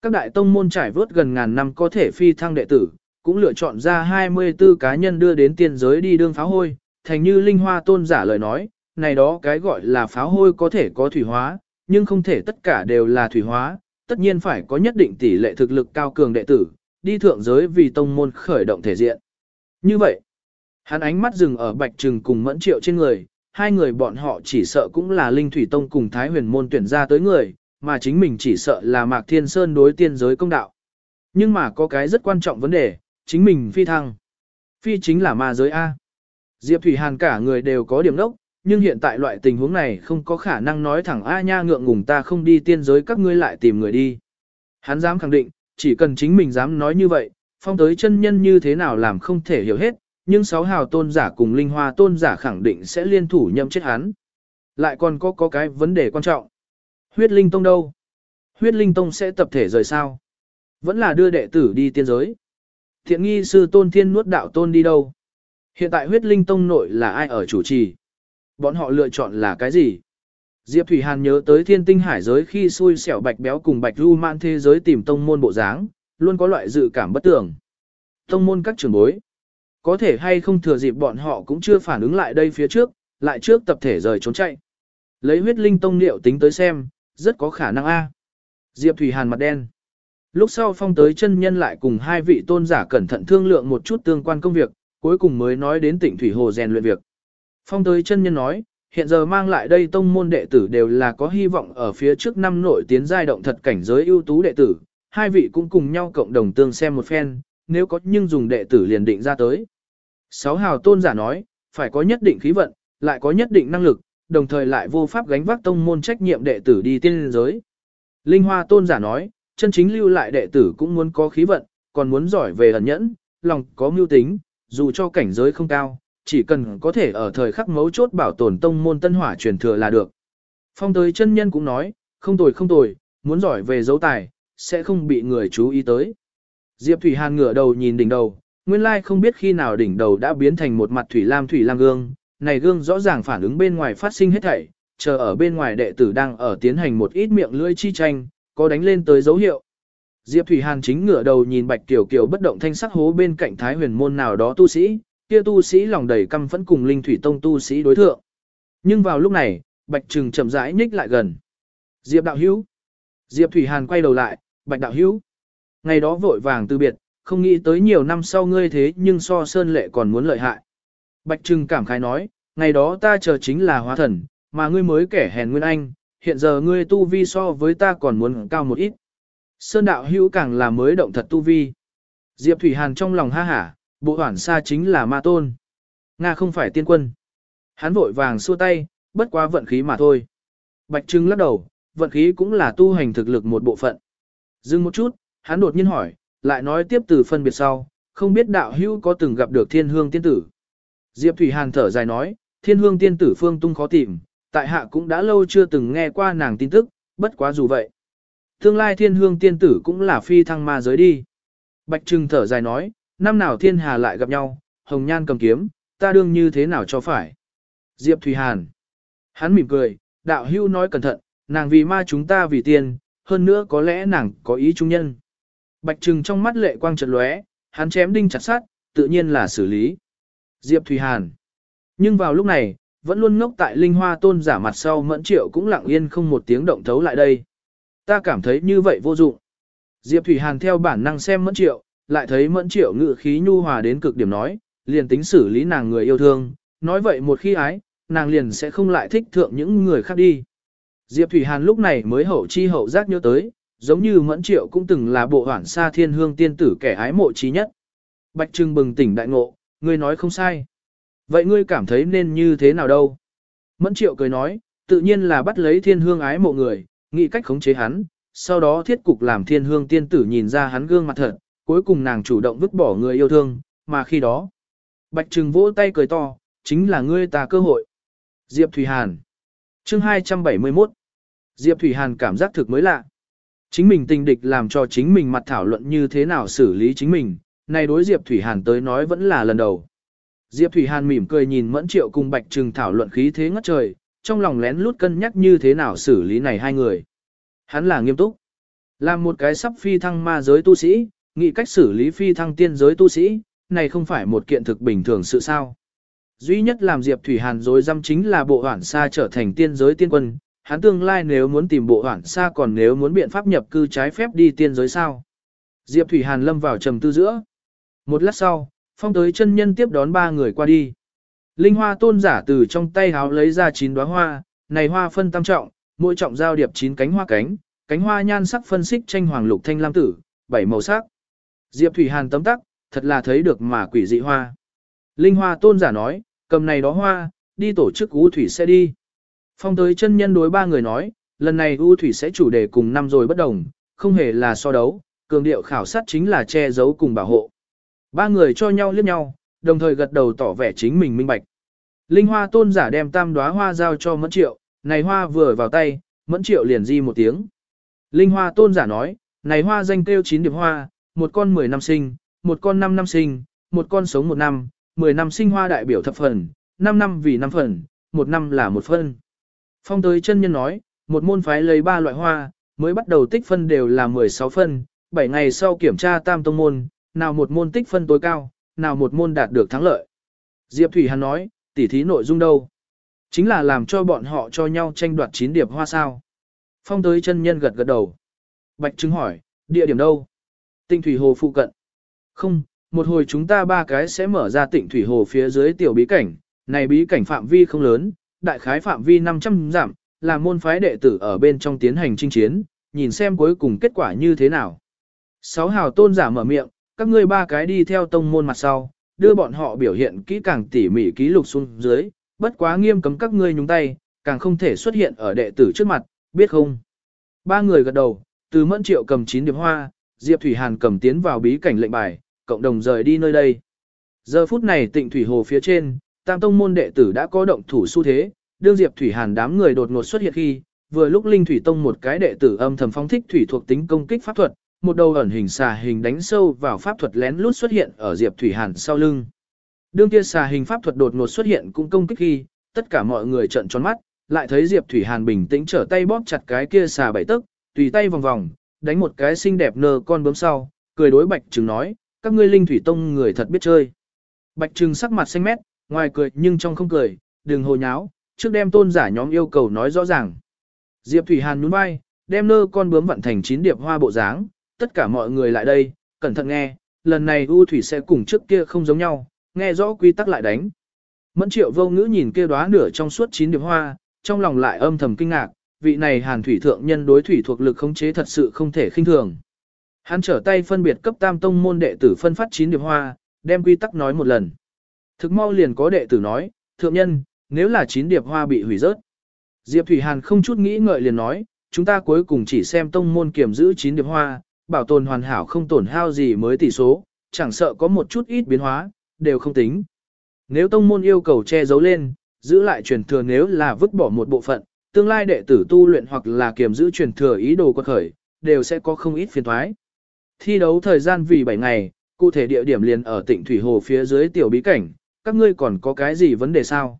Các đại tông môn trải vớt gần ngàn năm có thể phi thăng đệ tử, cũng lựa chọn ra 24 cá nhân đưa đến tiên giới đi đương pháo hôi, thành như linh hoa tôn giả lời nói, này đó cái gọi là pháo hôi có thể có thủy hóa, nhưng không thể tất cả đều là thủy hóa, tất nhiên phải có nhất định tỷ lệ thực lực cao cường đệ tử, đi thượng giới vì tông môn khởi động thể diện. Như vậy, hắn ánh mắt dừng ở bạch trừng cùng mẫn triệu trên người, hai người bọn họ chỉ sợ cũng là linh thủy tông cùng thái huyền môn tuyển ra tới người, mà chính mình chỉ sợ là mạc thiên sơn đối tiên giới công đạo. Nhưng mà có cái rất quan trọng vấn đề, chính mình phi thăng. Phi chính là ma giới A. Diệp Thủy Hàn cả người đều có điểm đốc, nhưng hiện tại loại tình huống này không có khả năng nói thẳng A nha ngượng ngùng ta không đi tiên giới các ngươi lại tìm người đi. Hắn dám khẳng định, chỉ cần chính mình dám nói như vậy, phong tới chân nhân như thế nào làm không thể hiểu hết, nhưng sáu hào tôn giả cùng linh hoa tôn giả khẳng định sẽ liên thủ nhậm chết hắn. Lại còn có có cái vấn đề quan trọng. Huyết linh tông đâu? Huyết linh tông sẽ tập thể rời sao? Vẫn là đưa đệ tử đi tiên giới. Thiện nghi sư tôn thiên nuốt đạo tôn đi đâu? Hiện tại huyết linh tông nội là ai ở chủ trì? Bọn họ lựa chọn là cái gì? Diệp Thủy Hàn nhớ tới thiên tinh hải giới khi xui xẻo bạch béo cùng bạch ru man thế giới tìm tông môn bộ dáng, luôn có loại dự cảm bất tưởng. Tông môn các trưởng bối. Có thể hay không thừa dịp bọn họ cũng chưa phản ứng lại đây phía trước, lại trước tập thể rời trốn chạy. Lấy huyết linh tông liệu tính tới xem, rất có khả năng A. Diệp Thủy Hàn mặt đen. Lúc sau phong tới chân nhân lại cùng hai vị tôn giả cẩn thận thương lượng một chút tương quan công việc, cuối cùng mới nói đến tỉnh Thủy Hồ rèn luyện việc. Phong tới chân nhân nói, hiện giờ mang lại đây tông môn đệ tử đều là có hy vọng ở phía trước năm nội tiến giai động thật cảnh giới ưu tú đệ tử, hai vị cũng cùng nhau cộng đồng tương xem một phen, nếu có nhưng dùng đệ tử liền định ra tới. Sáu hào tôn giả nói, phải có nhất định khí vận, lại có nhất định năng lực, đồng thời lại vô pháp gánh vác tông môn trách nhiệm đệ tử đi tiên giới. Linh Hoa tôn giả nói, chân chính lưu lại đệ tử cũng muốn có khí vận, còn muốn giỏi về ẩn nhẫn, lòng có mưu tính, dù cho cảnh giới không cao, chỉ cần có thể ở thời khắc mấu chốt bảo tồn tông môn tân hỏa truyền thừa là được. Phong tới chân nhân cũng nói, không tồi không tồi, muốn giỏi về dấu tài, sẽ không bị người chú ý tới. Diệp Thủy Hàn ngửa đầu nhìn đỉnh đầu, nguyên lai không biết khi nào đỉnh đầu đã biến thành một mặt thủy lam thủy lam gương, này gương rõ ràng phản ứng bên ngoài phát sinh hết thảy, chờ ở bên ngoài đệ tử đang ở tiến hành một ít miệng lưỡi chi tranh, có đánh lên tới dấu hiệu. Diệp Thủy Hàn chính ngửa đầu nhìn Bạch Kiều Kiều bất động thanh sắc hố bên cạnh Thái Huyền môn nào đó tu sĩ, kia tu sĩ lòng đầy căm phẫn cùng Linh Thủy Tông tu sĩ đối thượng. Nhưng vào lúc này, Bạch Trừng chậm rãi nhích lại gần. Diệp đạo hữu, Diệp Thủy Hàn quay đầu lại, bạch đạo hữu. Ngày đó vội vàng từ biệt, không nghĩ tới nhiều năm sau ngươi thế nhưng so sơn lệ còn muốn lợi hại. Bạch Trừng cảm khái nói, ngày đó ta chờ chính là hóa thần, mà ngươi mới kẻ hèn nguyên anh, hiện giờ ngươi tu vi so với ta còn muốn cao một ít. Sơn đạo hữu càng là mới động thật tu vi. Diệp Thủy Hàn trong lòng ha hả, bộ hoản xa chính là ma tôn. Nga không phải tiên quân. Hắn vội vàng xua tay, bất quá vận khí mà thôi. Bạch Trưng lắc đầu, vận khí cũng là tu hành thực lực một bộ phận. Dừng một chút, hắn đột nhiên hỏi, lại nói tiếp từ phân biệt sau, không biết đạo hữu có từng gặp được thiên hương tiên tử. Diệp Thủy Hàn thở dài nói, thiên hương tiên tử phương tung khó tìm, tại hạ cũng đã lâu chưa từng nghe qua nàng tin tức, bất quá dù vậy. Tương lai thiên hương tiên tử cũng là phi thăng ma giới đi. Bạch Trừng thở dài nói, năm nào thiên hà lại gặp nhau, hồng nhan cầm kiếm, ta đương như thế nào cho phải. Diệp Thủy Hàn. Hắn mỉm cười, đạo hưu nói cẩn thận, nàng vì ma chúng ta vì tiền, hơn nữa có lẽ nàng có ý trung nhân. Bạch Trừng trong mắt lệ quang chợt lóe, hắn chém đinh chặt sát, tự nhiên là xử lý. Diệp Thủy Hàn. Nhưng vào lúc này, vẫn luôn ngốc tại linh hoa tôn giả mặt sau mẫn triệu cũng lặng yên không một tiếng động thấu lại đây. Ta cảm thấy như vậy vô dụng. Diệp Thủy Hàn theo bản năng xem mẫn triệu, lại thấy mẫn triệu ngự khí nhu hòa đến cực điểm nói, liền tính xử lý nàng người yêu thương, nói vậy một khi ái, nàng liền sẽ không lại thích thượng những người khác đi. Diệp Thủy Hàn lúc này mới hậu chi hậu giác nhớ tới, giống như mẫn triệu cũng từng là bộ hoảng xa thiên hương tiên tử kẻ ái mộ trí nhất. Bạch Trưng bừng tỉnh đại ngộ, ngươi nói không sai. Vậy ngươi cảm thấy nên như thế nào đâu? Mẫn triệu cười nói, tự nhiên là bắt lấy thiên hương ái mộ người, nghĩ cách khống chế hắn, sau đó thiết cục làm thiên hương tiên tử nhìn ra hắn gương mặt thật, cuối cùng nàng chủ động vứt bỏ người yêu thương, mà khi đó. Bạch Trừng vỗ tay cười to, chính là ngươi ta cơ hội. Diệp Thủy Hàn chương 271 Diệp Thủy Hàn cảm giác thực mới lạ. Chính mình tình địch làm cho chính mình mặt thảo luận như thế nào xử lý chính mình, này đối Diệp Thủy Hàn tới nói vẫn là lần đầu. Diệp Thủy Hàn mỉm cười nhìn Mẫn Triệu cùng Bạch Trừng thảo luận khí thế ngất trời, trong lòng lén lút cân nhắc như thế nào xử lý này hai người. Hắn là nghiêm túc. Làm một cái sắp phi thăng ma giới tu sĩ, nghĩ cách xử lý phi thăng tiên giới tu sĩ, này không phải một kiện thực bình thường sự sao. Duy nhất làm Diệp Thủy Hàn dối dăm chính là bộ hoảng xa trở thành tiên giới tiên quân, hắn tương lai nếu muốn tìm bộ hoảng xa còn nếu muốn biện pháp nhập cư trái phép đi tiên giới sao. Diệp Thủy Hàn lâm vào trầm tư giữa. Một lát sau, phong tới chân nhân tiếp đón ba người qua đi. Linh hoa tôn giả từ trong tay háo lấy ra chín đóa hoa, này hoa phân tam trọng, mỗi trọng giao điệp chín cánh hoa cánh, cánh hoa nhan sắc phân xích tranh hoàng lục thanh lam tử, bảy màu sắc. Diệp Thủy Hàn tấm tắc, thật là thấy được mà quỷ dị hoa. Linh hoa tôn giả nói, cầm này đó hoa, đi tổ chức u thủy sẽ đi. Phong tới chân nhân đối ba người nói, lần này u thủy sẽ chủ đề cùng năm rồi bất đồng, không hề là so đấu, cường điệu khảo sát chính là che giấu cùng bảo hộ. Ba người cho nhau liếc nhau, đồng thời gật đầu tỏ vẻ chính mình minh bạch. Linh hoa tôn giả đem tam đóa hoa giao cho mẫn triệu, này hoa vừa vào tay, mẫn triệu liền di một tiếng. Linh hoa tôn giả nói, này hoa danh kêu chín điệp hoa, một con 10 năm sinh, một con 5 năm sinh, một con sống một năm, 10 năm sinh hoa đại biểu thập phần, 5 năm vì 5 phần, một năm là một phân. Phong tới chân nhân nói, một môn phái lấy 3 loại hoa, mới bắt đầu tích phân đều là 16 phân, 7 ngày sau kiểm tra tam tông môn, nào một môn tích phân tối cao, nào một môn đạt được thắng lợi. Diệp Thủy Hàn nói, tỉ thí nội dung đâu? Chính là làm cho bọn họ cho nhau tranh đoạt chín điệp hoa sao. Phong tới chân nhân gật gật đầu. Bạch chứng hỏi, địa điểm đâu? Tịnh Thủy Hồ phụ cận. Không, một hồi chúng ta ba cái sẽ mở ra tịnh Thủy Hồ phía dưới tiểu bí cảnh. Này bí cảnh phạm vi không lớn, đại khái phạm vi 500 giảm, là môn phái đệ tử ở bên trong tiến hành chinh chiến, nhìn xem cuối cùng kết quả như thế nào. Sáu hào tôn giả mở miệng, các ngươi ba cái đi theo tông môn mặt sau, đưa bọn họ biểu hiện kỹ càng tỉ mỉ ký lục xuống dưới, bất quá nghiêm cấm các ngươi nhúng tay, càng không thể xuất hiện ở đệ tử trước mặt, biết không? Ba người gật đầu, từ mẫn triệu cầm chín điểm hoa, Diệp Thủy Hàn cầm tiến vào bí cảnh lệnh bài, cộng đồng rời đi nơi đây. Giờ phút này tịnh Thủy Hồ phía trên, tam tông môn đệ tử đã có động thủ xu thế, đương Diệp Thủy Hàn đám người đột ngột xuất hiện khi, vừa lúc Linh Thủy Tông một cái đệ tử âm thầm phong thích thủy thuộc tính công kích pháp thuật, một đầu ẩn hình xà hình đánh sâu vào pháp thuật lén lút xuất hiện ở Diệp Thủy Hàn sau lưng. Đương kia xà hình pháp thuật đột ngột xuất hiện cũng công kích khi, tất cả mọi người trợn tròn mắt, lại thấy Diệp Thủy Hàn bình tĩnh trở tay bóp chặt cái kia xà bảy tức, tùy tay vòng vòng, đánh một cái xinh đẹp nơ con bướm sau, cười đối Bạch Trừng nói, các ngươi linh thủy tông người thật biết chơi. Bạch Trừng sắc mặt xanh mét, ngoài cười nhưng trong không cười, đừng hồ nháo, trước đem tôn giả nhóm yêu cầu nói rõ ràng. Diệp Thủy Hàn nhún vai, đem nơ con bướm vận thành chín điệp hoa bộ dáng, tất cả mọi người lại đây, cẩn thận nghe, lần này U Thủy sẽ cùng trước kia không giống nhau, nghe rõ quy tắc lại đánh. Mẫn triệu vô ngữ nhìn kia đóa nửa trong suốt chín điệp hoa, trong lòng lại âm thầm kinh ngạc, vị này hàn thủy thượng nhân đối thủy thuộc lực khống chế thật sự không thể khinh thường. Hắn trở tay phân biệt cấp tam tông môn đệ tử phân phát chín điệp hoa, đem quy tắc nói một lần. Thực mau liền có đệ tử nói, thượng nhân, nếu là chín điệp hoa bị hủy rớt. Diệp Thủy Hàn không chút nghĩ ngợi liền nói, chúng ta cuối cùng chỉ xem tông môn kiểm giữ chín điệp hoa, bảo tồn hoàn hảo không tổn hao gì mới tỷ số, chẳng sợ có một chút ít biến hóa, đều không tính. Nếu tông môn yêu cầu che giấu lên, giữ lại truyền thừa nếu là vứt bỏ một bộ phận, tương lai đệ tử tu luyện hoặc là kiềm giữ truyền thừa ý đồ quật khởi, đều sẽ có không ít phiền thoái. Thi đấu thời gian vì 7 ngày, cụ thể địa điểm liền ở tỉnh Thủy Hồ phía dưới tiểu bí cảnh, các ngươi còn có cái gì vấn đề sao?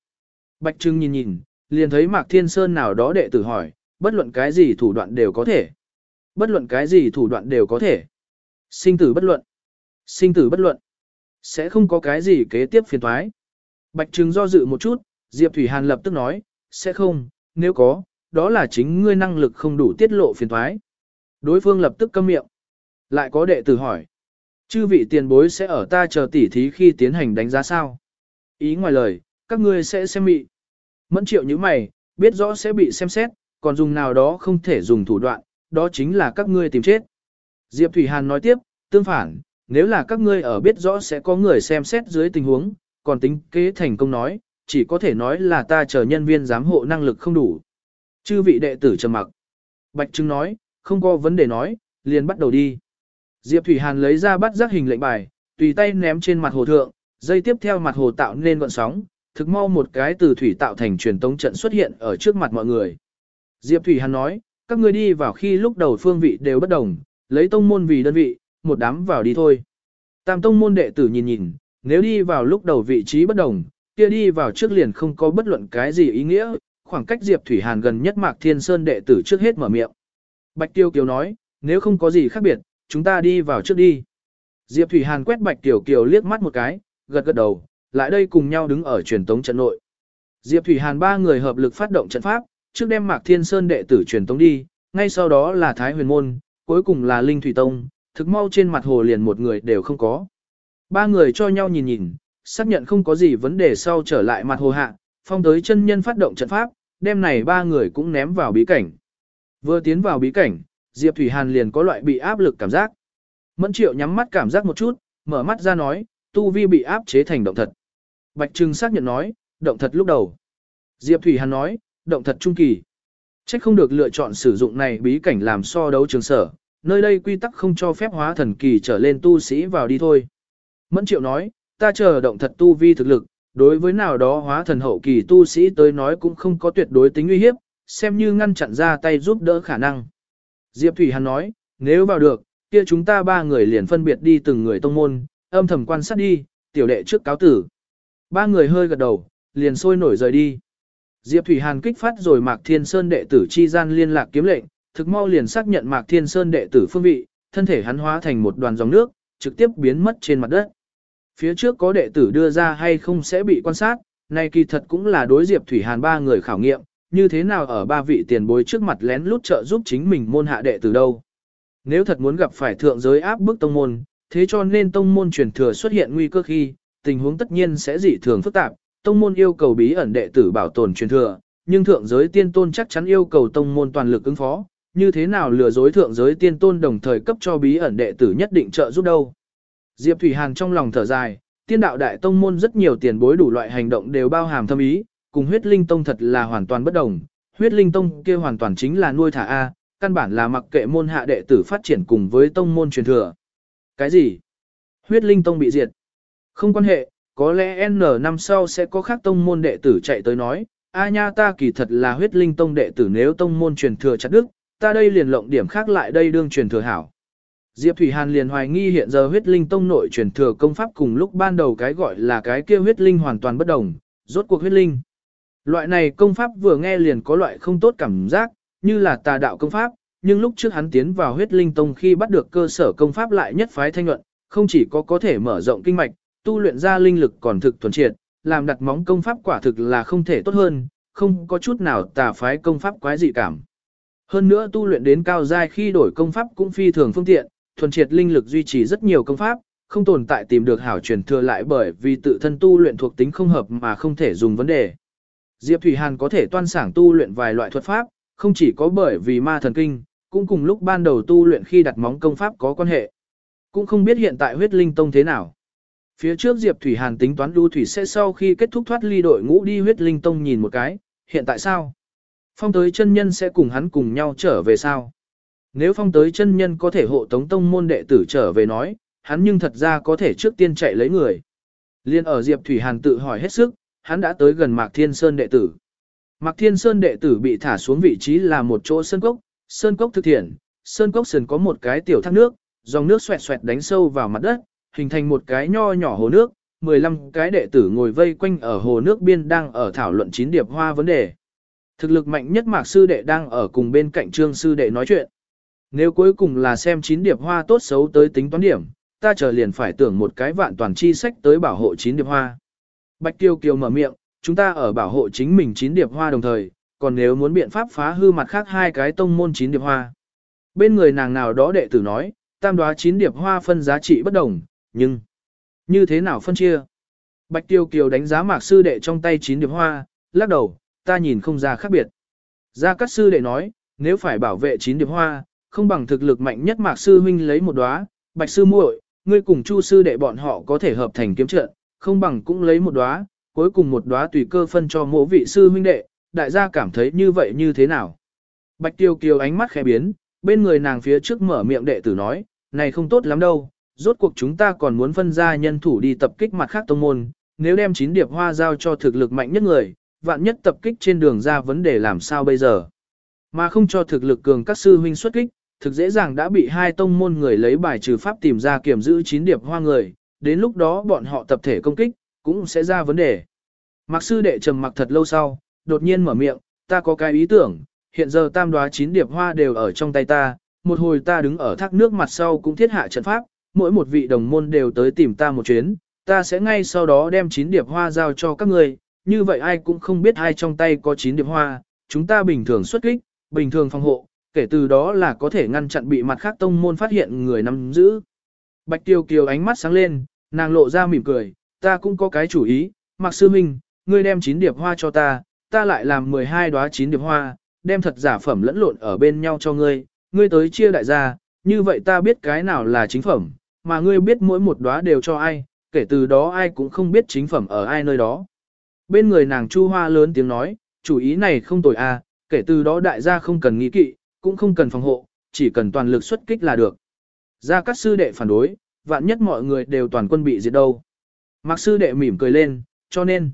Bạch Trưng nhìn nhìn, liền thấy Mạc Thiên Sơn nào đó đệ tử hỏi, bất luận cái gì thủ đoạn đều có thể. Bất luận cái gì thủ đoạn đều có thể. Sinh tử bất luận. Sinh tử bất luận. Sẽ không có cái gì kế tiếp phiền thoái. Bạch Trừng do dự một chút, Diệp Thủy Hàn lập tức nói, sẽ không, nếu có, đó là chính ngươi năng lực không đủ tiết lộ phiền thoái. Đối phương lập tức câm miệng. Lại có đệ tử hỏi. Chư vị tiền bối sẽ ở ta chờ tỉ thí khi tiến hành đánh giá sao? Ý ngoài lời, các ngươi sẽ xem mị. Mẫn triệu như mày, biết rõ sẽ bị xem xét, còn dùng nào đó không thể dùng thủ đoạn, đó chính là các ngươi tìm chết. Diệp Thủy Hàn nói tiếp, tương phản, nếu là các ngươi ở biết rõ sẽ có người xem xét dưới tình huống, còn tính kế thành công nói, chỉ có thể nói là ta chờ nhân viên giám hộ năng lực không đủ. Chư vị đệ tử trầm mặc. Bạch Trưng nói, không có vấn đề nói, liền bắt đầu đi. Diệp Thủy Hàn lấy ra bắt giác hình lệnh bài, tùy tay ném trên mặt hồ thượng, dây tiếp theo mặt hồ tạo nên gọn sóng, thực mau một cái từ thủy tạo thành truyền tống trận xuất hiện ở trước mặt mọi người. Diệp Thủy Hàn nói, các ngươi đi vào khi lúc đầu phương vị đều bất đồng, lấy tông môn vì đơn vị, một đám vào đi thôi. Tam tông môn đệ tử nhìn nhìn, nếu đi vào lúc đầu vị trí bất đồng, kia đi vào trước liền không có bất luận cái gì ý nghĩa, khoảng cách Diệp Thủy Hàn gần nhất Mạc Thiên Sơn đệ tử trước hết mở miệng. Bạch Tiêu Kiều nói, nếu không có gì khác biệt, chúng ta đi vào trước đi. Diệp Thủy Hàn quét Bạch Tiểu Kiều liếc mắt một cái, gật gật đầu, lại đây cùng nhau đứng ở truyền tống trận nội. Diệp Thủy Hàn ba người hợp lực phát động trận pháp, trước đem Mạc Thiên Sơn đệ tử truyền tống đi, ngay sau đó là Thái Huyền Môn, cuối cùng là Linh Thủy Tông, thực mau trên mặt hồ liền một người đều không có. Ba người cho nhau nhìn nhìn, xác nhận không có gì vấn đề sau trở lại mặt hồ hạ, phong tới chân nhân phát động trận pháp, đêm này ba người cũng ném vào bí cảnh. Vừa tiến vào bí cảnh, Diệp Thủy Hàn liền có loại bị áp lực cảm giác. Mẫn triệu nhắm mắt cảm giác một chút, mở mắt ra nói, tu vi bị áp chế thành động thật. Bạch Trừng xác nhận nói, động thật lúc đầu. Diệp Thủy Hàn nói, động thật trung kỳ. Trách không được lựa chọn sử dụng này bí cảnh làm so đấu trường sở, nơi đây quy tắc không cho phép hóa thần kỳ trở lên tu sĩ vào đi thôi. Mẫn triệu nói, ta chờ động thật tu vi thực lực, đối với nào đó hóa thần hậu kỳ tu sĩ tới nói cũng không có tuyệt đối tính uy hiếp, xem như ngăn chặn ra tay giúp đỡ khả năng. Diệp Thủy Hàn nói, nếu vào được, kia chúng ta ba người liền phân biệt đi từng người tông môn, âm thầm quan sát đi, tiểu đệ trước cáo tử. Ba người hơi gật đầu, liền sôi nổi rời đi. Diệp Thủy Hàn kích phát rồi Mạc Thiên Sơn đệ tử chi gian liên lạc kiếm lệnh, thực mau liền xác nhận Mạc Thiên Sơn đệ tử phương vị, thân thể hắn hóa thành một đoàn dòng nước, trực tiếp biến mất trên mặt đất. Phía trước có đệ tử đưa ra hay không sẽ bị quan sát, này kỳ thật cũng là đối Diệp Thủy Hàn ba người khảo nghiệm, như thế nào ở ba vị tiền bối trước mặt lén lút trợ giúp chính mình môn hạ đệ tử đâu. Nếu thật muốn gặp phải thượng giới áp bức tông môn, thế cho nên tông môn truyền thừa xuất hiện nguy cơ khi, tình huống tất nhiên sẽ dị thường phức tạp, tông môn yêu cầu bí ẩn đệ tử bảo tồn truyền thừa, nhưng thượng giới tiên tôn chắc chắn yêu cầu tông môn toàn lực ứng phó, như thế nào lừa dối thượng giới tiên tôn đồng thời cấp cho bí ẩn đệ tử nhất định trợ giúp đâu. Diệp Thủy Hàn trong lòng thở dài, tiên đạo đại tông môn rất nhiều tiền bối đủ loại hành động đều bao hàm thâm ý, cùng huyết linh tông thật là hoàn toàn bất đồng. Huyết linh tông kia hoàn toàn chính là nuôi thả A, căn bản là mặc kệ môn hạ đệ tử phát triển cùng với tông môn truyền thừa. Cái gì? Huyết linh tông bị diệt. Không quan hệ, có lẽ N năm sau sẽ có khác tông môn đệ tử chạy tới nói, a nha ta kỳ thật là huyết linh tông đệ tử nếu tông môn truyền thừa chặt đức, ta đây liền lộng điểm khác lại đây đương truyền thừa hảo. Diệp Thủy Hàn liền hoài nghi hiện giờ huyết linh tông nội truyền thừa công pháp cùng lúc ban đầu cái gọi là cái kia huyết linh hoàn toàn bất đồng, rốt cuộc huyết linh. Loại này công pháp vừa nghe liền có loại không tốt cảm giác, như là tà đạo công pháp, nhưng lúc trước hắn tiến vào huyết linh tông khi bắt được cơ sở công pháp lại nhất phái thanh luận, không chỉ có có thể mở rộng kinh mạch, tu luyện ra linh lực còn thực thuần triệt, làm đặt móng công pháp quả thực là không thể tốt hơn, không có chút nào tà phái công pháp quái dị cảm. Hơn nữa tu luyện đến cao giai khi đổi công pháp cũng phi thường phương tiện, thuần triệt linh lực duy trì rất nhiều công pháp, không tồn tại tìm được hảo truyền thừa lại bởi vì tự thân tu luyện thuộc tính không hợp mà không thể dùng vấn đề. Diệp Thủy Hàn có thể toan sảng tu luyện vài loại thuật pháp, không chỉ có bởi vì ma thần kinh, cũng cùng lúc ban đầu tu luyện khi đặt móng công pháp có quan hệ. Cũng không biết hiện tại huyết linh tông thế nào. Phía trước Diệp Thủy Hàn tính toán lưu thủy sẽ sau khi kết thúc thoát ly đội ngũ đi huyết linh tông nhìn một cái, hiện tại sao? Phong tới chân nhân sẽ cùng hắn cùng nhau trở về sao? Nếu phong tới chân nhân có thể hộ tống tông môn đệ tử trở về nói, hắn nhưng thật ra có thể trước tiên chạy lấy người. Liên ở Diệp Thủy Hàn tự hỏi hết sức, hắn đã tới gần Mạc Thiên Sơn đệ tử. Mạc Thiên Sơn đệ tử bị thả xuống vị trí là một chỗ sơn cốc, sơn cốc thực thiện, sơn cốc sườn có một cái tiểu thác nước, dòng nước xoẹt xoẹt đánh sâu vào mặt đất, hình thành một cái nho nhỏ hồ nước, 15 cái đệ tử ngồi vây quanh ở hồ nước biên đang ở thảo luận chín điệp hoa vấn đề. Thực lực mạnh nhất Mạc sư đệ đang ở cùng bên cạnh Trương sư đệ nói chuyện. Nếu cuối cùng là xem chín điệp hoa tốt xấu tới tính toán điểm, ta chờ liền phải tưởng một cái vạn toàn chi sách tới bảo hộ chín điệp hoa. Bạch Tiêu Kiều mở miệng, chúng ta ở bảo hộ chính mình chín điệp hoa đồng thời, còn nếu muốn biện pháp phá hư mặt khác hai cái tông môn chín điệp hoa. Bên người nàng nào đó đệ tử nói, tam đoá chín điệp hoa phân giá trị bất đồng, nhưng như thế nào phân chia? Bạch Tiêu Kiều đánh giá mạc sư đệ trong tay chín điệp hoa, lắc đầu, ta nhìn không ra khác biệt. Gia Cát sư đệ nói, nếu phải bảo vệ chín điệp hoa, không bằng thực lực mạnh nhất mạc sư huynh lấy một đóa, bạch sư muội, ngươi cùng chu sư đệ bọn họ có thể hợp thành kiếm trận, không bằng cũng lấy một đóa, cuối cùng một đóa tùy cơ phân cho mỗi vị sư huynh đệ, đại gia cảm thấy như vậy như thế nào. Bạch Tiêu Kiều ánh mắt khẽ biến, bên người nàng phía trước mở miệng đệ tử nói, này không tốt lắm đâu, rốt cuộc chúng ta còn muốn phân ra nhân thủ đi tập kích mặt khác tông môn, nếu đem chín điệp hoa giao cho thực lực mạnh nhất người, vạn nhất tập kích trên đường ra vấn đề làm sao bây giờ. Mà không cho thực lực cường các sư huynh xuất kích, thực dễ dàng đã bị hai tông môn người lấy bài trừ pháp tìm ra kiểm giữ chín điệp hoa người, đến lúc đó bọn họ tập thể công kích, cũng sẽ ra vấn đề. Mạc sư đệ trầm mặc thật lâu sau, đột nhiên mở miệng, ta có cái ý tưởng, hiện giờ tam đoá chín điệp hoa đều ở trong tay ta, một hồi ta đứng ở thác nước mặt sau cũng thiết hạ trận pháp, mỗi một vị đồng môn đều tới tìm ta một chuyến, ta sẽ ngay sau đó đem chín điệp hoa giao cho các người, như vậy ai cũng không biết ai trong tay có chín điệp hoa, chúng ta bình thường xuất kích, bình thường phòng hộ, kể từ đó là có thể ngăn chặn bị mặt khác tông môn phát hiện người nắm giữ. Bạch Tiêu Kiều ánh mắt sáng lên, nàng lộ ra mỉm cười, ta cũng có cái chủ ý, Mạc Sư Minh, ngươi đem chín điệp hoa cho ta, ta lại làm 12 đóa chín điệp hoa, đem thật giả phẩm lẫn lộn ở bên nhau cho ngươi, ngươi tới chia đại gia, như vậy ta biết cái nào là chính phẩm, mà ngươi biết mỗi một đóa đều cho ai, kể từ đó ai cũng không biết chính phẩm ở ai nơi đó. Bên người nàng Chu Hoa lớn tiếng nói, chủ ý này không tồi à, kể từ đó đại gia không cần nghĩ kỵ, cũng không cần phòng hộ, chỉ cần toàn lực xuất kích là được. Gia các sư đệ phản đối, vạn nhất mọi người đều toàn quân bị diệt đâu. Mạc sư đệ mỉm cười lên, cho nên,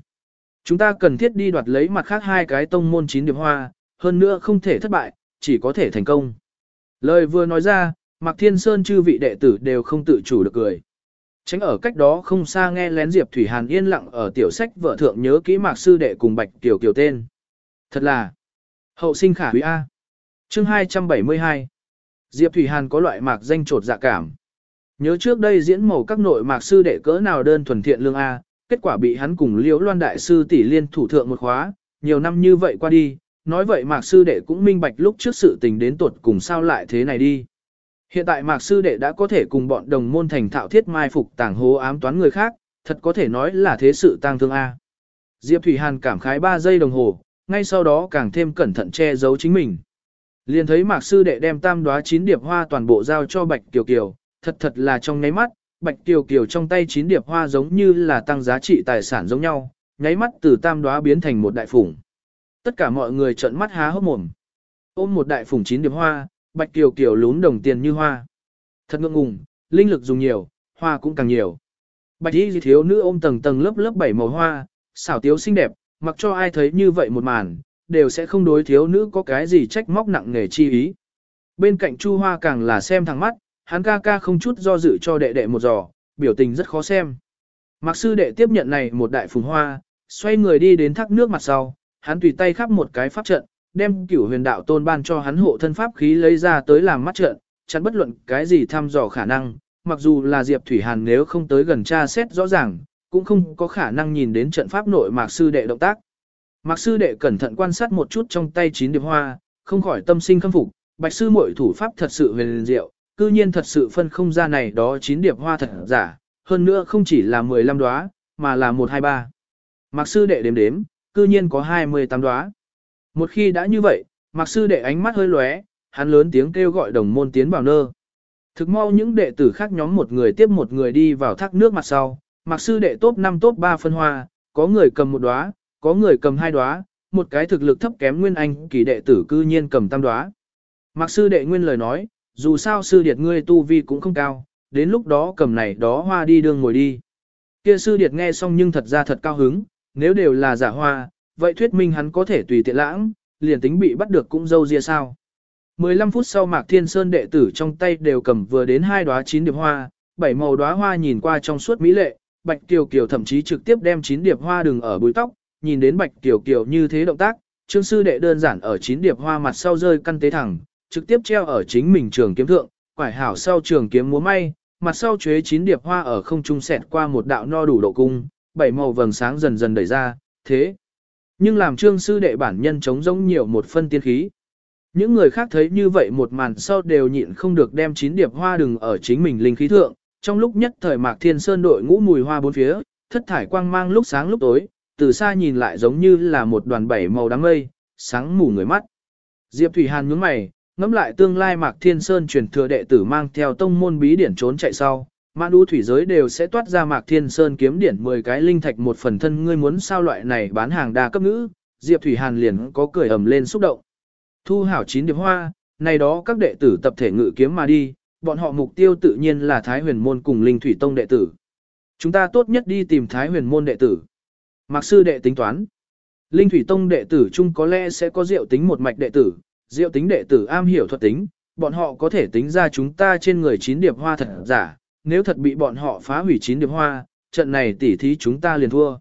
chúng ta cần thiết đi đoạt lấy mặt khác hai cái tông môn chín điệp hoa, hơn nữa không thể thất bại, chỉ có thể thành công. Lời vừa nói ra, Mạc Thiên Sơn chư vị đệ tử đều không tự chủ được cười. Tránh ở cách đó không xa nghe lén Diệp Thủy Hàn yên lặng ở tiểu sách vợ thượng nhớ kỹ Mạc sư đệ cùng Bạch Tiểu Kiều tên. Thật là hậu sinh khả quý A. Chương 272 Diệp Thủy Hàn có loại mạc danh trột dạ cảm. Nhớ trước đây diễn màu các nội mạc sư đệ cỡ nào đơn thuần thiện lương A, kết quả bị hắn cùng liễu loan đại sư tỷ liên thủ thượng một khóa, nhiều năm như vậy qua đi, nói vậy mạc sư đệ cũng minh bạch lúc trước sự tình đến tuột cùng sao lại thế này đi. Hiện tại mạc sư đệ đã có thể cùng bọn đồng môn thành thạo thiết mai phục tàng hố ám toán người khác, thật có thể nói là thế sự tang thương A. Diệp Thủy Hàn cảm khái 3 giây đồng hồ, ngay sau đó càng thêm cẩn thận che giấu chính mình. Liền thấy mạc sư đệ đem tam đóa chín điệp hoa toàn bộ giao cho Bạch Kiều Kiều, thật thật là trong nháy mắt, Bạch Kiều Kiều trong tay chín điệp hoa giống như là tăng giá trị tài sản giống nhau, nháy mắt từ tam đóa biến thành một đại phủng. Tất cả mọi người trợn mắt há hốc mồm. Ôm một đại phủng chín điệp hoa, Bạch Kiều Kiều lún đồng tiền như hoa. Thật ngượng ngùng, linh lực dùng nhiều, hoa cũng càng nhiều. Bạch y thiếu nữ ôm tầng tầng lớp lớp bảy màu hoa, xảo tiếu xinh đẹp, mặc cho ai thấy như vậy một màn, đều sẽ không đối thiếu nữ có cái gì trách móc nặng nề chi ý. Bên cạnh Chu Hoa càng là xem thẳng mắt, hắn ca ca không chút do dự cho đệ đệ một giò, biểu tình rất khó xem. Mạc sư đệ tiếp nhận này một đại phùng hoa, xoay người đi đến thác nước mặt sau, hắn tùy tay khắp một cái pháp trận, đem cửu huyền đạo tôn ban cho hắn hộ thân pháp khí lấy ra tới làm mắt trận, chắn bất luận cái gì thăm dò khả năng, mặc dù là Diệp Thủy Hàn nếu không tới gần tra xét rõ ràng, cũng không có khả năng nhìn đến trận pháp nội Mạc sư đệ động tác. Mạc sư đệ cẩn thận quan sát một chút trong tay chín điệp hoa, không khỏi tâm sinh khâm phục, bạch sư muội thủ pháp thật sự huyền diệu, cư nhiên thật sự phân không ra này đó chín điệp hoa thật giả, hơn nữa không chỉ là 15 đóa, mà là 123. Mạc sư đệ đếm đếm, cư nhiên có 28 đóa. Một khi đã như vậy, Mạc sư đệ ánh mắt hơi lóe, hắn lớn tiếng kêu gọi đồng môn tiến vào nơ. Thực mau những đệ tử khác nhóm một người tiếp một người đi vào thác nước mặt sau, Mạc sư đệ top 5 top 3 phân hoa, có người cầm một đóa, có người cầm hai đóa, một cái thực lực thấp kém nguyên anh kỳ đệ tử cư nhiên cầm tam đóa. Mạc sư đệ nguyên lời nói, dù sao sư điệt ngươi tu vi cũng không cao, đến lúc đó cầm này đó hoa đi đường ngồi đi. Kia sư điệt nghe xong nhưng thật ra thật cao hứng, nếu đều là giả hoa, vậy thuyết minh hắn có thể tùy tiện lãng, liền tính bị bắt được cũng dâu ria sao. 15 phút sau Mạc Thiên Sơn đệ tử trong tay đều cầm vừa đến hai đóa chín điệp hoa, bảy màu đóa hoa nhìn qua trong suốt mỹ lệ, Bạch Kiều Kiều thậm chí trực tiếp đem chín điệp hoa đừng ở búi tóc, nhìn đến Bạch Kiều Kiều như thế động tác, Trương sư đệ đơn giản ở chín điệp hoa mặt sau rơi căn tế thẳng, trực tiếp treo ở chính mình trường kiếm thượng, quải hảo sau trường kiếm múa may, mặt sau chuế chín điệp hoa ở không trung xẹt qua một đạo no đủ độ cung, bảy màu vầng sáng dần dần đẩy ra, thế. Nhưng làm trương sư đệ bản nhân chống giống nhiều một phân tiên khí. Những người khác thấy như vậy một màn sau đều nhịn không được đem chín điệp hoa đừng ở chính mình linh khí thượng, trong lúc nhất thời Mạc Thiên Sơn đội ngũ mùi hoa bốn phía, thất thải quang mang lúc sáng lúc tối, từ xa nhìn lại giống như là một đoàn bảy màu đám mây, sáng mù người mắt. Diệp Thủy Hàn nhướng mày, ngẫm lại tương lai Mạc Thiên Sơn truyền thừa đệ tử mang theo tông môn bí điển trốn chạy sau, mãn đu thủy giới đều sẽ toát ra Mạc Thiên Sơn kiếm điển 10 cái linh thạch một phần thân ngươi muốn sao loại này bán hàng đa cấp ngữ, Diệp Thủy Hàn liền có cười ầm lên xúc động. Thu hảo chín điệp hoa, này đó các đệ tử tập thể ngự kiếm mà đi, bọn họ mục tiêu tự nhiên là Thái huyền môn cùng Linh Thủy Tông đệ tử. Chúng ta tốt nhất đi tìm Thái huyền môn đệ tử. Mạc sư đệ tính toán. Linh Thủy Tông đệ tử chung có lẽ sẽ có diệu tính một mạch đệ tử, diệu tính đệ tử am hiểu thuật tính, bọn họ có thể tính ra chúng ta trên người chín điệp hoa thật giả, nếu thật bị bọn họ phá hủy chín điệp hoa, trận này tỉ thí chúng ta liền thua.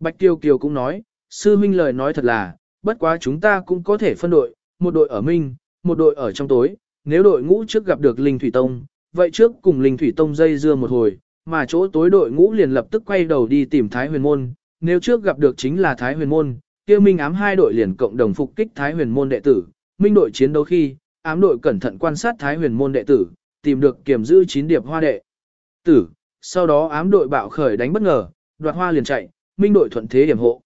Bạch Kiều Kiều cũng nói, sư huynh lời nói thật là, bất quá chúng ta cũng có thể phân đội, một đội ở Minh, một đội ở trong tối, nếu đội ngũ trước gặp được Linh Thủy Tông, vậy trước cùng Linh Thủy Tông dây dưa một hồi, mà chỗ tối đội ngũ liền lập tức quay đầu đi tìm Thái Huyền Môn, nếu trước gặp được chính là Thái Huyền Môn, kia Minh ám hai đội liền cộng đồng phục kích Thái Huyền Môn đệ tử, Minh đội chiến đấu khi, ám đội cẩn thận quan sát Thái Huyền Môn đệ tử, tìm được kiểm giữ chín điệp hoa đệ tử, sau đó ám đội bạo khởi đánh bất ngờ, đoạt hoa liền chạy, Minh đội thuận thế điểm hộ.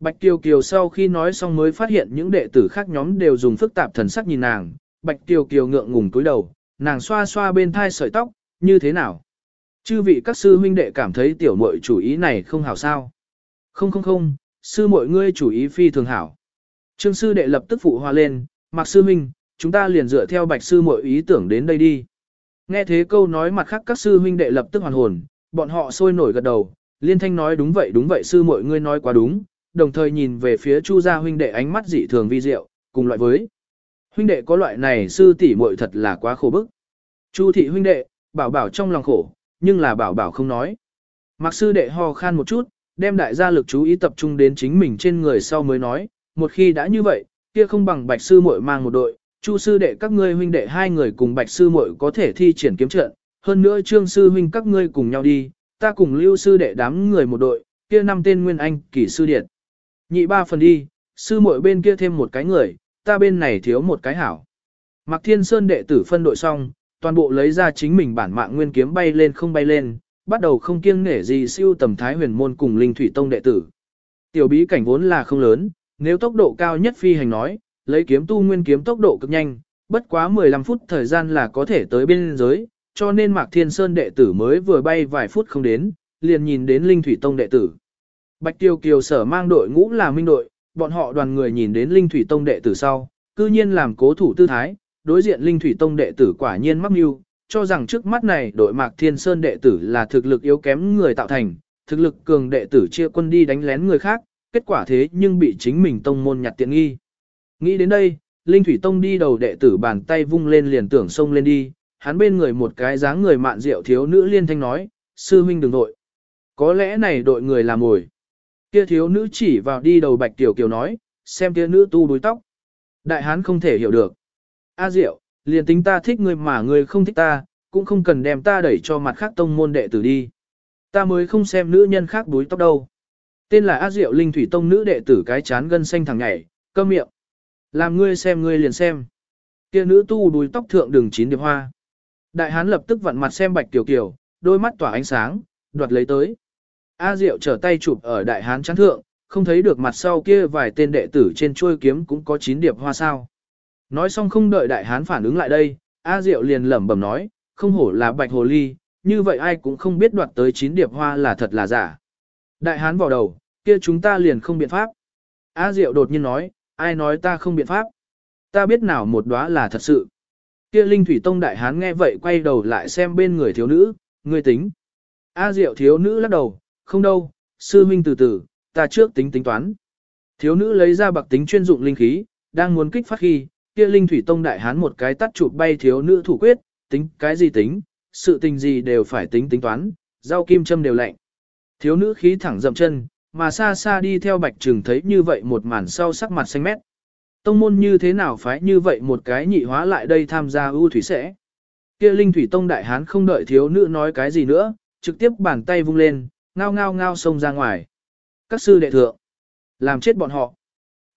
Bạch Kiều Kiều sau khi nói xong mới phát hiện những đệ tử khác nhóm đều dùng phức tạp thần sắc nhìn nàng, Bạch Kiều Kiều ngượng ngùng cúi đầu, nàng xoa xoa bên thai sợi tóc, như thế nào? Chư vị các sư huynh đệ cảm thấy tiểu muội chủ ý này không hảo sao? Không không không, sư muội ngươi chủ ý phi thường hảo. Trương sư đệ lập tức phụ hòa lên, Mặc sư huynh, chúng ta liền dựa theo Bạch sư muội ý tưởng đến đây đi. Nghe thế câu nói mặt khác các sư huynh đệ lập tức hoàn hồn, bọn họ sôi nổi gật đầu, liên thanh nói đúng vậy đúng vậy sư muội ngươi nói quá đúng, đồng thời nhìn về phía Chu gia huynh đệ ánh mắt dị thường vi diệu, cùng loại với huynh đệ có loại này sư tỷ muội thật là quá khổ bức. Chu thị huynh đệ, bảo bảo trong lòng khổ, nhưng là bảo bảo không nói. Mặc sư đệ ho khan một chút, đem đại gia lực chú ý tập trung đến chính mình trên người sau mới nói, một khi đã như vậy, kia không bằng bạch sư muội mang một đội, chu sư đệ các ngươi huynh đệ hai người cùng bạch sư muội có thể thi triển kiếm trận, hơn nữa trương sư huynh các ngươi cùng nhau đi, ta cùng lưu sư đệ đám người một đội, kia năm tên nguyên anh, kỷ sư điện. Nhị ba phần đi, sư muội bên kia thêm một cái người, ta bên này thiếu một cái hảo. Mạc Thiên Sơn đệ tử phân đội xong, toàn bộ lấy ra chính mình bản mạng nguyên kiếm bay lên không bay lên, bắt đầu không kiêng nể gì siêu tầm thái huyền môn cùng linh thủy tông đệ tử. Tiểu bí cảnh vốn là không lớn, nếu tốc độ cao nhất phi hành nói, lấy kiếm tu nguyên kiếm tốc độ cực nhanh, bất quá 15 phút thời gian là có thể tới biên giới, cho nên Mạc Thiên Sơn đệ tử mới vừa bay vài phút không đến, liền nhìn đến Linh Thủy Tông đệ tử. Bạch Tiêu Kiều sở mang đội ngũ là minh đội, bọn họ đoàn người nhìn đến Linh Thủy Tông đệ tử sau, cư nhiên làm cố thủ tư thái, đối diện Linh Thủy Tông đệ tử quả nhiên mắc mưu, cho rằng trước mắt này đội Mạc Thiên Sơn đệ tử là thực lực yếu kém người tạo thành, thực lực cường đệ tử chia quân đi đánh lén người khác, kết quả thế nhưng bị chính mình tông môn nhặt tiện nghi. Nghĩ đến đây, Linh Thủy Tông đi đầu đệ tử bàn tay vung lên liền tưởng xông lên đi, hắn bên người một cái dáng người mạn rượu thiếu nữ liên thanh nói, sư huynh đừng đội. Có lẽ này đội người làm mồi. Kia thiếu nữ chỉ vào đi đầu bạch tiểu kiều nói, xem kia nữ tu đuôi tóc. Đại hán không thể hiểu được. A diệu, liền tính ta thích ngươi mà ngươi không thích ta, cũng không cần đem ta đẩy cho mặt khác tông môn đệ tử đi. Ta mới không xem nữ nhân khác đuôi tóc đâu. Tên là A Diệu Linh Thủy Tông nữ đệ tử cái chán gân xanh thằng nhảy, câm miệng. Làm ngươi xem ngươi liền xem. Kia nữ tu đuôi tóc thượng đường chín điệp hoa. Đại hán lập tức vặn mặt xem bạch tiểu kiều, đôi mắt tỏa ánh sáng, đoạt lấy tới. A Diệu trở tay chụp ở đại hán chán thượng, không thấy được mặt sau kia vài tên đệ tử trên chuôi kiếm cũng có chín điệp hoa sao. Nói xong không đợi đại hán phản ứng lại đây, A Diệu liền lẩm bẩm nói, không hổ là bạch hồ ly, như vậy ai cũng không biết đoạt tới chín điệp hoa là thật là giả. Đại hán vào đầu, kia chúng ta liền không biện pháp. A Diệu đột nhiên nói, ai nói ta không biện pháp. Ta biết nào một đóa là thật sự. Kia Linh Thủy Tông đại hán nghe vậy quay đầu lại xem bên người thiếu nữ, ngươi tính. A Diệu thiếu nữ lắc đầu, không đâu, sư huynh từ từ, ta trước tính tính toán. Thiếu nữ lấy ra bạc tính chuyên dụng linh khí, đang muốn kích phát khi, kia Linh Thủy Tông đại hán một cái tắt chụp bay thiếu nữ thủ quyết, tính cái gì tính, sự tình gì đều phải tính tính toán, rau kim châm đều lạnh. Thiếu nữ khí thẳng dậm chân, mà xa xa đi theo bạch trừng thấy như vậy một màn sau sắc mặt xanh mét. Tông môn như thế nào phải như vậy một cái nhị hóa lại đây tham gia ưu thủy sẽ. Kia linh thủy tông đại hán không đợi thiếu nữ nói cái gì nữa, trực tiếp bàn tay vung lên, ngao ngao ngao xông ra ngoài. Các sư đệ thượng, làm chết bọn họ.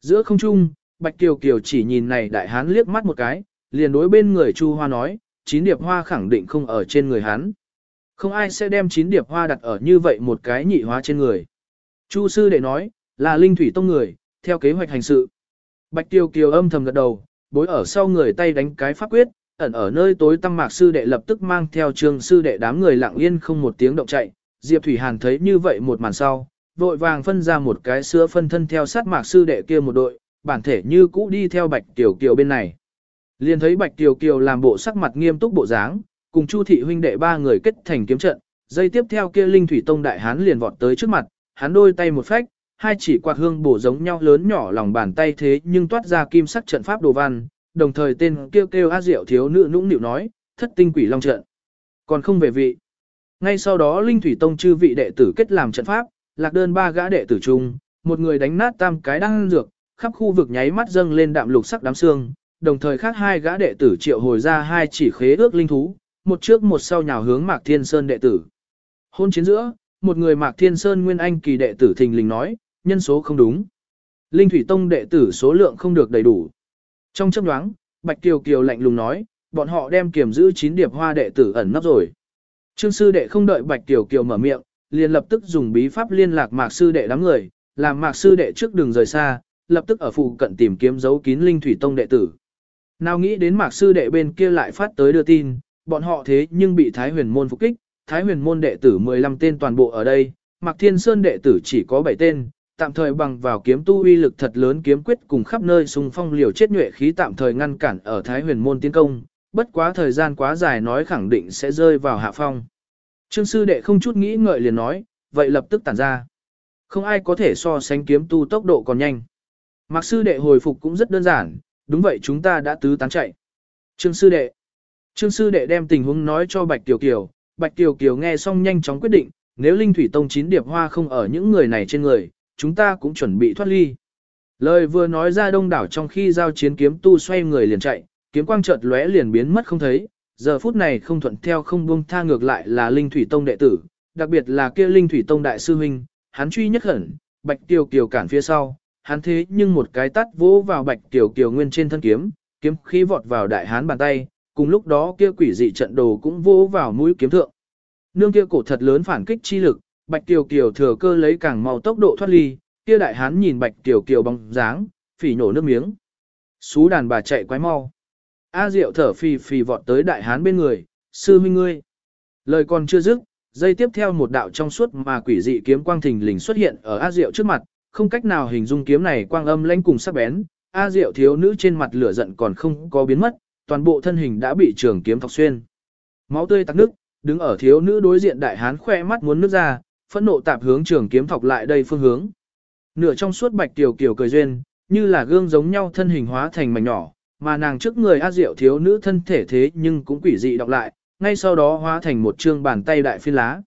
Giữa không trung, Bạch Kiều Kiều chỉ nhìn này đại hán liếc mắt một cái, liền đối bên người Chu Hoa nói, chín điệp hoa khẳng định không ở trên người hắn. Không ai sẽ đem chín điệp hoa đặt ở như vậy một cái nhị hóa trên người. Chu sư đệ nói, là linh thủy tông người, theo kế hoạch hành sự. Bạch Tiêu Kiều âm thầm gật đầu, bối ở sau người tay đánh cái pháp quyết, ẩn ở nơi tối tăng mạc sư đệ lập tức mang theo trường sư đệ đám người lặng yên không một tiếng động chạy. Diệp Thủy Hàn thấy như vậy một màn sau, vội vàng phân ra một cái sữa phân thân theo sát mạc sư đệ kia một đội, bản thể như cũ đi theo Bạch Tiểu Kiều bên này. Liền thấy Bạch Tiểu Kiều làm bộ sắc mặt nghiêm túc bộ dáng, cùng Chu thị huynh đệ ba người kết thành kiếm trận, dây tiếp theo kia Linh Thủy Tông đại hán liền vọt tới trước mặt, hắn đôi tay một phách, hai chỉ quạt hương bổ giống nhau lớn nhỏ lòng bàn tay thế nhưng toát ra kim sắc trận pháp đồ văn, đồng thời tên kêu kêu a diệu thiếu nữ nũng nịu nói, thất tinh quỷ long trận. Còn không về vị. Ngay sau đó Linh Thủy Tông chư vị đệ tử kết làm trận pháp, lạc đơn ba gã đệ tử chung, một người đánh nát tam cái đan dược, khắp khu vực nháy mắt dâng lên đạm lục sắc đám xương, đồng thời khác hai gã đệ tử triệu hồi ra hai chỉ khế ước linh thú, một trước một sau nhào hướng Mạc Thiên Sơn đệ tử. Hôn chiến giữa, một người Mạc Thiên Sơn Nguyên Anh kỳ đệ tử thình lình nói, nhân số không đúng. Linh Thủy Tông đệ tử số lượng không được đầy đủ. Trong chấp nhoáng, Bạch Kiều Kiều lạnh lùng nói, bọn họ đem kiểm giữ chín điệp hoa đệ tử ẩn nấp rồi. Trương sư đệ không đợi Bạch Kiều Kiều mở miệng, liền lập tức dùng bí pháp liên lạc Mạc sư đệ đám người, làm Mạc sư đệ trước đường rời xa, lập tức ở phụ cận tìm kiếm dấu kín Linh Thủy Tông đệ tử. Nào nghĩ đến Mạc sư đệ bên kia lại phát tới đưa tin, bọn họ thế nhưng bị Thái huyền môn phục kích, Thái huyền môn đệ tử 15 tên toàn bộ ở đây, Mạc Thiên Sơn đệ tử chỉ có 7 tên, tạm thời bằng vào kiếm tu uy lực thật lớn kiếm quyết cùng khắp nơi xung phong liều chết nhuệ khí tạm thời ngăn cản ở Thái huyền môn tiến công, bất quá thời gian quá dài nói khẳng định sẽ rơi vào hạ phong. Trương sư đệ không chút nghĩ ngợi liền nói, vậy lập tức tản ra. Không ai có thể so sánh kiếm tu tốc độ còn nhanh. Mạc sư đệ hồi phục cũng rất đơn giản, đúng vậy chúng ta đã tứ tán chạy. Trương sư đệ. Trương sư đệ đem tình huống nói cho Bạch Tiểu Kiều, Bạch Tiểu Kiều nghe xong nhanh chóng quyết định, nếu Linh Thủy Tông chín điệp hoa không ở những người này trên người, chúng ta cũng chuẩn bị thoát ly. Lời vừa nói ra đông đảo trong khi giao chiến kiếm tu xoay người liền chạy, kiếm quang chợt lóe liền biến mất không thấy, giờ phút này không thuận theo không buông tha ngược lại là Linh Thủy Tông đệ tử, đặc biệt là kia Linh Thủy Tông đại sư huynh, hắn truy nhất hẳn, Bạch Tiểu Kiều cản phía sau, hắn thế nhưng một cái tắt vỗ vào Bạch Tiểu Kiều nguyên trên thân kiếm, kiếm khí vọt vào đại hán bàn tay, cùng lúc đó kia quỷ dị trận đồ cũng vỗ vào mũi kiếm thượng. Nương kia cổ thật lớn phản kích chi lực, Bạch Kiều Kiều thừa cơ lấy càng mau tốc độ thoát ly, kia đại hán nhìn Bạch Kiều Kiều bóng dáng, phỉ nổ nước miếng. Xú đàn bà chạy quái mau. A Diệu thở phì phì vọt tới đại hán bên người, sư minh ngươi. Lời còn chưa dứt, dây tiếp theo một đạo trong suốt mà quỷ dị kiếm quang thình lình xuất hiện ở A Diệu trước mặt, không cách nào hình dung kiếm này quang âm lãnh cùng sắc bén. A Diệu thiếu nữ trên mặt lửa giận còn không có biến mất, toàn bộ thân hình đã bị trường kiếm thọc xuyên. Máu tươi tắc nước, đứng ở thiếu nữ đối diện đại hán khoe mắt muốn nước ra, phẫn nộ tạp hướng trường kiếm thọc lại đây phương hướng. Nửa trong suốt bạch tiểu kiểu cười duyên, như là gương giống nhau thân hình hóa thành mảnh nhỏ, mà nàng trước người A Diệu thiếu nữ thân thể thế nhưng cũng quỷ dị đọc lại, ngay sau đó hóa thành một trương bàn tay đại phi lá.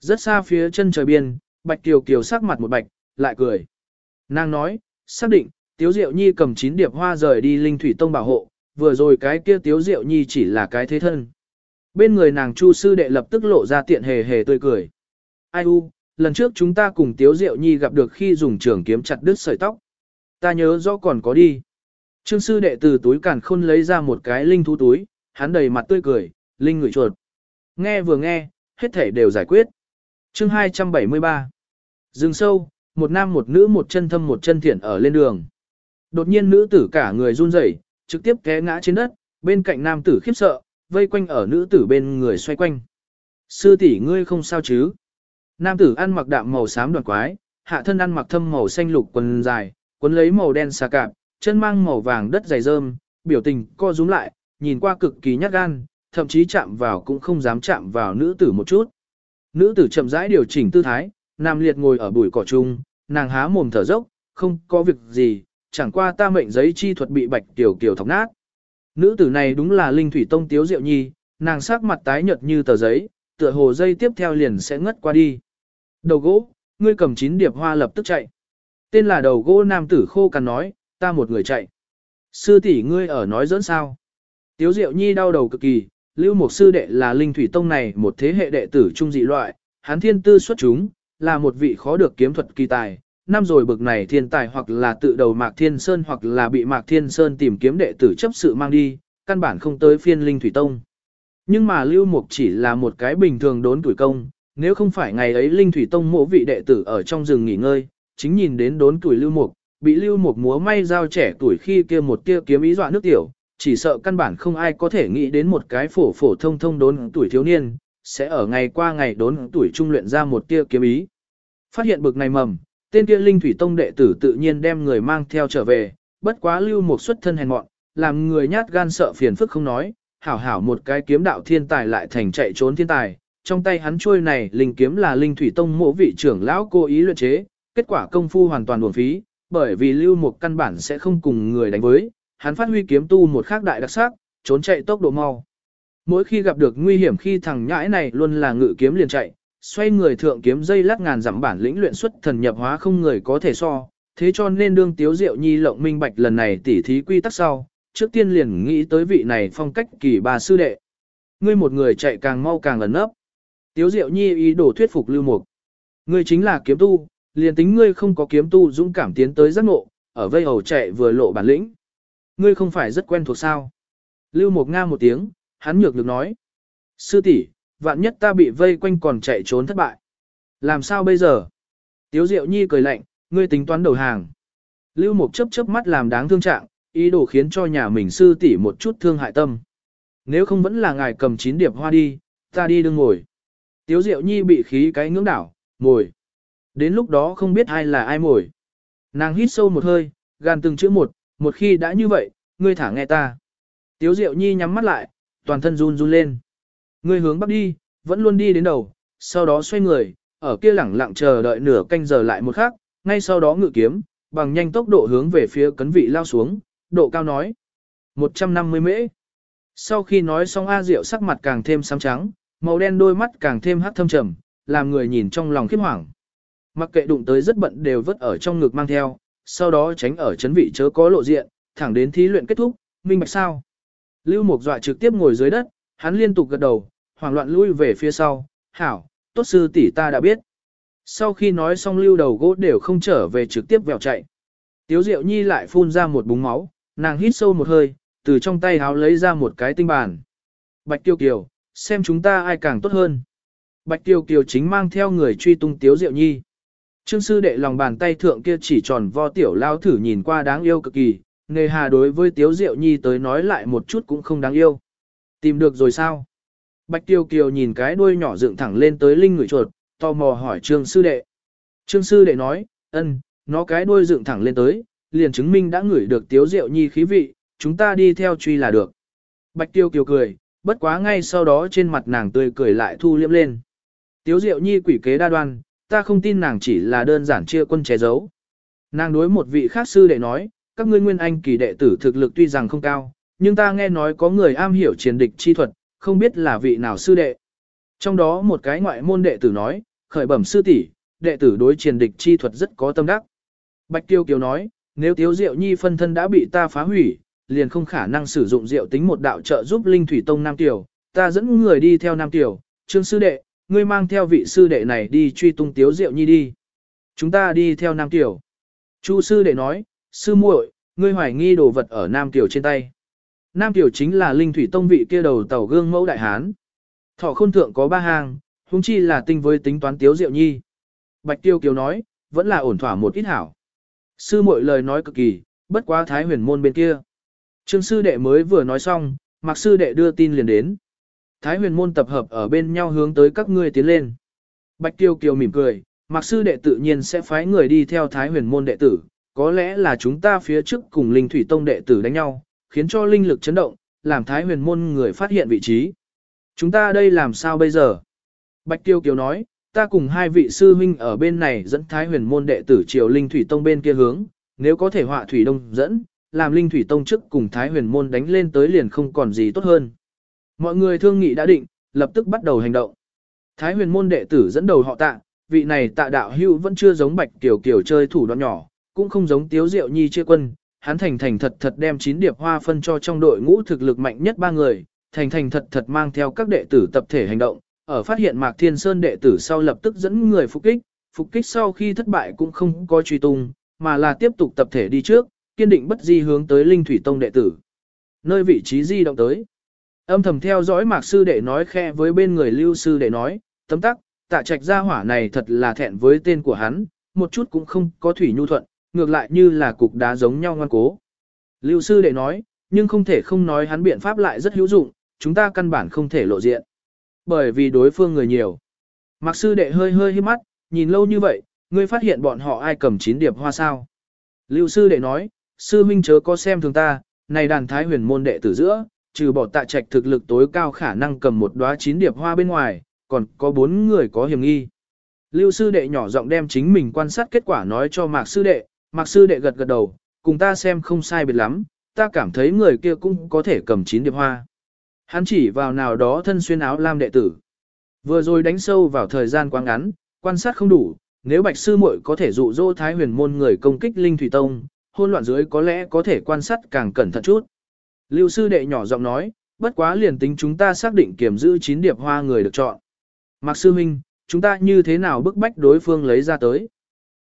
Rất xa phía chân trời biên, bạch tiểu kiều sắc mặt một bạch, lại cười. Nàng nói, xác định, Tiếu Diệu Nhi cầm chín điệp hoa rời đi Linh Thủy Tông bảo hộ, vừa rồi cái kia Tiếu Diệu Nhi chỉ là cái thế thân. Bên người nàng Chu sư đệ lập tức lộ ra tiện hề hề tươi cười. Ai u, lần trước chúng ta cùng Tiếu Diệu Nhi gặp được khi dùng trường kiếm chặt đứt sợi tóc. Ta nhớ rõ còn có đi. Trương sư đệ từ túi càn khôn lấy ra một cái linh thú túi, hắn đầy mặt tươi cười, linh ngửi chuột. Nghe vừa nghe, hết thể đều giải quyết. Chương 273 Dừng sâu, một nam một nữ một chân thâm một chân thiện ở lên đường. Đột nhiên nữ tử cả người run rẩy, trực tiếp té ngã trên đất, bên cạnh nam tử khiếp sợ, vây quanh ở nữ tử bên người xoay quanh. Sư tỷ ngươi không sao chứ? Nam tử ăn mặc đạm màu xám đoàn quái, hạ thân ăn mặc thâm màu xanh lục quần dài, quấn lấy màu đen xà cạp, chân mang màu vàng đất dày rơm, biểu tình co rúm lại, nhìn qua cực kỳ nhát gan, thậm chí chạm vào cũng không dám chạm vào nữ tử một chút. Nữ tử chậm rãi điều chỉnh tư thái, nam liệt ngồi ở bụi cỏ chung, nàng há mồm thở dốc, không có việc gì, chẳng qua ta mệnh giấy chi thuật bị bạch tiểu kiều thọc nát. Nữ tử này đúng là linh thủy tông tiếu diệu nhi, nàng sắc mặt tái nhợt như tờ giấy, tựa hồ dây tiếp theo liền sẽ ngất qua đi. Đầu gỗ, ngươi cầm chín điệp hoa lập tức chạy. Tên là đầu gỗ nam tử khô cằn nói, ta một người chạy. Sư tỷ ngươi ở nói dẫn sao? Tiếu diệu nhi đau đầu cực kỳ, lưu một sư đệ là linh thủy tông này một thế hệ đệ tử trung dị loại, hắn thiên tư xuất chúng, là một vị khó được kiếm thuật kỳ tài. Năm rồi bực này thiên tài hoặc là tự đầu Mạc Thiên Sơn hoặc là bị Mạc Thiên Sơn tìm kiếm đệ tử chấp sự mang đi, căn bản không tới phiên linh thủy tông. Nhưng mà Lưu Mục chỉ là một cái bình thường đốn tuổi công, nếu không phải ngày ấy Linh Thủy Tông mộ vị đệ tử ở trong rừng nghỉ ngơi, chính nhìn đến đốn tuổi Lưu Mục, bị Lưu Mục múa may giao trẻ tuổi khi kia một tia kiếm ý dọa nước tiểu, chỉ sợ căn bản không ai có thể nghĩ đến một cái phổ phổ thông thông đốn tuổi thiếu niên, sẽ ở ngày qua ngày đốn tuổi trung luyện ra một tia kiếm ý. Phát hiện bực này mầm, tên kia Linh Thủy Tông đệ tử tự nhiên đem người mang theo trở về, bất quá Lưu một xuất thân hèn mọn, làm người nhát gan sợ phiền phức không nói, hảo hảo một cái kiếm đạo thiên tài lại thành chạy trốn thiên tài, trong tay hắn trôi này linh kiếm là linh thủy tông mộ vị trưởng lão cố ý luyện chế, kết quả công phu hoàn toàn uổng phí, bởi vì lưu một căn bản sẽ không cùng người đánh với, hắn phát huy kiếm tu một khác đại đặc sắc, trốn chạy tốc độ mau. Mỗi khi gặp được nguy hiểm khi thằng nhãi này luôn là ngự kiếm liền chạy, xoay người thượng kiếm dây lát ngàn dặm bản lĩnh luyện xuất thần nhập hóa không người có thể so, thế cho nên đương tiếu diệu nhi lộng minh bạch lần này tỉ thí quy tắc sau, trước tiên liền nghĩ tới vị này phong cách kỳ bà sư đệ. Ngươi một người chạy càng mau càng ẩn nấp. Tiếu Diệu Nhi ý đồ thuyết phục Lưu Mục. Ngươi chính là kiếm tu, liền tính ngươi không có kiếm tu dũng cảm tiến tới giác ngộ, ở vây hầu chạy vừa lộ bản lĩnh. Ngươi không phải rất quen thuộc sao? Lưu Mục nga một tiếng, hắn nhược được nói. Sư tỷ, vạn nhất ta bị vây quanh còn chạy trốn thất bại. Làm sao bây giờ? Tiếu Diệu Nhi cười lạnh, ngươi tính toán đầu hàng. Lưu Mục chớp chớp mắt làm đáng thương trạng, ý đồ khiến cho nhà mình sư tỷ một chút thương hại tâm. Nếu không vẫn là ngài cầm chín điệp hoa đi, ta đi đương ngồi. Tiếu Diệu Nhi bị khí cái ngưỡng đảo, ngồi. Đến lúc đó không biết ai là ai ngồi. Nàng hít sâu một hơi, gan từng chữ một, một khi đã như vậy, ngươi thả nghe ta. Tiếu Diệu Nhi nhắm mắt lại, toàn thân run run lên. Ngươi hướng bắc đi, vẫn luôn đi đến đầu, sau đó xoay người, ở kia lẳng lặng chờ đợi nửa canh giờ lại một khắc, ngay sau đó ngự kiếm, bằng nhanh tốc độ hướng về phía cấn vị lao xuống, độ cao nói. 150 mễ. Sau khi nói xong A Diệu sắc mặt càng thêm xám trắng, màu đen đôi mắt càng thêm hắc thâm trầm, làm người nhìn trong lòng khiếp hoảng. Mặc kệ đụng tới rất bận đều vứt ở trong ngực mang theo, sau đó tránh ở chấn vị chớ có lộ diện, thẳng đến thí luyện kết thúc, minh bạch sao. Lưu Mục dọa trực tiếp ngồi dưới đất, hắn liên tục gật đầu, hoảng loạn lui về phía sau, hảo, tốt sư tỷ ta đã biết. Sau khi nói xong lưu đầu gỗ đều không trở về trực tiếp vèo chạy. Tiếu Diệu Nhi lại phun ra một búng máu, nàng hít sâu một hơi, từ trong tay háo lấy ra một cái tinh bàn. Bạch Tiêu Kiều, xem chúng ta ai càng tốt hơn. Bạch Tiêu Kiều chính mang theo người truy tung Tiếu Diệu Nhi. Trương sư đệ lòng bàn tay thượng kia chỉ tròn vo tiểu lao thử nhìn qua đáng yêu cực kỳ, nghề hà đối với Tiếu Diệu Nhi tới nói lại một chút cũng không đáng yêu. Tìm được rồi sao? Bạch Tiêu Kiều nhìn cái đuôi nhỏ dựng thẳng lên tới linh người chuột, tò mò hỏi Trương sư đệ. Trương sư đệ nói, ân, nó cái đuôi dựng thẳng lên tới, liền chứng minh đã ngửi được Tiếu Diệu Nhi khí vị, chúng ta đi theo truy là được. Bạch Tiêu Kiều cười, bất quá ngay sau đó trên mặt nàng tươi cười lại thu liễm lên. Tiếu Diệu Nhi quỷ kế đa đoan, ta không tin nàng chỉ là đơn giản chia quân che giấu. Nàng đối một vị khác sư đệ nói, các ngươi nguyên anh kỳ đệ tử thực lực tuy rằng không cao, nhưng ta nghe nói có người am hiểu chiến địch chi thuật, không biết là vị nào sư đệ. Trong đó một cái ngoại môn đệ tử nói, khởi bẩm sư tỷ, đệ tử đối chiến địch chi thuật rất có tâm đắc. Bạch Tiêu Kiều nói, nếu Tiếu Diệu Nhi phân thân đã bị ta phá hủy, liền không khả năng sử dụng diệu tính một đạo trợ giúp Linh Thủy Tông Nam Tiểu, ta dẫn người đi theo Nam Tiểu, Trương sư đệ, ngươi mang theo vị sư đệ này đi truy tung Tiếu Diệu Nhi đi. Chúng ta đi theo Nam Tiểu. Chu sư đệ nói, sư muội, ngươi hoài nghi đồ vật ở Nam Tiểu trên tay. Nam Tiểu chính là linh thủy tông vị kia đầu tàu gương mẫu đại hán. Thọ khôn thượng có ba hàng, huống chi là tinh với tính toán tiếu diệu nhi. Bạch Tiêu Kiều nói, vẫn là ổn thỏa một ít hảo. Sư muội lời nói cực kỳ, bất quá thái huyền môn bên kia. Trương sư đệ mới vừa nói xong, mặc sư đệ đưa tin liền đến. Thái huyền môn tập hợp ở bên nhau hướng tới các ngươi tiến lên. Bạch Tiêu Kiều mỉm cười, mặc sư đệ tự nhiên sẽ phái người đi theo thái huyền môn đệ tử, có lẽ là chúng ta phía trước cùng linh thủy tông đệ tử đánh nhau, khiến cho linh lực chấn động, làm thái huyền môn người phát hiện vị trí. Chúng ta đây làm sao bây giờ? Bạch Tiêu Kiều nói, ta cùng hai vị sư huynh ở bên này dẫn thái huyền môn đệ tử triều linh thủy tông bên kia hướng, nếu có thể họa thủy đông dẫn, làm linh thủy tông trước cùng thái huyền môn đánh lên tới liền không còn gì tốt hơn. Mọi người thương nghị đã định, lập tức bắt đầu hành động. Thái huyền môn đệ tử dẫn đầu họ tạ, vị này tạ đạo hưu vẫn chưa giống bạch tiểu kiểu chơi thủ đoạn nhỏ, cũng không giống tiếu diệu nhi chia quân, hắn thành thành thật thật đem chín điệp hoa phân cho trong đội ngũ thực lực mạnh nhất ba người, thành thành thật thật mang theo các đệ tử tập thể hành động, ở phát hiện Mạc Thiên Sơn đệ tử sau lập tức dẫn người phục kích, phục kích sau khi thất bại cũng không có truy tung, mà là tiếp tục tập thể đi trước, kiên định bất di hướng tới Linh Thủy Tông đệ tử. Nơi vị trí di động tới. Âm thầm theo dõi Mạc sư đệ nói khe với bên người Lưu sư đệ nói, tấm tắc, tạ trạch gia hỏa này thật là thẹn với tên của hắn, một chút cũng không có thủy nhu thuận, ngược lại như là cục đá giống nhau ngoan cố. Lưu sư đệ nói, nhưng không thể không nói hắn biện pháp lại rất hữu dụng, chúng ta căn bản không thể lộ diện. Bởi vì đối phương người nhiều. Mạc sư đệ hơi hơi hít mắt, nhìn lâu như vậy, ngươi phát hiện bọn họ ai cầm chín điệp hoa sao. Lưu sư đệ nói, sư minh chớ có xem thường ta, này đàn thái huyền môn đệ tử giữa, trừ bỏ tạ trạch thực lực tối cao khả năng cầm một đóa chín điệp hoa bên ngoài, còn có bốn người có hiểm nghi. Lưu sư đệ nhỏ giọng đem chính mình quan sát kết quả nói cho Mạc sư đệ, Mạc sư đệ gật gật đầu, cùng ta xem không sai biệt lắm, ta cảm thấy người kia cũng có thể cầm chín điệp hoa. Hắn chỉ vào nào đó thân xuyên áo lam đệ tử. Vừa rồi đánh sâu vào thời gian quá ngắn, quan sát không đủ, nếu bạch sư muội có thể dụ dỗ thái huyền môn người công kích linh thủy tông, hôn loạn dưới có lẽ có thể quan sát càng cẩn thận chút. Lưu sư đệ nhỏ giọng nói, bất quá liền tính chúng ta xác định kiểm giữ chín điệp hoa người được chọn. Mạc sư huynh, chúng ta như thế nào bức bách đối phương lấy ra tới?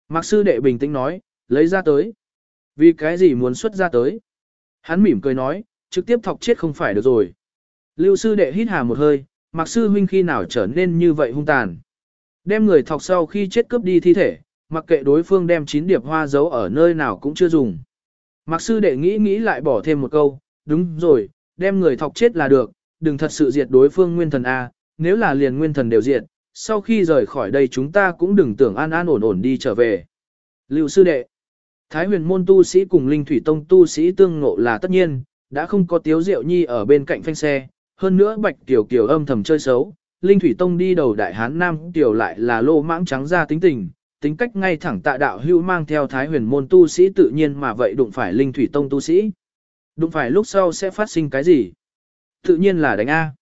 Mạc sư đệ bình tĩnh nói, lấy ra tới. Vì cái gì muốn xuất ra tới? Hắn mỉm cười nói, trực tiếp thọc chết không phải được rồi. Lưu sư đệ hít hà một hơi, mặc sư huynh khi nào trở nên như vậy hung tàn. Đem người thọc sau khi chết cướp đi thi thể, mặc kệ đối phương đem chín điệp hoa giấu ở nơi nào cũng chưa dùng. mặc sư đệ nghĩ nghĩ lại bỏ thêm một câu, đúng rồi, đem người thọc chết là được, đừng thật sự diệt đối phương nguyên thần A, nếu là liền nguyên thần đều diệt, sau khi rời khỏi đây chúng ta cũng đừng tưởng an an ổn ổn đi trở về. Lưu sư đệ, Thái huyền môn tu sĩ cùng linh thủy tông tu sĩ tương ngộ là tất nhiên, đã không có tiếu diệu nhi ở bên cạnh phanh xe, hơn nữa bạch tiểu kiều âm thầm chơi xấu, linh thủy tông đi đầu đại hán nam tiểu lại là lô mãng trắng ra tính tình, tính cách ngay thẳng tạ đạo hưu mang theo thái huyền môn tu sĩ tự nhiên mà vậy đụng phải linh thủy tông tu sĩ. Đụng phải lúc sau sẽ phát sinh cái gì? Tự nhiên là đánh A.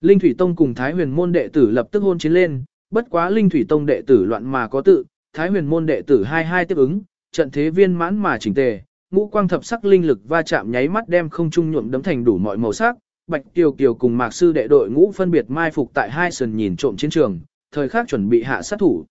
Linh thủy tông cùng thái huyền môn đệ tử lập tức hôn chiến lên, bất quá linh thủy tông đệ tử loạn mà có tự, thái huyền môn đệ tử hai hai tiếp ứng, trận thế viên mãn mà chỉnh tề, ngũ quang thập sắc linh lực va chạm nháy mắt đem không trung nhuộm đấm thành đủ mọi màu sắc, Bạch Kiều Kiều cùng Mạc Sư đệ đội ngũ phân biệt mai phục tại hai sườn nhìn trộm chiến trường, thời khắc chuẩn bị hạ sát thủ.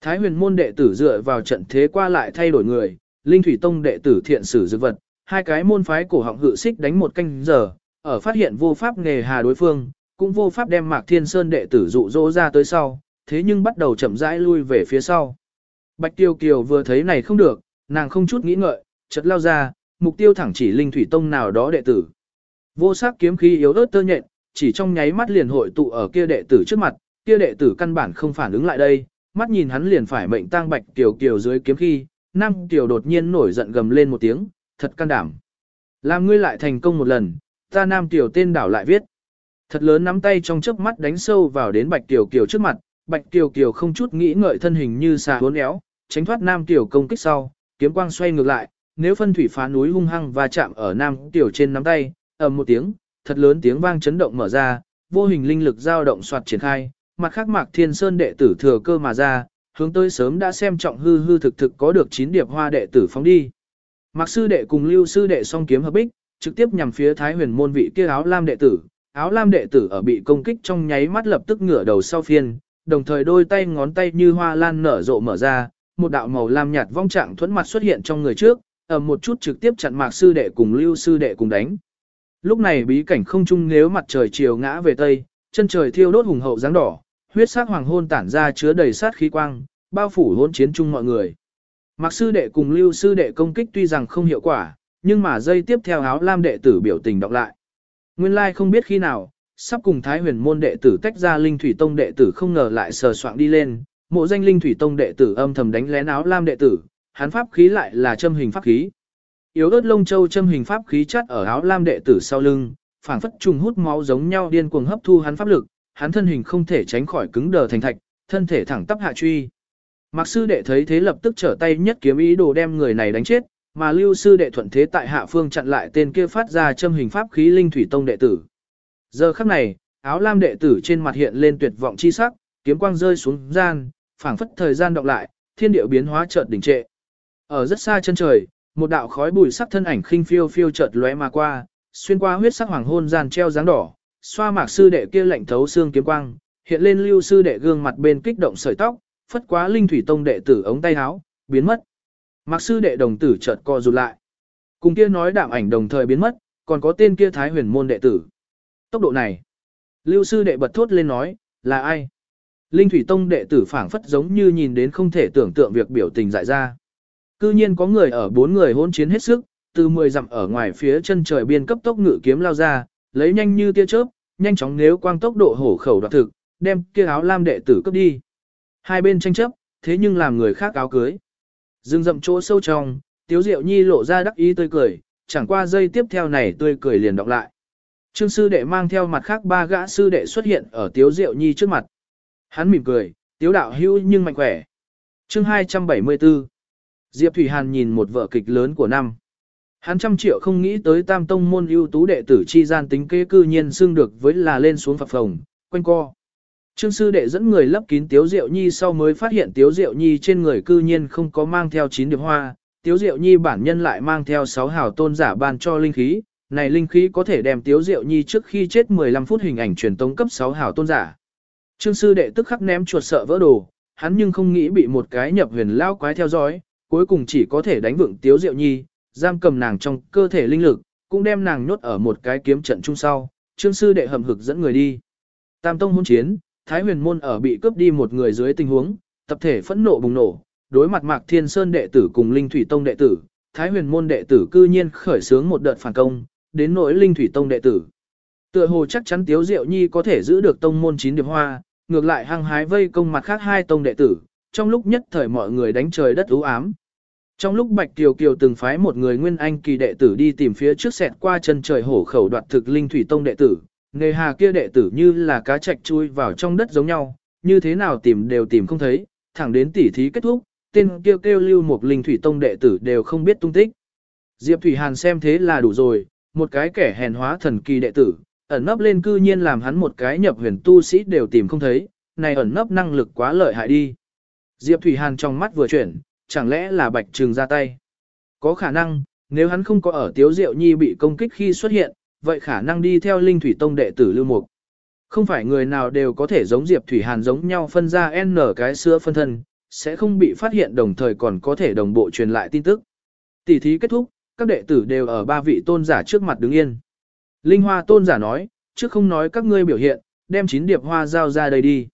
Thái huyền môn đệ tử dựa vào trận thế qua lại thay đổi người, Linh Thủy Tông đệ tử thiện sử dư vật, hai cái môn phái cổ họng hự xích đánh một canh giờ, ở phát hiện vô pháp nghề hà đối phương, cũng vô pháp đem Mạc Thiên Sơn đệ tử dụ dỗ ra tới sau, thế nhưng bắt đầu chậm rãi lui về phía sau. Bạch Tiêu Kiều vừa thấy này không được, nàng không chút nghĩ ngợi, chợt lao ra, mục tiêu thẳng chỉ Linh Thủy Tông nào đó đệ tử. Vô sắc kiếm khí yếu ớt tơ nhện, chỉ trong nháy mắt liền hội tụ ở kia đệ tử trước mặt, kia đệ tử căn bản không phản ứng lại đây, mắt nhìn hắn liền phải mệnh tang bạch Tiêu kiều dưới kiếm khí, nam kiều đột nhiên nổi giận gầm lên một tiếng, thật can đảm. Làm ngươi lại thành công một lần, ta nam Tiêu tên đảo lại viết. Thật lớn nắm tay trong chớp mắt đánh sâu vào đến bạch kiều kiều trước mặt, bạch kiều kiều không chút nghĩ ngợi thân hình như xà uốn éo, tránh thoát nam tiểu công kích sau, kiếm quang xoay ngược lại, nếu phân thủy phá núi hung hăng và chạm ở nam tiểu trên nắm tay, ầm một tiếng, thật lớn tiếng vang chấn động mở ra, vô hình linh lực dao động soạt triển khai, mặt khác Mạc Thiên Sơn đệ tử thừa cơ mà ra, hướng tới sớm đã xem trọng hư hư thực thực có được chín điệp hoa đệ tử phóng đi. Mạc sư đệ cùng Lưu sư đệ song kiếm hợp bích, trực tiếp nhằm phía Thái Huyền môn vị kia áo lam đệ tử. Áo lam đệ tử ở bị công kích trong nháy mắt lập tức ngửa đầu sau phiên, đồng thời đôi tay ngón tay như hoa lan nở rộ mở ra, một đạo màu lam nhạt vong trạng thuẫn mặt xuất hiện trong người trước, ầm một chút trực tiếp chặn mạc sư đệ cùng lưu sư đệ cùng đánh. Lúc này bí cảnh không trung nếu mặt trời chiều ngã về tây, chân trời thiêu đốt hùng hậu dáng đỏ, huyết sắc hoàng hôn tản ra chứa đầy sát khí quang, bao phủ hỗn chiến chung mọi người. Mạc sư đệ cùng lưu sư đệ công kích tuy rằng không hiệu quả, nhưng mà dây tiếp theo áo lam đệ tử biểu tình đọc lại. Nguyên lai like không biết khi nào, sắp cùng Thái huyền môn đệ tử tách ra Linh Thủy Tông đệ tử không ngờ lại sờ soạng đi lên, mộ danh Linh Thủy Tông đệ tử âm thầm đánh lén áo lam đệ tử, hắn pháp khí lại là châm hình pháp khí. Yếu ớt lông châu châm hình pháp khí chắt ở áo lam đệ tử sau lưng, phảng phất trùng hút máu giống nhau điên cuồng hấp thu hắn pháp lực, hắn thân hình không thể tránh khỏi cứng đờ thành thạch, thân thể thẳng tắp hạ truy. Mạc sư đệ thấy thế lập tức trở tay nhất kiếm ý đồ đem người này đánh chết, mà lưu sư đệ thuận thế tại hạ phương chặn lại tên kia phát ra châm hình pháp khí linh thủy tông đệ tử. Giờ khắc này, áo lam đệ tử trên mặt hiện lên tuyệt vọng chi sắc, kiếm quang rơi xuống gian, phảng phất thời gian đọc lại, thiên địa biến hóa chợt đình trệ. Ở rất xa chân trời, một đạo khói bụi sắc thân ảnh khinh phiêu phiêu chợt lóe mà qua, xuyên qua huyết sắc hoàng hôn gian treo dáng đỏ, xoa mạc sư đệ kia lạnh thấu xương kiếm quang, hiện lên lưu sư đệ gương mặt bên kích động sợi tóc, phất quá linh thủy tông đệ tử ống tay áo, biến mất. Mạc sư đệ đồng tử chợt co rụt lại. Cùng kia nói đạm ảnh đồng thời biến mất, còn có tên kia thái huyền môn đệ tử. Tốc độ này. Lưu sư đệ bật thốt lên nói, là ai? Linh thủy tông đệ tử phảng phất giống như nhìn đến không thể tưởng tượng việc biểu tình dại ra. Cư nhiên có người ở bốn người hỗn chiến hết sức, từ 10 dặm ở ngoài phía chân trời biên cấp tốc ngự kiếm lao ra, lấy nhanh như tia chớp, nhanh chóng nếu quang tốc độ hổ khẩu đoạt thực, đem kia áo lam đệ tử cướp đi. Hai bên tranh chấp, thế nhưng làm người khác áo cưới. Dừng dậm chỗ sâu trong, Tiếu Diệu Nhi lộ ra đắc ý tươi cười, chẳng qua giây tiếp theo này tươi cười liền đọc lại. Trương sư đệ mang theo mặt khác ba gã sư đệ xuất hiện ở Tiếu Diệu Nhi trước mặt. Hắn mỉm cười, Tiếu đạo hữu nhưng mạnh khỏe. Chương 274 Diệp Thủy Hàn nhìn một vở kịch lớn của năm. Hắn trăm triệu không nghĩ tới tam tông môn ưu tú đệ tử chi gian tính kế cư nhiên xưng được với là lên xuống phập phồng, quanh co. Trương sư đệ dẫn người lấp kín Tiếu Diệu Nhi sau mới phát hiện Tiếu Diệu Nhi trên người cư nhiên không có mang theo chín điệp hoa, Tiếu Diệu Nhi bản nhân lại mang theo sáu hào tôn giả ban cho linh khí, này linh khí có thể đem Tiếu Diệu Nhi trước khi chết 15 phút hình ảnh truyền tống cấp 6 hào tôn giả. Trương sư đệ tức khắc ném chuột sợ vỡ đồ, hắn nhưng không nghĩ bị một cái nhập huyền lao quái theo dõi, cuối cùng chỉ có thể đánh vượng Tiếu Diệu Nhi, giam cầm nàng trong cơ thể linh lực, cũng đem nàng nhốt ở một cái kiếm trận chung sau, Trương sư đệ hầm hực dẫn người đi. Tam tông hôn chiến, Thái huyền môn ở bị cướp đi một người dưới tình huống, tập thể phẫn nộ bùng nổ, đối mặt Mạc Thiên Sơn đệ tử cùng Linh Thủy Tông đệ tử, Thái huyền môn đệ tử cư nhiên khởi xướng một đợt phản công, đến nỗi Linh Thủy Tông đệ tử. Tựa hồ chắc chắn Tiếu Diệu Nhi có thể giữ được tông môn chín điểm hoa, ngược lại hăng hái vây công mặt khác hai tông đệ tử, trong lúc nhất thời mọi người đánh trời đất u ám. Trong lúc Bạch Kiều Kiều từng phái một người nguyên anh kỳ đệ tử đi tìm phía trước xẹt qua chân trời hổ khẩu đoạt thực Linh Thủy Tông đệ tử, Nghề hà kia đệ tử như là cá trạch chui vào trong đất giống nhau, như thế nào tìm đều tìm không thấy, thẳng đến tỉ thí kết thúc, tên kêu kêu lưu một linh thủy tông đệ tử đều không biết tung tích. Diệp Thủy Hàn xem thế là đủ rồi, một cái kẻ hèn hóa thần kỳ đệ tử, ẩn nấp lên cư nhiên làm hắn một cái nhập huyền tu sĩ đều tìm không thấy, này ẩn nấp năng lực quá lợi hại đi. Diệp Thủy Hàn trong mắt vừa chuyển, chẳng lẽ là bạch trừng ra tay. Có khả năng, nếu hắn không có ở Tiếu Diệu Nhi bị công kích khi xuất hiện, vậy khả năng đi theo Linh Thủy Tông đệ tử Lưu Mục. Không phải người nào đều có thể giống Diệp Thủy Hàn giống nhau phân ra N cái sữa phân thân, sẽ không bị phát hiện đồng thời còn có thể đồng bộ truyền lại tin tức. Tỷ thí kết thúc, các đệ tử đều ở ba vị tôn giả trước mặt đứng yên. Linh Hoa tôn giả nói, trước không nói các ngươi biểu hiện, đem chín điệp hoa giao ra đây đi.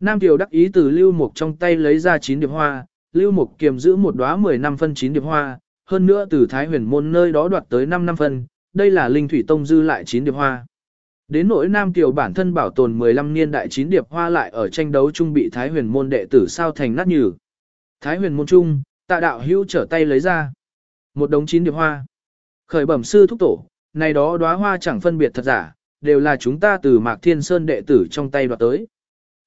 Nam Kiều đắc ý từ Lưu Mục trong tay lấy ra chín điệp hoa, Lưu Mục kiềm giữ một đóa 10 năm phân chín điệp hoa, hơn nữa từ Thái huyền môn nơi đó đoạt tới 5 năm phân, đây là linh thủy tông dư lại chín điệp hoa. Đến nỗi Nam Kiều bản thân bảo tồn 15 niên đại chín điệp hoa lại ở tranh đấu chung bị Thái huyền môn đệ tử sao thành nát nhừ. Thái huyền môn trung, tạ đạo hữu trở tay lấy ra. Một đống chín điệp hoa. Khởi bẩm sư thúc tổ, này đó đóa hoa chẳng phân biệt thật giả, đều là chúng ta từ Mạc Thiên Sơn đệ tử trong tay đoạt tới.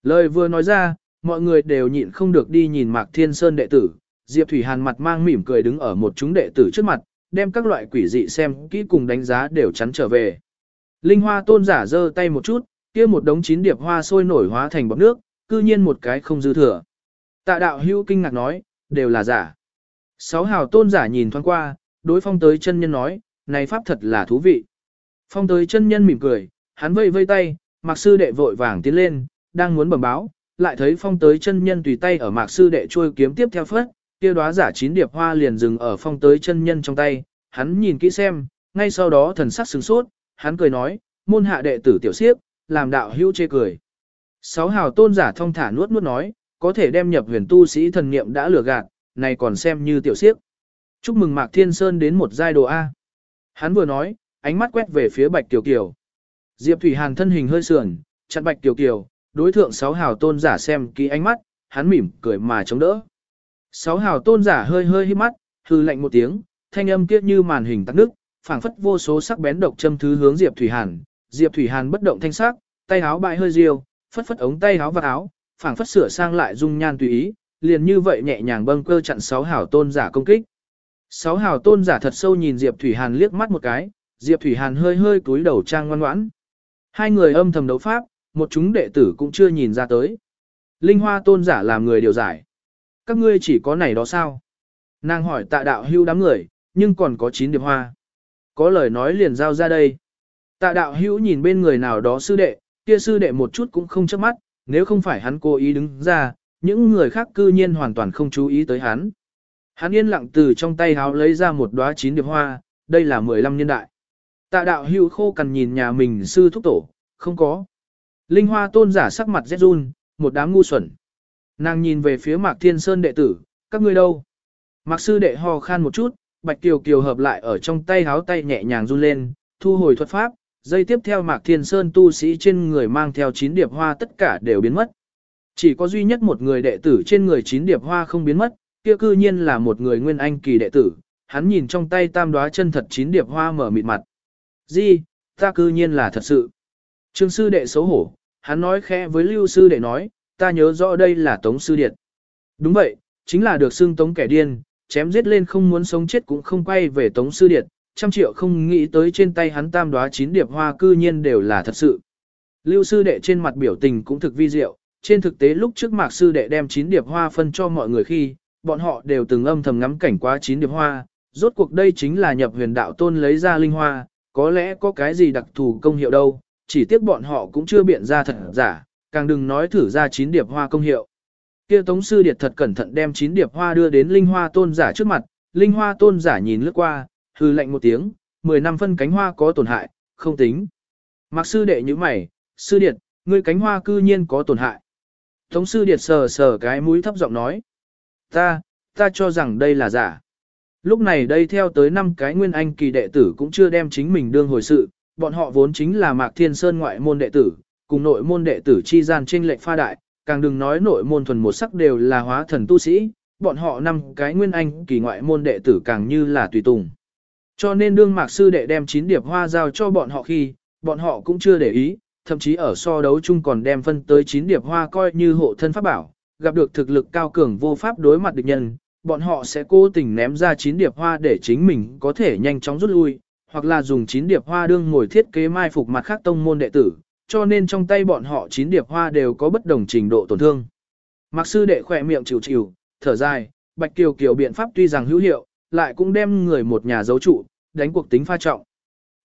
Lời vừa nói ra, mọi người đều nhịn không được đi nhìn Mạc Thiên Sơn đệ tử. Diệp Thủy Hàn mặt mang mỉm cười đứng ở một chúng đệ tử trước mặt, đem các loại quỷ dị xem kỹ cùng đánh giá đều chắn trở về. Linh hoa tôn giả giơ tay một chút, kia một đống chín điệp hoa sôi nổi hóa thành bọt nước, cư nhiên một cái không dư thừa. Tạ đạo hưu kinh ngạc nói, đều là giả. Sáu hào tôn giả nhìn thoáng qua, đối phong tới chân nhân nói, này pháp thật là thú vị. Phong tới chân nhân mỉm cười, hắn vây vây tay, mạc sư đệ vội vàng tiến lên, đang muốn bẩm báo, lại thấy phong tới chân nhân tùy tay ở mạc sư đệ trôi kiếm tiếp theo phất, kia đóa giả chín điệp hoa liền dừng ở phong tới chân nhân trong tay, hắn nhìn kỹ xem, ngay sau đó thần sắc sửng sốt, hắn cười nói, môn hạ đệ tử tiểu siếp, làm đạo hữu chê cười. Sáu hào tôn giả thông thả nuốt nuốt nói, có thể đem nhập huyền tu sĩ thần niệm đã lừa gạt, này còn xem như tiểu siếp. Chúc mừng Mạc Thiên Sơn đến một giai đồ A. Hắn vừa nói, ánh mắt quét về phía Bạch Tiểu Kiều. Diệp Thủy Hàn thân hình hơi sườn, chặn Bạch Tiểu Kiều, đối thượng sáu hào tôn giả xem kỹ ánh mắt, hắn mỉm cười mà chống đỡ. Sáu hào tôn giả hơi hơi hít mắt, hư lạnh một tiếng, thanh âm kia như màn hình tắc nước, phảng phất vô số sắc bén độc châm thứ hướng Diệp Thủy Hàn. Diệp Thủy Hàn bất động thanh sắc, tay áo bại hơi diêu, phất phất ống tay áo và áo, phảng phất sửa sang lại dung nhan tùy ý, liền như vậy nhẹ nhàng bâng cơ chặn sáu Hảo tôn giả công kích. Sáu hào tôn giả thật sâu nhìn Diệp Thủy Hàn liếc mắt một cái, Diệp Thủy Hàn hơi hơi cúi đầu trang ngoan ngoãn. Hai người âm thầm đấu pháp, một chúng đệ tử cũng chưa nhìn ra tới. Linh Hoa tôn giả làm người điều giải. Các ngươi chỉ có này đó sao? Nàng hỏi tạ đạo hưu đám người, nhưng còn có chín điệp hoa. Có lời nói liền giao ra đây. Tạ đạo hưu nhìn bên người nào đó sư đệ, kia sư đệ một chút cũng không chớp mắt, nếu không phải hắn cố ý đứng ra, những người khác cư nhiên hoàn toàn không chú ý tới hắn. Hắn yên lặng từ trong tay háo lấy ra một đóa chín điệp hoa, đây là 15 niên đại. Tạ đạo hưu khô cần nhìn nhà mình sư thúc tổ, không có. Linh hoa tôn giả sắc mặt rét run, một đám ngu xuẩn. Nàng nhìn về phía Mạc Thiên Sơn đệ tử, các ngươi đâu? Mạc sư đệ ho khan một chút, Bạch Kiều Kiều hợp lại ở trong tay háo tay nhẹ nhàng run lên, thu hồi thuật pháp, dây tiếp theo Mạc Thiên Sơn tu sĩ trên người mang theo chín điệp hoa tất cả đều biến mất. Chỉ có duy nhất một người đệ tử trên người chín điệp hoa không biến mất, kia cư nhiên là một người nguyên anh kỳ đệ tử, hắn nhìn trong tay tam đóa chân thật chín điệp hoa mở mịt mặt. Di, ta cư nhiên là thật sự. Trương sư đệ xấu hổ, hắn nói khẽ với lưu sư đệ nói, ta nhớ rõ đây là tống sư điện. Đúng vậy, chính là được xưng tống kẻ điên, chém giết lên không muốn sống chết cũng không quay về tống sư điện, trăm triệu không nghĩ tới trên tay hắn tam đóa chín điệp hoa cư nhiên đều là thật sự. Lưu sư đệ trên mặt biểu tình cũng thực vi diệu, trên thực tế lúc trước mạc sư đệ đem chín điệp hoa phân cho mọi người khi, bọn họ đều từng âm thầm ngắm cảnh quá chín điệp hoa, rốt cuộc đây chính là nhập huyền đạo tôn lấy ra linh hoa, có lẽ có cái gì đặc thù công hiệu đâu, chỉ tiếc bọn họ cũng chưa biện ra thật giả, càng đừng nói thử ra chín điệp hoa công hiệu. Kia Tống sư điệt thật cẩn thận đem chín điệp hoa đưa đến linh hoa tôn giả trước mặt, linh hoa tôn giả nhìn lướt qua, hư lệnh một tiếng, 10 năm phân cánh hoa có tổn hại, không tính. Mặc sư đệ như mày, sư điệt, ngươi cánh hoa cư nhiên có tổn hại. Tống sư điệt sờ sờ cái mũi thấp giọng nói. Ta, ta cho rằng đây là giả. Lúc này đây theo tới năm cái nguyên anh kỳ đệ tử cũng chưa đem chính mình đương hồi sự, bọn họ vốn chính là Mạc Thiên Sơn ngoại môn đệ tử, cùng nội môn đệ tử chi gian trên lệnh pha đại, càng đừng nói nội môn thuần một sắc đều là hóa thần tu sĩ, bọn họ năm cái nguyên anh kỳ ngoại môn đệ tử càng như là tùy tùng. Cho nên đương Mạc sư đệ đem chín điệp hoa giao cho bọn họ khi, bọn họ cũng chưa để ý, thậm chí ở so đấu chung còn đem phân tới chín điệp hoa coi như hộ thân pháp bảo, gặp được thực lực cao cường vô pháp đối mặt địch nhân, bọn họ sẽ cố tình ném ra chín điệp hoa để chính mình có thể nhanh chóng rút lui, hoặc là dùng chín điệp hoa đương ngồi thiết kế mai phục mặt khác tông môn đệ tử, cho nên trong tay bọn họ chín điệp hoa đều có bất đồng trình độ tổn thương. Mặc sư đệ khỏe miệng chịu chịu, thở dài, Bạch Kiều Kiều biện pháp tuy rằng hữu hiệu, lại cũng đem người một nhà giấu trụ, đánh cuộc tính pha trọng.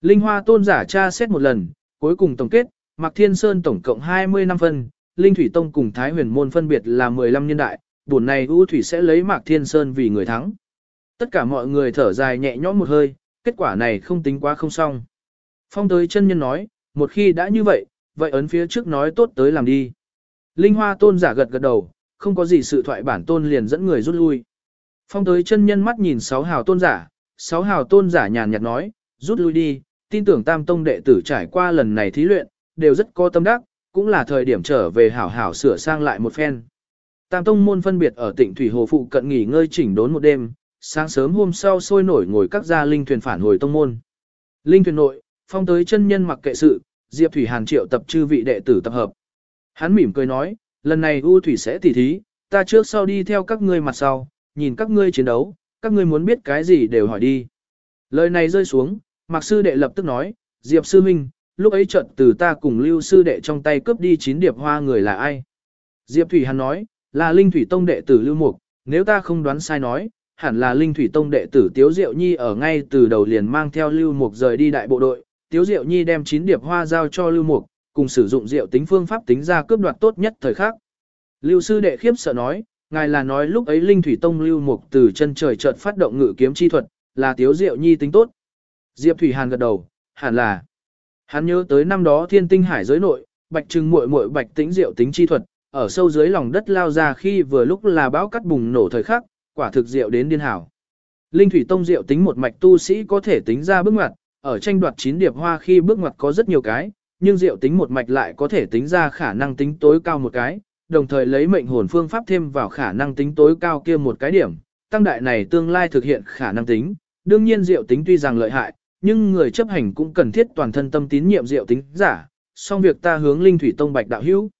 Linh Hoa tôn giả tra xét một lần, cuối cùng tổng kết, Mạc Thiên Sơn tổng cộng 20 năm phân, Linh Thủy Tông cùng Thái Huyền Môn phân biệt là 15 niên đại, buồn này U Thủy sẽ lấy Mạc Thiên Sơn vì người thắng. Tất cả mọi người thở dài nhẹ nhõm một hơi, kết quả này không tính quá không xong. Phong tới chân nhân nói, một khi đã như vậy, vậy ấn phía trước nói tốt tới làm đi. Linh Hoa tôn giả gật gật đầu, không có gì sự thoại bản tôn liền dẫn người rút lui. Phong tới chân nhân mắt nhìn sáu hào tôn giả, sáu hào tôn giả nhàn nhạt nói, rút lui đi, tin tưởng tam tông đệ tử trải qua lần này thí luyện, đều rất có tâm đắc, cũng là thời điểm trở về hảo hảo sửa sang lại một phen. Tam tông môn phân biệt ở tỉnh Thủy Hồ Phụ cận nghỉ ngơi chỉnh đốn một đêm, sáng sớm hôm sau sôi nổi ngồi các gia linh thuyền phản hồi tông môn. Linh thuyền nội, phong tới chân nhân mặc kệ sự, Diệp Thủy Hàn triệu tập chư vị đệ tử tập hợp. Hắn mỉm cười nói, lần này U Thủy sẽ tỉ thí, ta trước sau đi theo các ngươi mặt sau, nhìn các ngươi chiến đấu, các ngươi muốn biết cái gì đều hỏi đi. Lời này rơi xuống, Mạc sư đệ lập tức nói, Diệp sư minh, lúc ấy trận từ ta cùng lưu sư đệ trong tay cướp đi chín điệp hoa người là ai? Diệp Thủy Hàn nói, là Linh Thủy Tông đệ tử Lưu Mục, nếu ta không đoán sai nói, hẳn là Linh Thủy Tông đệ tử Tiếu Diệu Nhi ở ngay từ đầu liền mang theo Lưu Mục rời đi đại bộ đội, Tiếu Diệu Nhi đem chín điệp hoa giao cho Lưu Mục, cùng sử dụng diệu tính phương pháp tính ra cướp đoạt tốt nhất thời khắc. Lưu sư đệ khiếp sợ nói, Ngài là nói lúc ấy Linh Thủy Tông lưu mục từ chân trời chợt phát động ngự kiếm chi thuật, là Tiếu Diệu Nhi tính tốt. Diệp Thủy Hàn gật đầu, hẳn là. Hắn nhớ tới năm đó thiên tinh hải giới nội, bạch trừng muội muội bạch tĩnh diệu tính chi thuật, ở sâu dưới lòng đất lao ra khi vừa lúc là bão cắt bùng nổ thời khắc, quả thực diệu đến điên hảo. Linh thủy tông diệu tính một mạch tu sĩ có thể tính ra bước ngoặt, ở tranh đoạt chín điệp hoa khi bước ngoặt có rất nhiều cái, nhưng diệu tính một mạch lại có thể tính ra khả năng tính tối cao một cái, đồng thời lấy mệnh hồn phương pháp thêm vào khả năng tính tối cao kia một cái điểm, tăng đại này tương lai thực hiện khả năng tính. Đương nhiên diệu tính tuy rằng lợi hại, nhưng người chấp hành cũng cần thiết toàn thân tâm tín nhiệm diệu tính giả, song việc ta hướng linh thủy tông bạch đạo hữu.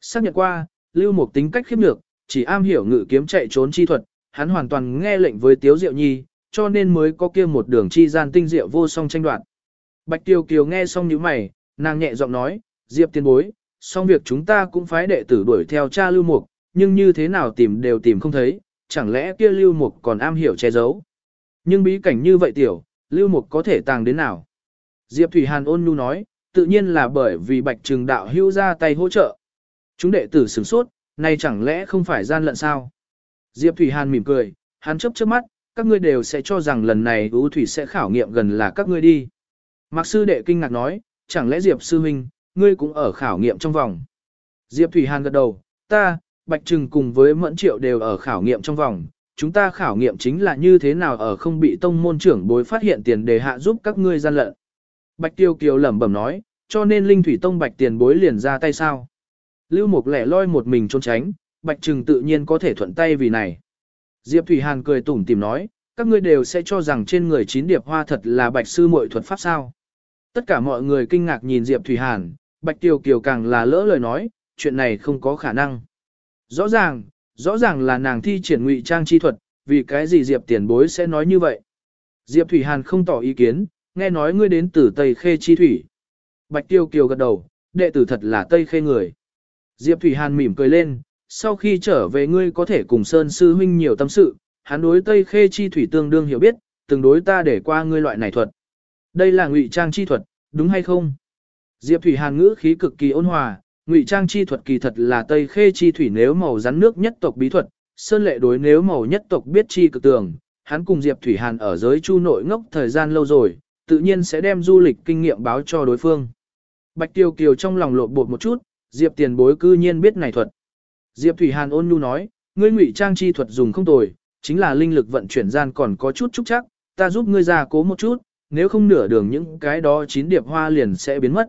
Xác nhận qua, lưu một tính cách khiếp nhược, chỉ am hiểu ngự kiếm chạy trốn chi thuật, hắn hoàn toàn nghe lệnh với tiếu diệu nhi, cho nên mới có kia một đường chi gian tinh diệu vô song tranh đoạn. Bạch Tiêu Kiều nghe xong nhíu mày, nàng nhẹ giọng nói, Diệp tiên bối, song việc chúng ta cũng phái đệ tử đuổi theo cha lưu mục, nhưng như thế nào tìm đều tìm không thấy, chẳng lẽ kia lưu mục còn am hiểu che giấu. Nhưng bí cảnh như vậy tiểu, lưu mục có thể tàng đến nào? Diệp Thủy Hàn ôn nhu nói, tự nhiên là bởi vì bạch trừng đạo hưu ra tay hỗ trợ. Chúng đệ tử sửng sốt, này chẳng lẽ không phải gian lận sao? Diệp Thủy Hàn mỉm cười, hắn chớp chớp mắt, các ngươi đều sẽ cho rằng lần này Ú thủy sẽ khảo nghiệm gần là các ngươi đi. Mạc sư đệ kinh ngạc nói, chẳng lẽ Diệp sư huynh, ngươi cũng ở khảo nghiệm trong vòng. Diệp Thủy Hàn gật đầu, ta, Bạch Trừng cùng với Mẫn Triệu đều ở khảo nghiệm trong vòng. Chúng ta khảo nghiệm chính là như thế nào ở không bị tông môn trưởng bối phát hiện tiền đề hạ giúp các ngươi gian lận. Bạch Tiêu Kiều lẩm bẩm nói, cho nên Linh Thủy Tông Bạch tiền bối liền ra tay sao. Lưu Mục lẻ loi một mình trốn tránh, Bạch Trừng tự nhiên có thể thuận tay vì này. Diệp Thủy Hàn cười tủm tìm nói, các ngươi đều sẽ cho rằng trên người chín điệp hoa thật là Bạch sư muội thuật pháp sao. Tất cả mọi người kinh ngạc nhìn Diệp Thủy Hàn, Bạch Tiêu Kiều càng là lỡ lời nói, chuyện này không có khả năng. Rõ ràng, rõ ràng là nàng thi triển ngụy trang chi thuật, vì cái gì Diệp tiền bối sẽ nói như vậy. Diệp Thủy Hàn không tỏ ý kiến, nghe nói ngươi đến từ Tây Khê Chi Thủy. Bạch Tiêu Kiều gật đầu, đệ tử thật là Tây Khê người. Diệp Thủy Hàn mỉm cười lên, sau khi trở về ngươi có thể cùng Sơn Sư Huynh nhiều tâm sự, hắn đối Tây Khê Chi Thủy tương đương hiểu biết, từng đối ta để qua ngươi loại này thuật. Đây là ngụy trang chi thuật, đúng hay không? Diệp Thủy Hàn ngữ khí cực kỳ ôn hòa, ngụy trang chi thuật kỳ thật là Tây Khê Chi Thủy nếu màu rắn nước nhất tộc bí thuật, Sơn Lệ đối nếu màu nhất tộc biết chi cực tường, hắn cùng Diệp Thủy Hàn ở giới chu nội ngốc thời gian lâu rồi, tự nhiên sẽ đem du lịch kinh nghiệm báo cho đối phương. Bạch Tiêu Kiều trong lòng lộn bột một chút, Diệp tiền bối cư nhiên biết này thuật. Diệp Thủy Hàn ôn nhu nói, ngươi ngụy trang chi thuật dùng không tồi, chính là linh lực vận chuyển gian còn có chút trúc chắc, ta giúp ngươi ra cố một chút, nếu không nửa đường những cái đó chín điệp hoa liền sẽ biến mất.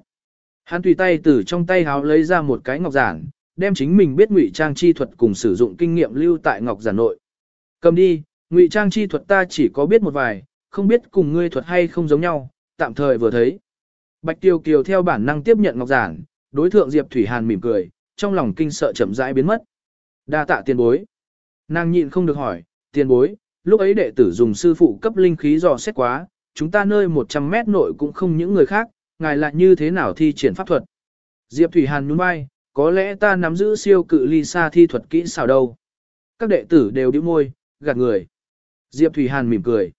Hắn tùy tay từ trong tay háo lấy ra một cái ngọc giản, đem chính mình biết ngụy trang chi thuật cùng sử dụng kinh nghiệm lưu tại ngọc giản nội. Cầm đi, ngụy trang chi thuật ta chỉ có biết một vài, không biết cùng ngươi thuật hay không giống nhau, tạm thời vừa thấy. Bạch Tiêu Kiều theo bản năng tiếp nhận ngọc giản, đối thượng Diệp Thủy Hàn mỉm cười, trong lòng kinh sợ chậm rãi biến mất. Đa tạ tiền bối. Nàng nhịn không được hỏi, tiền bối, lúc ấy đệ tử dùng sư phụ cấp linh khí dò xét quá, chúng ta nơi 100 mét nội cũng không những người khác, ngài lại như thế nào thi triển pháp thuật. Diệp Thủy Hàn nhún vai, có lẽ ta nắm giữ siêu cự ly xa thi thuật kỹ xảo đâu. Các đệ tử đều điếu môi, gạt người. Diệp Thủy Hàn mỉm cười.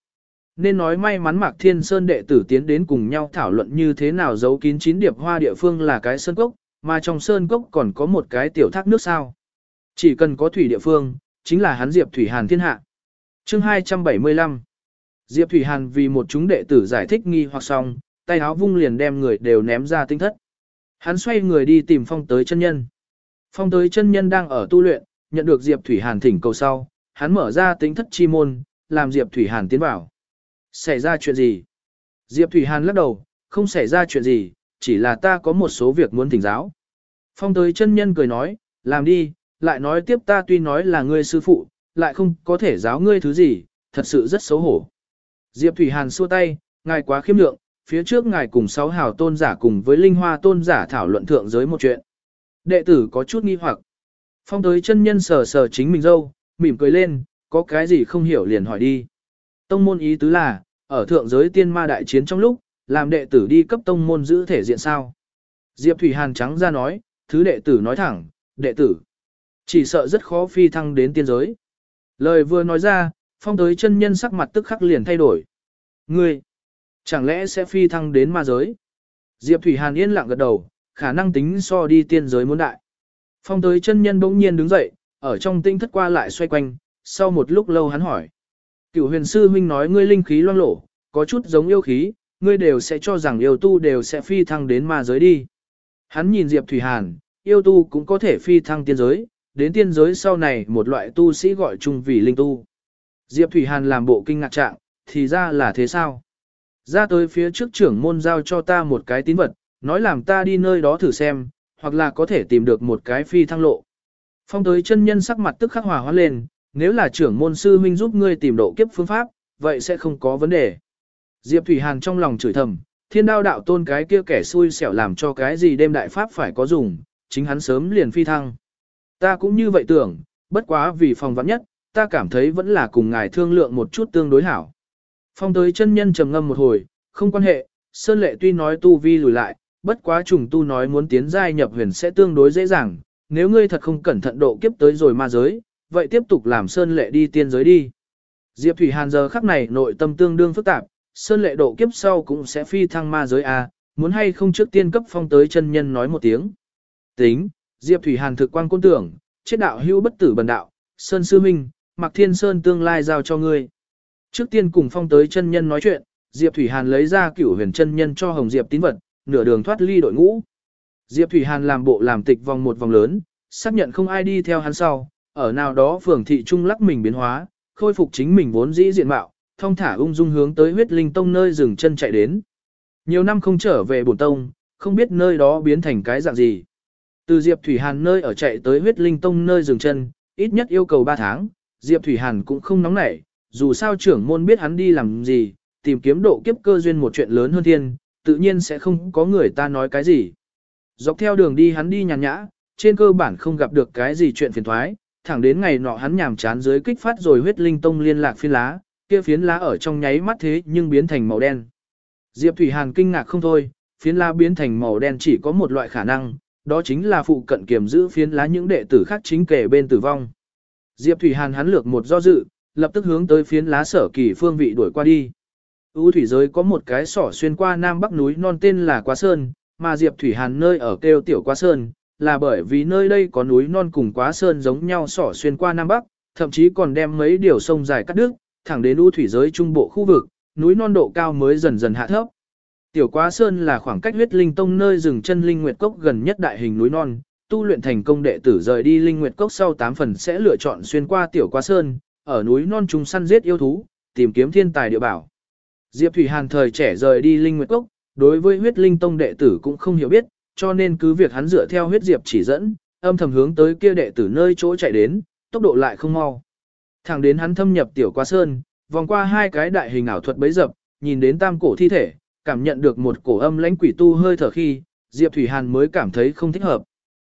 Nên nói may mắn Mạc Thiên Sơn đệ tử tiến đến cùng nhau thảo luận như thế nào giấu kín chín điệp hoa địa phương là cái sơn cốc, mà trong sơn cốc còn có một cái tiểu thác nước sao. Chỉ cần có thủy địa phương, chính là hắn Diệp Thủy Hàn thiên hạ. Chương 275 Diệp Thủy Hàn vì một chúng đệ tử giải thích nghi hoặc xong, tay áo vung liền đem người đều ném ra tinh thất. Hắn xoay người đi tìm phong tới chân nhân. Phong tới chân nhân đang ở tu luyện, nhận được Diệp Thủy Hàn thỉnh cầu sau, hắn mở ra tinh thất chi môn, làm Diệp Thủy Hàn tiến vào. Xảy ra chuyện gì? Diệp Thủy Hàn lắc đầu, không xảy ra chuyện gì, chỉ là ta có một số việc muốn thỉnh giáo. Phong tới chân nhân cười nói, làm đi, lại nói tiếp ta tuy nói là ngươi sư phụ, lại không có thể giáo ngươi thứ gì, thật sự rất xấu hổ. Diệp Thủy Hàn xua tay, ngài quá khiêm lượng, phía trước ngài cùng sáu hào tôn giả cùng với linh hoa tôn giả thảo luận thượng giới một chuyện. Đệ tử có chút nghi hoặc. Phong tới chân nhân sờ sờ chính mình dâu, mỉm cười lên, có cái gì không hiểu liền hỏi đi. Tông môn ý tứ là, ở thượng giới tiên ma đại chiến trong lúc, làm đệ tử đi cấp tông môn giữ thể diện sao. Diệp Thủy Hàn trắng ra nói, thứ đệ tử nói thẳng, đệ tử. Chỉ sợ rất khó phi thăng đến tiên giới. Lời vừa nói ra, phong tới chân nhân sắc mặt tức khắc liền thay đổi. Ngươi, chẳng lẽ sẽ phi thăng đến ma giới? Diệp Thủy Hàn yên lặng gật đầu, khả năng tính so đi tiên giới muốn đại. Phong tới chân nhân bỗng nhiên đứng dậy, ở trong tinh thất qua lại xoay quanh, sau một lúc lâu hắn hỏi. Cửu huyền sư huynh nói ngươi linh khí loang lổ, có chút giống yêu khí, ngươi đều sẽ cho rằng yêu tu đều sẽ phi thăng đến ma giới đi. Hắn nhìn Diệp Thủy Hàn, yêu tu cũng có thể phi thăng tiên giới, đến tiên giới sau này một loại tu sĩ gọi chung vì linh tu. Diệp Thủy Hàn làm bộ kinh ngạc trạng, thì ra là thế sao? Ra tới phía trước trưởng môn giao cho ta một cái tín vật, nói làm ta đi nơi đó thử xem, hoặc là có thể tìm được một cái phi thăng lộ. Phong tới chân nhân sắc mặt tức khắc hòa hóa lên, nếu là trưởng môn sư huynh giúp ngươi tìm độ kiếp phương pháp, vậy sẽ không có vấn đề. Diệp Thủy Hàn trong lòng chửi thầm, thiên đao đạo tôn cái kia kẻ xui xẻo làm cho cái gì đêm đại pháp phải có dùng, chính hắn sớm liền phi thăng. Ta cũng như vậy tưởng, bất quá vì phòng vắng nhất, ta cảm thấy vẫn là cùng ngài thương lượng một chút tương đối hảo. Phong tới chân nhân trầm ngâm một hồi, không quan hệ, Sơn Lệ tuy nói tu vi lùi lại, bất quá trùng tu nói muốn tiến giai nhập huyền sẽ tương đối dễ dàng, nếu ngươi thật không cẩn thận độ kiếp tới rồi ma giới, vậy tiếp tục làm Sơn Lệ đi tiên giới đi. Diệp Thủy Hàn giờ khắc này nội tâm tương đương phức tạp, Sơn Lệ độ kiếp sau cũng sẽ phi thăng ma giới A, muốn hay không trước tiên cấp phong tới chân nhân nói một tiếng. Tính, Diệp Thủy Hàn thực quan côn tưởng, chết đạo hữu bất tử bần đạo, Sơn Sư Minh, Mạc Thiên Sơn tương lai giao cho ngươi. Trước tiên cùng phong tới chân nhân nói chuyện, Diệp Thủy Hàn lấy ra cửu huyền chân nhân cho Hồng Diệp tín vật, nửa đường thoát ly đội ngũ. Diệp Thủy Hàn làm bộ làm tịch vòng một vòng lớn, xác nhận không ai đi theo hắn sau, ở nào đó phường thị trung lắc mình biến hóa, khôi phục chính mình vốn dĩ diện mạo, thông thả ung dung hướng tới huyết linh tông nơi dừng chân chạy đến. Nhiều năm không trở về bổn tông, không biết nơi đó biến thành cái dạng gì. Từ Diệp Thủy Hàn nơi ở chạy tới huyết linh tông nơi dừng chân, ít nhất yêu cầu 3 tháng, Diệp Thủy Hàn cũng không nóng nảy, dù sao trưởng môn biết hắn đi làm gì, tìm kiếm độ kiếp cơ duyên một chuyện lớn hơn thiên, tự nhiên sẽ không có người ta nói cái gì. Dọc theo đường đi hắn đi nhàn nhã, trên cơ bản không gặp được cái gì chuyện phiền thoái, thẳng đến ngày nọ hắn nhàm chán dưới kích phát rồi huyết linh tông liên lạc phiến lá, kia phiến lá ở trong nháy mắt thế nhưng biến thành màu đen. Diệp Thủy Hàn kinh ngạc không thôi, phiến lá biến thành màu đen chỉ có một loại khả năng, đó chính là phụ cận kiềm giữ phiến lá những đệ tử khác chính kể bên tử vong. Diệp Thủy Hàn hắn lược một do dự, lập tức hướng tới phiến lá sở kỳ phương vị đuổi qua đi. U thủy giới có một cái sỏ xuyên qua nam bắc núi non tên là Quá Sơn, mà Diệp Thủy Hàn nơi ở kêu tiểu Quá Sơn, là bởi vì nơi đây có núi non cùng Quá Sơn giống nhau sỏ xuyên qua nam bắc, thậm chí còn đem mấy điều sông dài cắt đứt, thẳng đến u thủy giới trung bộ khu vực, núi non độ cao mới dần dần hạ thấp. Tiểu Quá Sơn là khoảng cách huyết linh tông nơi dừng chân linh nguyệt cốc gần nhất đại hình núi non, tu luyện thành công đệ tử rời đi linh nguyệt cốc sau 8 phần sẽ lựa chọn xuyên qua Tiểu Quá Sơn, ở núi non trùng săn giết yêu thú, tìm kiếm thiên tài địa bảo. Diệp Thủy Hàn thời trẻ rời đi linh nguyệt cốc, đối với huyết linh tông đệ tử cũng không hiểu biết, cho nên cứ việc hắn dựa theo huyết diệp chỉ dẫn, âm thầm hướng tới kia đệ tử nơi chỗ chạy đến, tốc độ lại không mau. Thẳng đến hắn thâm nhập tiểu qua sơn, vòng qua hai cái đại hình ảo thuật bấy dập, nhìn đến tam cổ thi thể, cảm nhận được một cổ âm lãnh quỷ tu hơi thở khi, Diệp Thủy Hàn mới cảm thấy không thích hợp.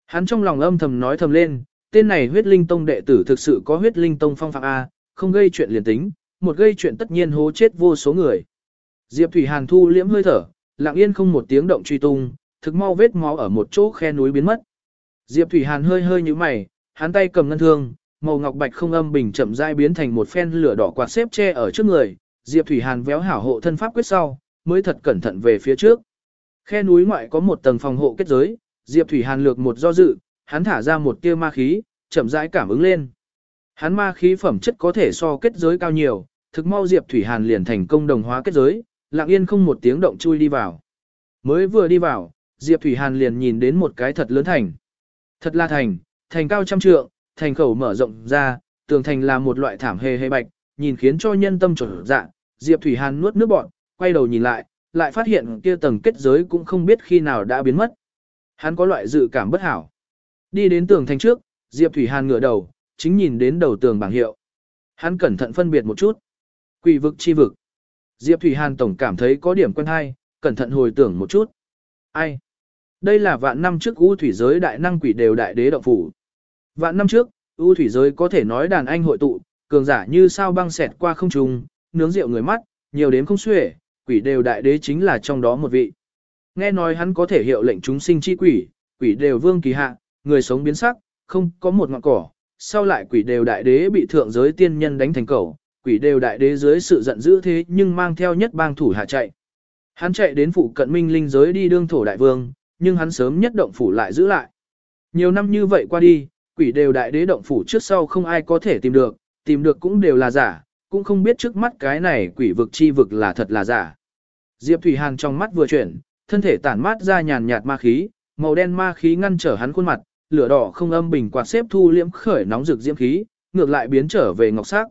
Hắn trong lòng âm thầm nói thầm lên, tên này huyết linh tông đệ tử thực sự có huyết linh tông phong phạm A, không gây chuyện liền tính, một gây chuyện tất nhiên hố chết vô số người. Diệp Thủy Hàn thu liễm hơi thở, lặng yên không một tiếng động truy tung, thực mau vết máu ở một chỗ khe núi biến mất. Diệp Thủy Hàn hơi hơi như mày, hắn tay cầm ngân thương, màu ngọc bạch không âm bình chậm rãi biến thành một phen lửa đỏ quạt xếp che ở trước người, Diệp Thủy Hàn véo hảo hộ thân pháp quyết sau, mới thật cẩn thận về phía trước. Khe núi ngoại có một tầng phòng hộ kết giới, Diệp Thủy Hàn lược một do dự, hắn thả ra một tia ma khí, chậm rãi cảm ứng lên. Hắn ma khí phẩm chất có thể so kết giới cao nhiều, thực mau Diệp Thủy Hàn liền thành công đồng hóa kết giới, lặng yên không một tiếng động chui đi vào. Mới vừa đi vào, Diệp Thủy Hàn liền nhìn đến một cái thật lớn thành. Thật là thành, thành cao trăm trượng, thành khẩu mở rộng ra, tường thành là một loại thảm hề hề bạch, nhìn khiến cho nhân tâm trở dạ. Diệp Thủy Hàn nuốt nước bọt, quay đầu nhìn lại, lại phát hiện kia tầng kết giới cũng không biết khi nào đã biến mất. Hắn có loại dự cảm bất hảo. Đi đến tường thành trước, Diệp Thủy Hàn ngửa đầu, chính nhìn đến đầu tường bảng hiệu. Hắn cẩn thận phân biệt một chút. Quỷ vực chi vực. Diệp Thủy Hàn tổng cảm thấy có điểm quen hay, cẩn thận hồi tưởng một chút. Ai? Đây là vạn năm trước U thủy giới đại năng quỷ đều đại đế động phủ. Vạn năm trước, U thủy giới có thể nói đàn anh hội tụ, cường giả như sao băng xẹt qua không trung, nướng rượu người mắt, nhiều đến không xuể, quỷ đều đại đế chính là trong đó một vị. Nghe nói hắn có thể hiệu lệnh chúng sinh chi quỷ, quỷ đều vương kỳ hạ, người sống biến sắc, không có một ngọn cỏ, sau lại quỷ đều đại đế bị thượng giới tiên nhân đánh thành cầu, quỷ đều đại đế dưới sự giận dữ thế nhưng mang theo nhất bang thủ hạ chạy. Hắn chạy đến phụ cận minh linh giới đi đương thổ đại vương, nhưng hắn sớm nhất động phủ lại giữ lại. Nhiều năm như vậy qua đi, quỷ đều đại đế động phủ trước sau không ai có thể tìm được, tìm được cũng đều là giả, cũng không biết trước mắt cái này quỷ vực chi vực là thật là giả. Diệp Thủy Hàn trong mắt vừa chuyển, thân thể tản mát ra nhàn nhạt ma khí, màu đen ma khí ngăn trở hắn khuôn mặt, lửa đỏ không âm bình quạt xếp thu liễm khởi nóng rực diễm khí, ngược lại biến trở về ngọc sắc.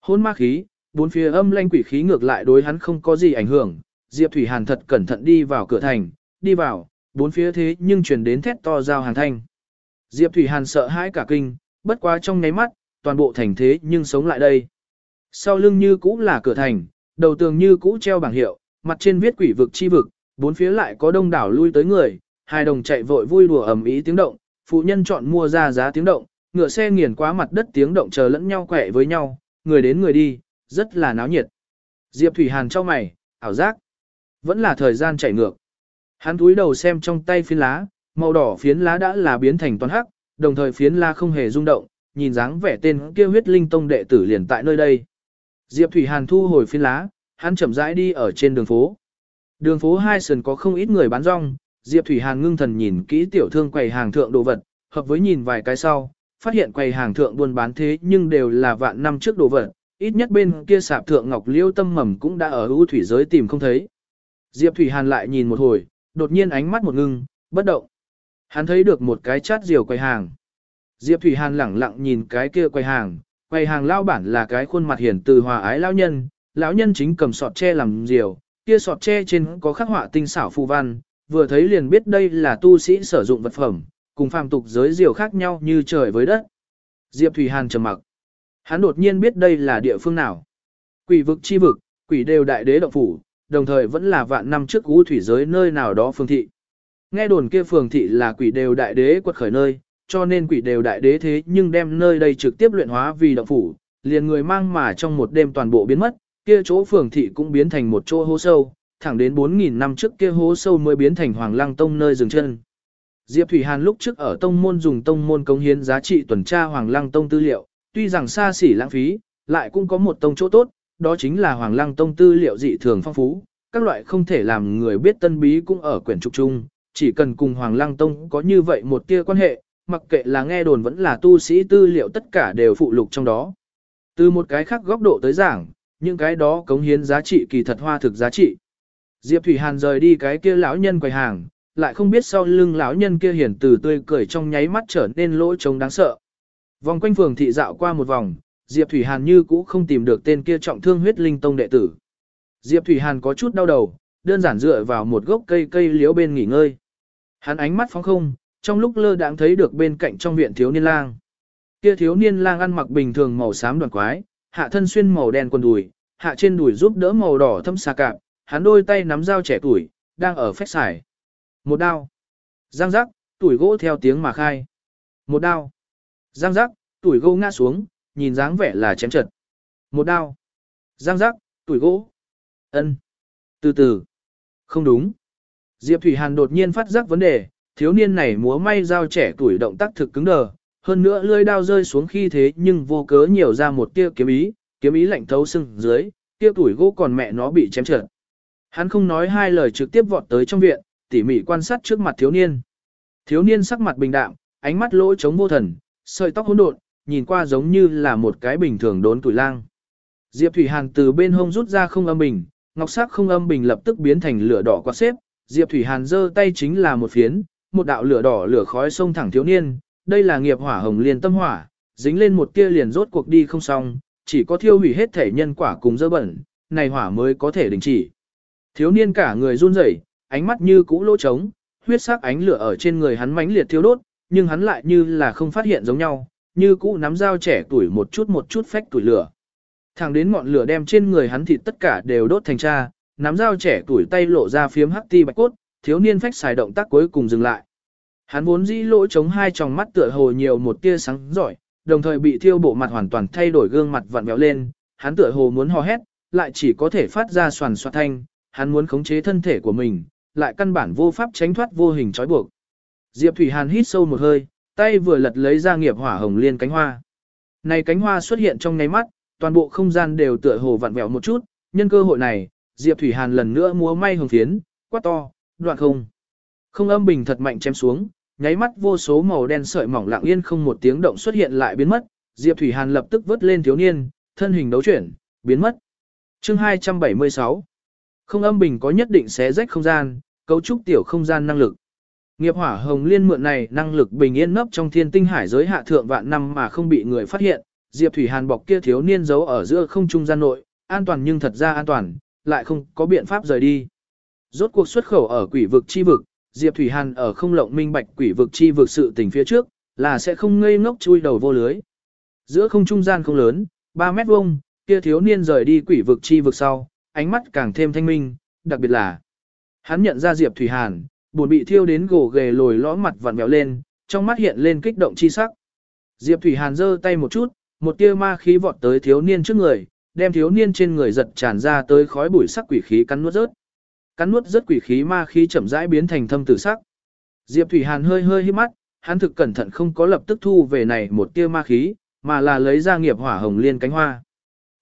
Hôn ma khí, bốn phía âm lanh quỷ khí ngược lại đối hắn không có gì ảnh hưởng, Diệp Thủy Hàn thật cẩn thận đi vào cửa thành, đi vào, bốn phía thế nhưng truyền đến thét to giao hàng thanh. Diệp Thủy Hàn sợ hãi cả kinh, bất quá trong nháy mắt, toàn bộ thành thế nhưng sống lại đây. Sau lưng như cũ là cửa thành, đầu tường như cũ treo bảng hiệu, mặt trên viết quỷ vực chi vực, bốn phía lại có đông đảo lui tới người, hai đồng chạy vội vui đùa ầm ý tiếng động, phụ nhân chọn mua ra giá tiếng động, ngựa xe nghiền quá mặt đất tiếng động chờ lẫn nhau quẹ với nhau, người đến người đi, rất là náo nhiệt. Diệp Thủy Hàn cho mày, ảo giác. Vẫn là thời gian chạy ngược. Hắn túi đầu xem trong tay phiến lá, màu đỏ phiến lá đã là biến thành toàn hắc, đồng thời phiến lá không hề rung động, nhìn dáng vẻ tên kia huyết linh tông đệ tử liền tại nơi đây. Diệp Thủy Hàn thu hồi phiến lá, hắn chậm rãi đi ở trên đường phố. Đường phố hai sườn có không ít người bán rong, Diệp Thủy Hàn ngưng thần nhìn kỹ tiểu thương quầy hàng thượng đồ vật, hợp với nhìn vài cái sau, phát hiện quầy hàng thượng buôn bán thế nhưng đều là vạn năm trước đồ vật, ít nhất bên kia sạp thượng ngọc liêu tâm mầm cũng đã ở ưu thủy giới tìm không thấy. Diệp Thủy Hàn lại nhìn một hồi, đột nhiên ánh mắt một ngưng, bất động. Hắn thấy được một cái chát diều quầy hàng. Diệp Thủy Hàn lẳng lặng nhìn cái kia quầy hàng, quầy hàng lao bản là cái khuôn mặt hiển từ hòa ái lão nhân, lão nhân chính cầm sọt tre làm diều, kia sọt tre trên có khắc họa tinh xảo phù văn, vừa thấy liền biết đây là tu sĩ sử dụng vật phẩm, cùng phàm tục giới diều khác nhau như trời với đất. Diệp Thủy Hàn trầm mặc. Hắn đột nhiên biết đây là địa phương nào. Quỷ vực chi vực, quỷ đều đại đế động phủ, đồng thời vẫn là vạn năm trước u thủy giới nơi nào đó phương thị. Nghe đồn kia phường thị là quỷ đều đại đế quật khởi nơi, cho nên quỷ đều đại đế thế nhưng đem nơi đây trực tiếp luyện hóa vì động phủ, liền người mang mà trong một đêm toàn bộ biến mất, kia chỗ phường thị cũng biến thành một chỗ hô sâu, thẳng đến 4.000 năm trước kia hố sâu mới biến thành Hoàng Lăng Tông nơi dừng chân. Diệp Thủy Hàn lúc trước ở tông môn dùng tông môn cống hiến giá trị tuần tra Hoàng Lăng Tông tư liệu, tuy rằng xa xỉ lãng phí, lại cũng có một tông chỗ tốt, đó chính là Hoàng Lăng Tông tư liệu dị thường phong phú, các loại không thể làm người biết tân bí cũng ở quyển trục chung, chỉ cần cùng Hoàng Lăng Tông có như vậy một tia quan hệ, mặc kệ là nghe đồn vẫn là tu sĩ tư liệu tất cả đều phụ lục trong đó. Từ một cái khác góc độ tới giảng, những cái đó cống hiến giá trị kỳ thật hoa thực giá trị. Diệp Thủy Hàn rời đi cái kia lão nhân quầy hàng, lại không biết sau lưng lão nhân kia hiển từ tươi cười trong nháy mắt trở nên lỗ trống đáng sợ. Vòng quanh phường thị dạo qua một vòng, Diệp Thủy Hàn như cũ không tìm được tên kia trọng thương huyết linh tông đệ tử. Diệp Thủy Hàn có chút đau đầu, đơn giản dựa vào một gốc cây cây liễu bên nghỉ ngơi. Hắn ánh mắt phóng không, trong lúc lơ đãng thấy được bên cạnh trong viện thiếu niên lang. Kia thiếu niên lang ăn mặc bình thường màu xám đoàn quái, hạ thân xuyên màu đen quần đùi, hạ trên đùi giúp đỡ màu đỏ thâm xà cạp, hắn đôi tay nắm dao trẻ tuổi, đang ở phách xài. Một đao. Giang giác, tuổi gỗ theo tiếng mà khai. Một đao. Giang giác, tuổi gỗ ngã xuống, nhìn dáng vẻ là chém trật. Một đao. Giang giác, tuổi gỗ. ân Từ từ. Không đúng. Diệp Thủy Hàn đột nhiên phát giác vấn đề, thiếu niên này múa may dao trẻ tuổi động tác thực cứng đờ, hơn nữa lưỡi đao rơi xuống khi thế nhưng vô cớ nhiều ra một tia kiếm ý, kiếm ý lạnh thấu xương dưới, tia tuổi gỗ còn mẹ nó bị chém trật. Hắn không nói hai lời trực tiếp vọt tới trong viện, tỉ mỉ quan sát trước mặt thiếu niên. Thiếu niên sắc mặt bình đạm, ánh mắt lỗ trống vô thần, sợi tóc hỗn độn, nhìn qua giống như là một cái bình thường đốn tuổi lang. Diệp Thủy Hàn từ bên hông rút ra không âm bình, ngọc sắc không âm bình lập tức biến thành lửa đỏ quạt xếp, Diệp Thủy Hàn giơ tay chính là một phiến, một đạo lửa đỏ lửa khói xông thẳng thiếu niên, đây là nghiệp hỏa hồng liên tâm hỏa, dính lên một tia liền rốt cuộc đi không xong, chỉ có thiêu hủy hết thể nhân quả cùng dơ bẩn, này hỏa mới có thể đình chỉ. Thiếu niên cả người run rẩy, ánh mắt như cũ lỗ trống, huyết sắc ánh lửa ở trên người hắn mãnh liệt thiêu đốt, nhưng hắn lại như là không phát hiện giống nhau, như cũ nắm dao trẻ tuổi một chút một chút phách tuổi lửa. Thẳng đến ngọn lửa đem trên người hắn thịt tất cả đều đốt thành cha, nắm dao trẻ tuổi tay lộ ra phiếm hắc ti bạch cốt, thiếu niên phách xài động tác cuối cùng dừng lại. Hắn vốn dĩ lỗ chống hai tròng mắt tựa hồ nhiều một tia sáng giỏi, đồng thời bị thiêu bộ mặt hoàn toàn thay đổi gương mặt vặn vẹo lên, hắn tựa hồ muốn hò hét, lại chỉ có thể phát ra soàn xoạt thanh, hắn muốn khống chế thân thể của mình, lại căn bản vô pháp tránh thoát vô hình trói buộc. Diệp Thủy Hàn hít sâu một hơi, tay vừa lật lấy ra nghiệp hỏa hồng liên cánh hoa. Này cánh hoa xuất hiện trong nháy mắt, toàn bộ không gian đều tựa hồ vặn vẹo một chút, nhân cơ hội này, Diệp Thủy Hàn lần nữa múa may hồng phiến, quát to, đoạn không. Không âm bình thật mạnh chém xuống, nháy mắt vô số màu đen sợi mỏng lặng yên không một tiếng động xuất hiện lại biến mất, Diệp Thủy Hàn lập tức vớt lên thiếu niên, thân hình đấu chuyển, biến mất. Chương 276 không âm bình có nhất định xé rách không gian, cấu trúc tiểu không gian năng lực. Nghiệp hỏa hồng liên mượn này năng lực bình yên nấp trong thiên tinh hải giới hạ thượng vạn năm mà không bị người phát hiện, Diệp Thủy Hàn bọc kia thiếu niên giấu ở giữa không trung gian nội, an toàn nhưng thật ra an toàn, lại không có biện pháp rời đi. Rốt cuộc xuất khẩu ở quỷ vực chi vực, Diệp Thủy Hàn ở không lộng minh bạch quỷ vực chi vực sự tình phía trước, là sẽ không ngây ngốc chui đầu vô lưới. Giữa không trung gian không lớn, 3 mét vuông, kia thiếu niên rời đi quỷ vực chi vực sau, ánh mắt càng thêm thanh minh, đặc biệt là hắn nhận ra Diệp Thủy Hàn, buồn bị thiêu đến gồ ghề lồi lõm mặt vặn vẹo lên, trong mắt hiện lên kích động chi sắc. Diệp Thủy Hàn giơ tay một chút, một tia ma khí vọt tới thiếu niên trước người, đem thiếu niên trên người giật tràn ra tới khói bụi sắc quỷ khí cắn nuốt rớt. Cắn nuốt rớt quỷ khí ma khí chậm rãi biến thành thâm tử sắc. Diệp Thủy Hàn hơi hơi hí mắt, hắn thực cẩn thận không có lập tức thu về này một tia ma khí, mà là lấy ra nghiệp hỏa hồng liên cánh hoa.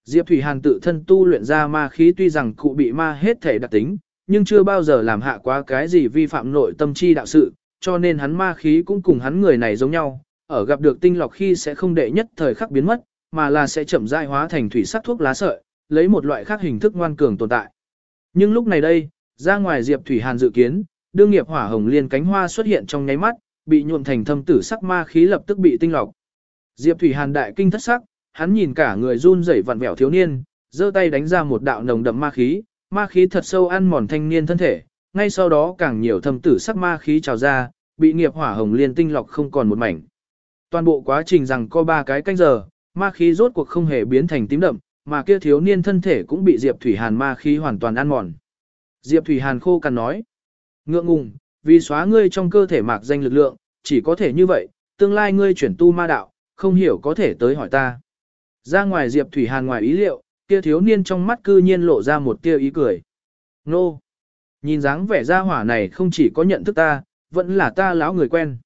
Diệp Thủy Hàn tự thân tu luyện ra ma khí tuy rằng cụ bị ma hết thể đặc tính, nhưng chưa bao giờ làm hạ quá cái gì vi phạm nội tâm chi đạo sự, cho nên hắn ma khí cũng cùng hắn người này giống nhau, ở gặp được tinh lọc khi sẽ không đệ nhất thời khắc biến mất, mà là sẽ chậm rãi hóa thành thủy sắc thuốc lá sợi, lấy một loại khác hình thức ngoan cường tồn tại. Nhưng lúc này đây, ra ngoài Diệp Thủy Hàn dự kiến, đương nghiệp hỏa hồng liên cánh hoa xuất hiện trong nháy mắt, bị nhuộm thành thâm tử sắc ma khí lập tức bị tinh lọc. Diệp Thủy Hàn đại kinh thất sắc, hắn nhìn cả người run rẩy vặn vẹo thiếu niên, giơ tay đánh ra một đạo nồng đậm ma khí, ma khí thật sâu ăn mòn thanh niên thân thể, ngay sau đó càng nhiều thâm tử sắc ma khí trào ra, bị nghiệp hỏa hồng liên tinh lọc không còn một mảnh. Toàn bộ quá trình rằng có ba cái canh giờ, ma khí rốt cuộc không hề biến thành tím đậm, mà kia thiếu niên thân thể cũng bị Diệp Thủy Hàn ma khí hoàn toàn ăn mòn. Diệp Thủy Hàn khô cằn nói, ngượng ngùng, vì xóa ngươi trong cơ thể mạc danh lực lượng, chỉ có thể như vậy, tương lai ngươi chuyển tu ma đạo, không hiểu có thể tới hỏi ta. Ra ngoài Diệp Thủy Hàn ngoài ý liệu, kia thiếu niên trong mắt cư nhiên lộ ra một tia ý cười. Nô! Nhìn dáng vẻ ra hỏa này không chỉ có nhận thức ta, vẫn là ta lão người quen.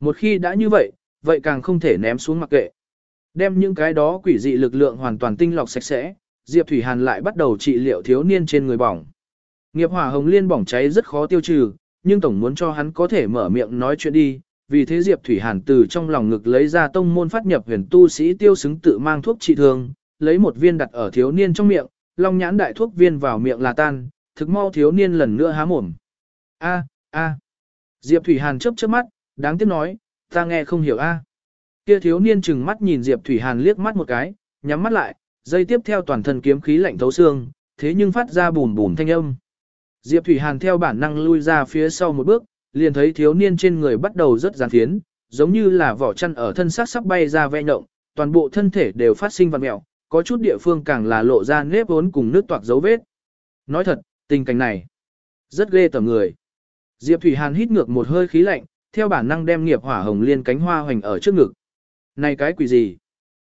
Một khi đã như vậy, vậy càng không thể ném xuống mặc kệ. Đem những cái đó quỷ dị lực lượng hoàn toàn tinh lọc sạch sẽ, Diệp Thủy Hàn lại bắt đầu trị liệu thiếu niên trên người bỏng. Nghiệp hỏa hồng liên bỏng cháy rất khó tiêu trừ, nhưng tổng muốn cho hắn có thể mở miệng nói chuyện đi, vì thế Diệp Thủy Hàn từ trong lòng ngực lấy ra tông môn phát nhập huyền tu sĩ tiêu xứng tự mang thuốc trị thương, lấy một viên đặt ở thiếu niên trong miệng, long nhãn đại thuốc viên vào miệng là tan, thực mau thiếu niên lần nữa há mồm. A, a. Diệp Thủy Hàn chớp chớp mắt, đáng tiếc nói, ta nghe không hiểu a. Kia thiếu niên chừng mắt nhìn Diệp Thủy Hàn liếc mắt một cái, nhắm mắt lại, dây tiếp theo toàn thân kiếm khí lạnh thấu xương, thế nhưng phát ra bùn bùn thanh âm. Diệp Thủy Hàn theo bản năng lui ra phía sau một bước, liền thấy thiếu niên trên người bắt đầu rất giàn phiến, giống như là vỏ chăn ở thân xác sắp bay ra ve nhộng, toàn bộ thân thể đều phát sinh vặn mẹo, có chút địa phương càng là lộ ra nếp vốn cùng nước toạc dấu vết. Nói thật, tình cảnh này rất ghê tởm người. Diệp Thủy Hàn hít ngược một hơi khí lạnh, theo bản năng đem nghiệp hỏa hồng liên cánh hoa hoành ở trước ngực. Này cái quỷ gì?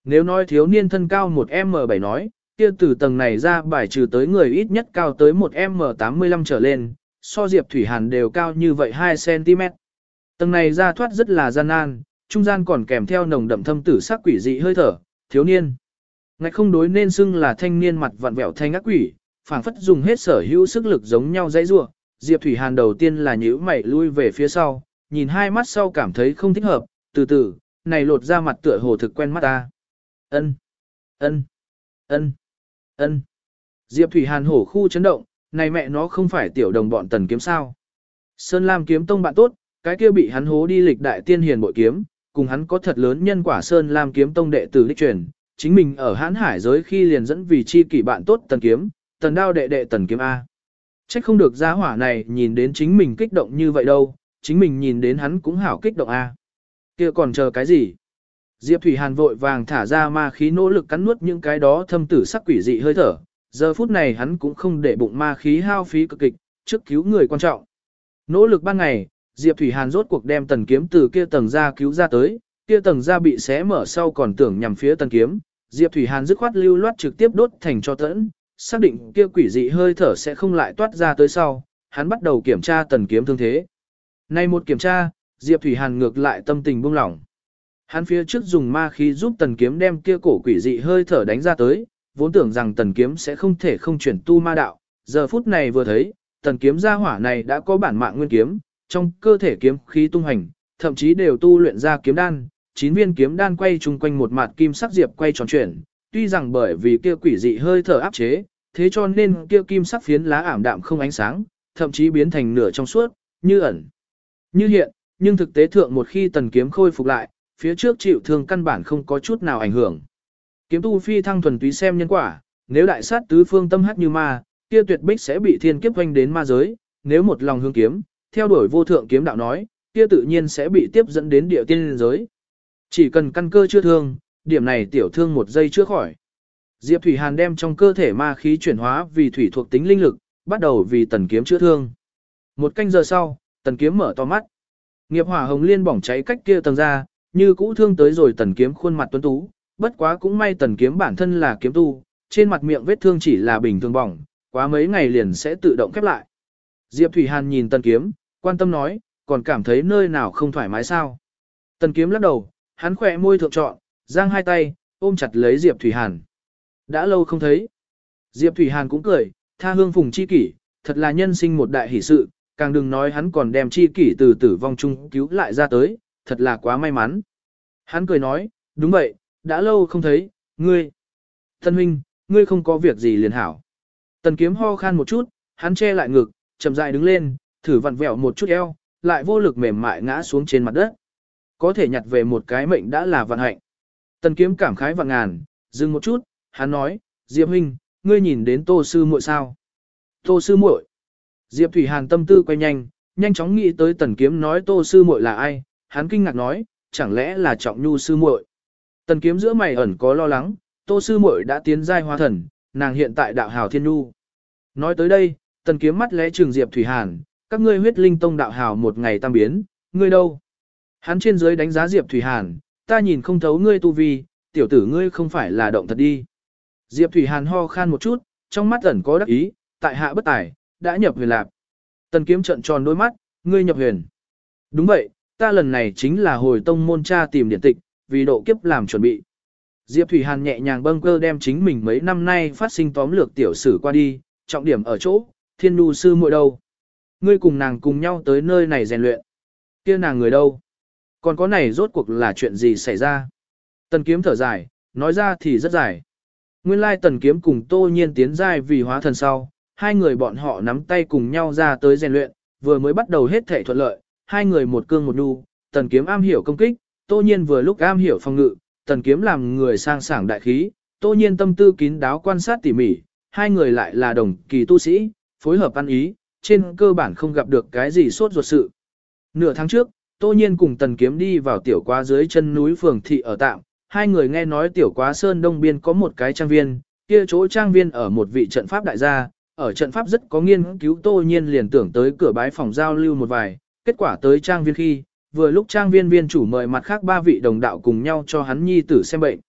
Nếu nói thiếu niên thân cao một M7 nói, kia từ tầng này ra bài trừ tới người ít nhất cao tới một M85 trở lên, so Diệp Thủy Hàn đều cao như vậy 2cm. Tầng này ra thoát rất là gian nan, trung gian còn kèm theo nồng đậm thâm tử sắc quỷ dị hơi thở, thiếu niên. Ngạch không đối nên xưng là thanh niên mặt vặn vẹo thanh ác quỷ, phảng phất dùng hết sở hữu sức lực giống nhau dãy rua. Diệp Thủy Hàn đầu tiên là nhíu mày lui về phía sau, nhìn hai mắt sau cảm thấy không thích hợp, từ từ, này lột ra mặt tựa hồ thực quen mắt ta. Ân, ân, ân, ân. Diệp Thủy Hàn hổ khu chấn động, này mẹ nó không phải tiểu đồng bọn tần kiếm sao. Sơn Lam kiếm tông bạn tốt, cái kia bị hắn hố đi lịch đại tiên hiền bội kiếm, cùng hắn có thật lớn nhân quả Sơn Lam kiếm tông đệ tử đích truyền, chính mình ở hãn hải giới khi liền dẫn vì chi kỷ bạn tốt tần kiếm, tần đao đệ đệ tần kiếm A. Trách không được giá hỏa này nhìn đến chính mình kích động như vậy đâu, chính mình nhìn đến hắn cũng hảo kích động A. kia còn chờ cái gì? Diệp Thủy Hàn vội vàng thả ra ma khí nỗ lực cắn nuốt những cái đó thâm tử sắc quỷ dị hơi thở, giờ phút này hắn cũng không để bụng ma khí hao phí cực kịch, trước cứu người quan trọng. Nỗ lực ban ngày, Diệp Thủy Hàn rốt cuộc đem tần kiếm từ kia tầng ra cứu ra tới, kia tầng ra bị xé mở sau còn tưởng nhằm phía tần kiếm, Diệp Thủy Hàn dứt khoát lưu loát trực tiếp đốt thành cho tẫn, xác định kia quỷ dị hơi thở sẽ không lại toát ra tới sau, hắn bắt đầu kiểm tra tần kiếm thương thế. Nay một kiểm tra, Diệp Thủy Hàn ngược lại tâm tình buông lỏng. Hắn phía trước dùng ma khí giúp tần kiếm đem kia cổ quỷ dị hơi thở đánh ra tới, vốn tưởng rằng tần kiếm sẽ không thể không chuyển tu ma đạo, giờ phút này vừa thấy, tần kiếm gia hỏa này đã có bản mạng nguyên kiếm, trong cơ thể kiếm khí tung hành, thậm chí đều tu luyện ra kiếm đan, chín viên kiếm đan quay chung quanh một mặt kim sắc diệp quay tròn chuyển, tuy rằng bởi vì kia quỷ dị hơi thở áp chế, thế cho nên kia kim sắc phiến lá ảm đạm không ánh sáng, thậm chí biến thành nửa trong suốt, như ẩn, như hiện, nhưng thực tế thượng một khi tần kiếm khôi phục lại, phía trước chịu thương căn bản không có chút nào ảnh hưởng. Kiếm tu phi thăng thuần túy xem nhân quả, nếu đại sát tứ phương tâm hắc như ma, kia tuyệt bích sẽ bị thiên kiếp hoành đến ma giới, nếu một lòng hướng kiếm, theo đuổi vô thượng kiếm đạo nói, kia tự nhiên sẽ bị tiếp dẫn đến địa tiên giới. Chỉ cần căn cơ chưa thương, điểm này tiểu thương một giây chưa khỏi. Diệp Thủy Hàn đem trong cơ thể ma khí chuyển hóa vì thủy thuộc tính linh lực, bắt đầu vì tần kiếm chữa thương. Một canh giờ sau, tần kiếm mở to mắt. Nghiệp hỏa hồng liên bỏng cháy cách kia tầng ra, như cũ thương tới rồi tần kiếm khuôn mặt tuấn tú, bất quá cũng may tần kiếm bản thân là kiếm tu, trên mặt miệng vết thương chỉ là bình thường bỏng, quá mấy ngày liền sẽ tự động khép lại. Diệp Thủy Hàn nhìn tần kiếm, quan tâm nói, còn cảm thấy nơi nào không thoải mái sao. Tần kiếm lắc đầu, hắn khỏe môi thượng trọn, giang hai tay, ôm chặt lấy Diệp Thủy Hàn. Đã lâu không thấy. Diệp Thủy Hàn cũng cười, tha hương phùng chi kỷ, thật là nhân sinh một đại hỷ sự, càng đừng nói hắn còn đem chi kỷ từ tử vong chung cứu lại ra tới, thật là quá may mắn. Hắn cười nói, đúng vậy, đã lâu không thấy, ngươi. Tân huynh, ngươi không có việc gì liền hảo. Tần kiếm ho khan một chút, hắn che lại ngực, chậm rãi đứng lên, thử vặn vẹo một chút eo, lại vô lực mềm mại ngã xuống trên mặt đất. Có thể nhặt về một cái mệnh đã là vận hạnh. Tần kiếm cảm khái vạn ngàn, dừng một chút, hắn nói, Diệp huynh, ngươi nhìn đến tô sư muội sao? Tô sư muội. Diệp Thủy Hàn tâm tư quay nhanh, nhanh chóng nghĩ tới tần kiếm nói tô sư muội là ai, hắn kinh ngạc nói, chẳng lẽ là trọng nhu sư muội? Tần kiếm giữa mày ẩn có lo lắng, tô sư muội đã tiến giai hóa thần, nàng hiện tại đạo hào thiên nu. Nói tới đây, tần kiếm mắt lẽ trường Diệp Thủy Hàn, các ngươi huyết linh tông đạo hào một ngày tam biến, ngươi đâu? Hắn trên dưới đánh giá Diệp Thủy Hàn, ta nhìn không thấu ngươi tu vi, tiểu tử ngươi không phải là động thật đi. Diệp Thủy Hàn ho khan một chút, trong mắt ẩn có đắc ý, tại hạ bất tài, đã nhập huyền lạp. Tần kiếm trận tròn đôi mắt, ngươi nhập huyền. Đúng vậy, ta lần này chính là hồi tông môn cha tìm điện tịch, vì độ kiếp làm chuẩn bị. Diệp Thủy Hàn nhẹ nhàng bâng cơ đem chính mình mấy năm nay phát sinh tóm lược tiểu sử qua đi, trọng điểm ở chỗ, thiên nu sư muội đâu. Ngươi cùng nàng cùng nhau tới nơi này rèn luyện. kia nàng người đâu? Còn có này rốt cuộc là chuyện gì xảy ra? Tần kiếm thở dài, nói ra thì rất dài. Nguyên lai tần kiếm cùng tô nhiên tiến giai vì hóa thần sau, hai người bọn họ nắm tay cùng nhau ra tới rèn luyện, vừa mới bắt đầu hết thể thuận lợi, hai người một cương một nu, tần kiếm am hiểu công kích, tô nhiên vừa lúc am hiểu phòng ngự, tần kiếm làm người sang sảng đại khí, tô nhiên tâm tư kín đáo quan sát tỉ mỉ, hai người lại là đồng kỳ tu sĩ, phối hợp ăn ý, trên cơ bản không gặp được cái gì sốt ruột sự. Nửa tháng trước, tô nhiên cùng tần kiếm đi vào tiểu quá dưới chân núi phường thị ở tạm, hai người nghe nói tiểu quá sơn đông biên có một cái trang viên, kia chỗ trang viên ở một vị trận pháp đại gia, ở trận pháp rất có nghiên cứu tô nhiên liền tưởng tới cửa bái phòng giao lưu một vài, kết quả tới trang viên khi, vừa lúc trang viên viên chủ mời mặt khác ba vị đồng đạo cùng nhau cho hắn nhi tử xem bệnh.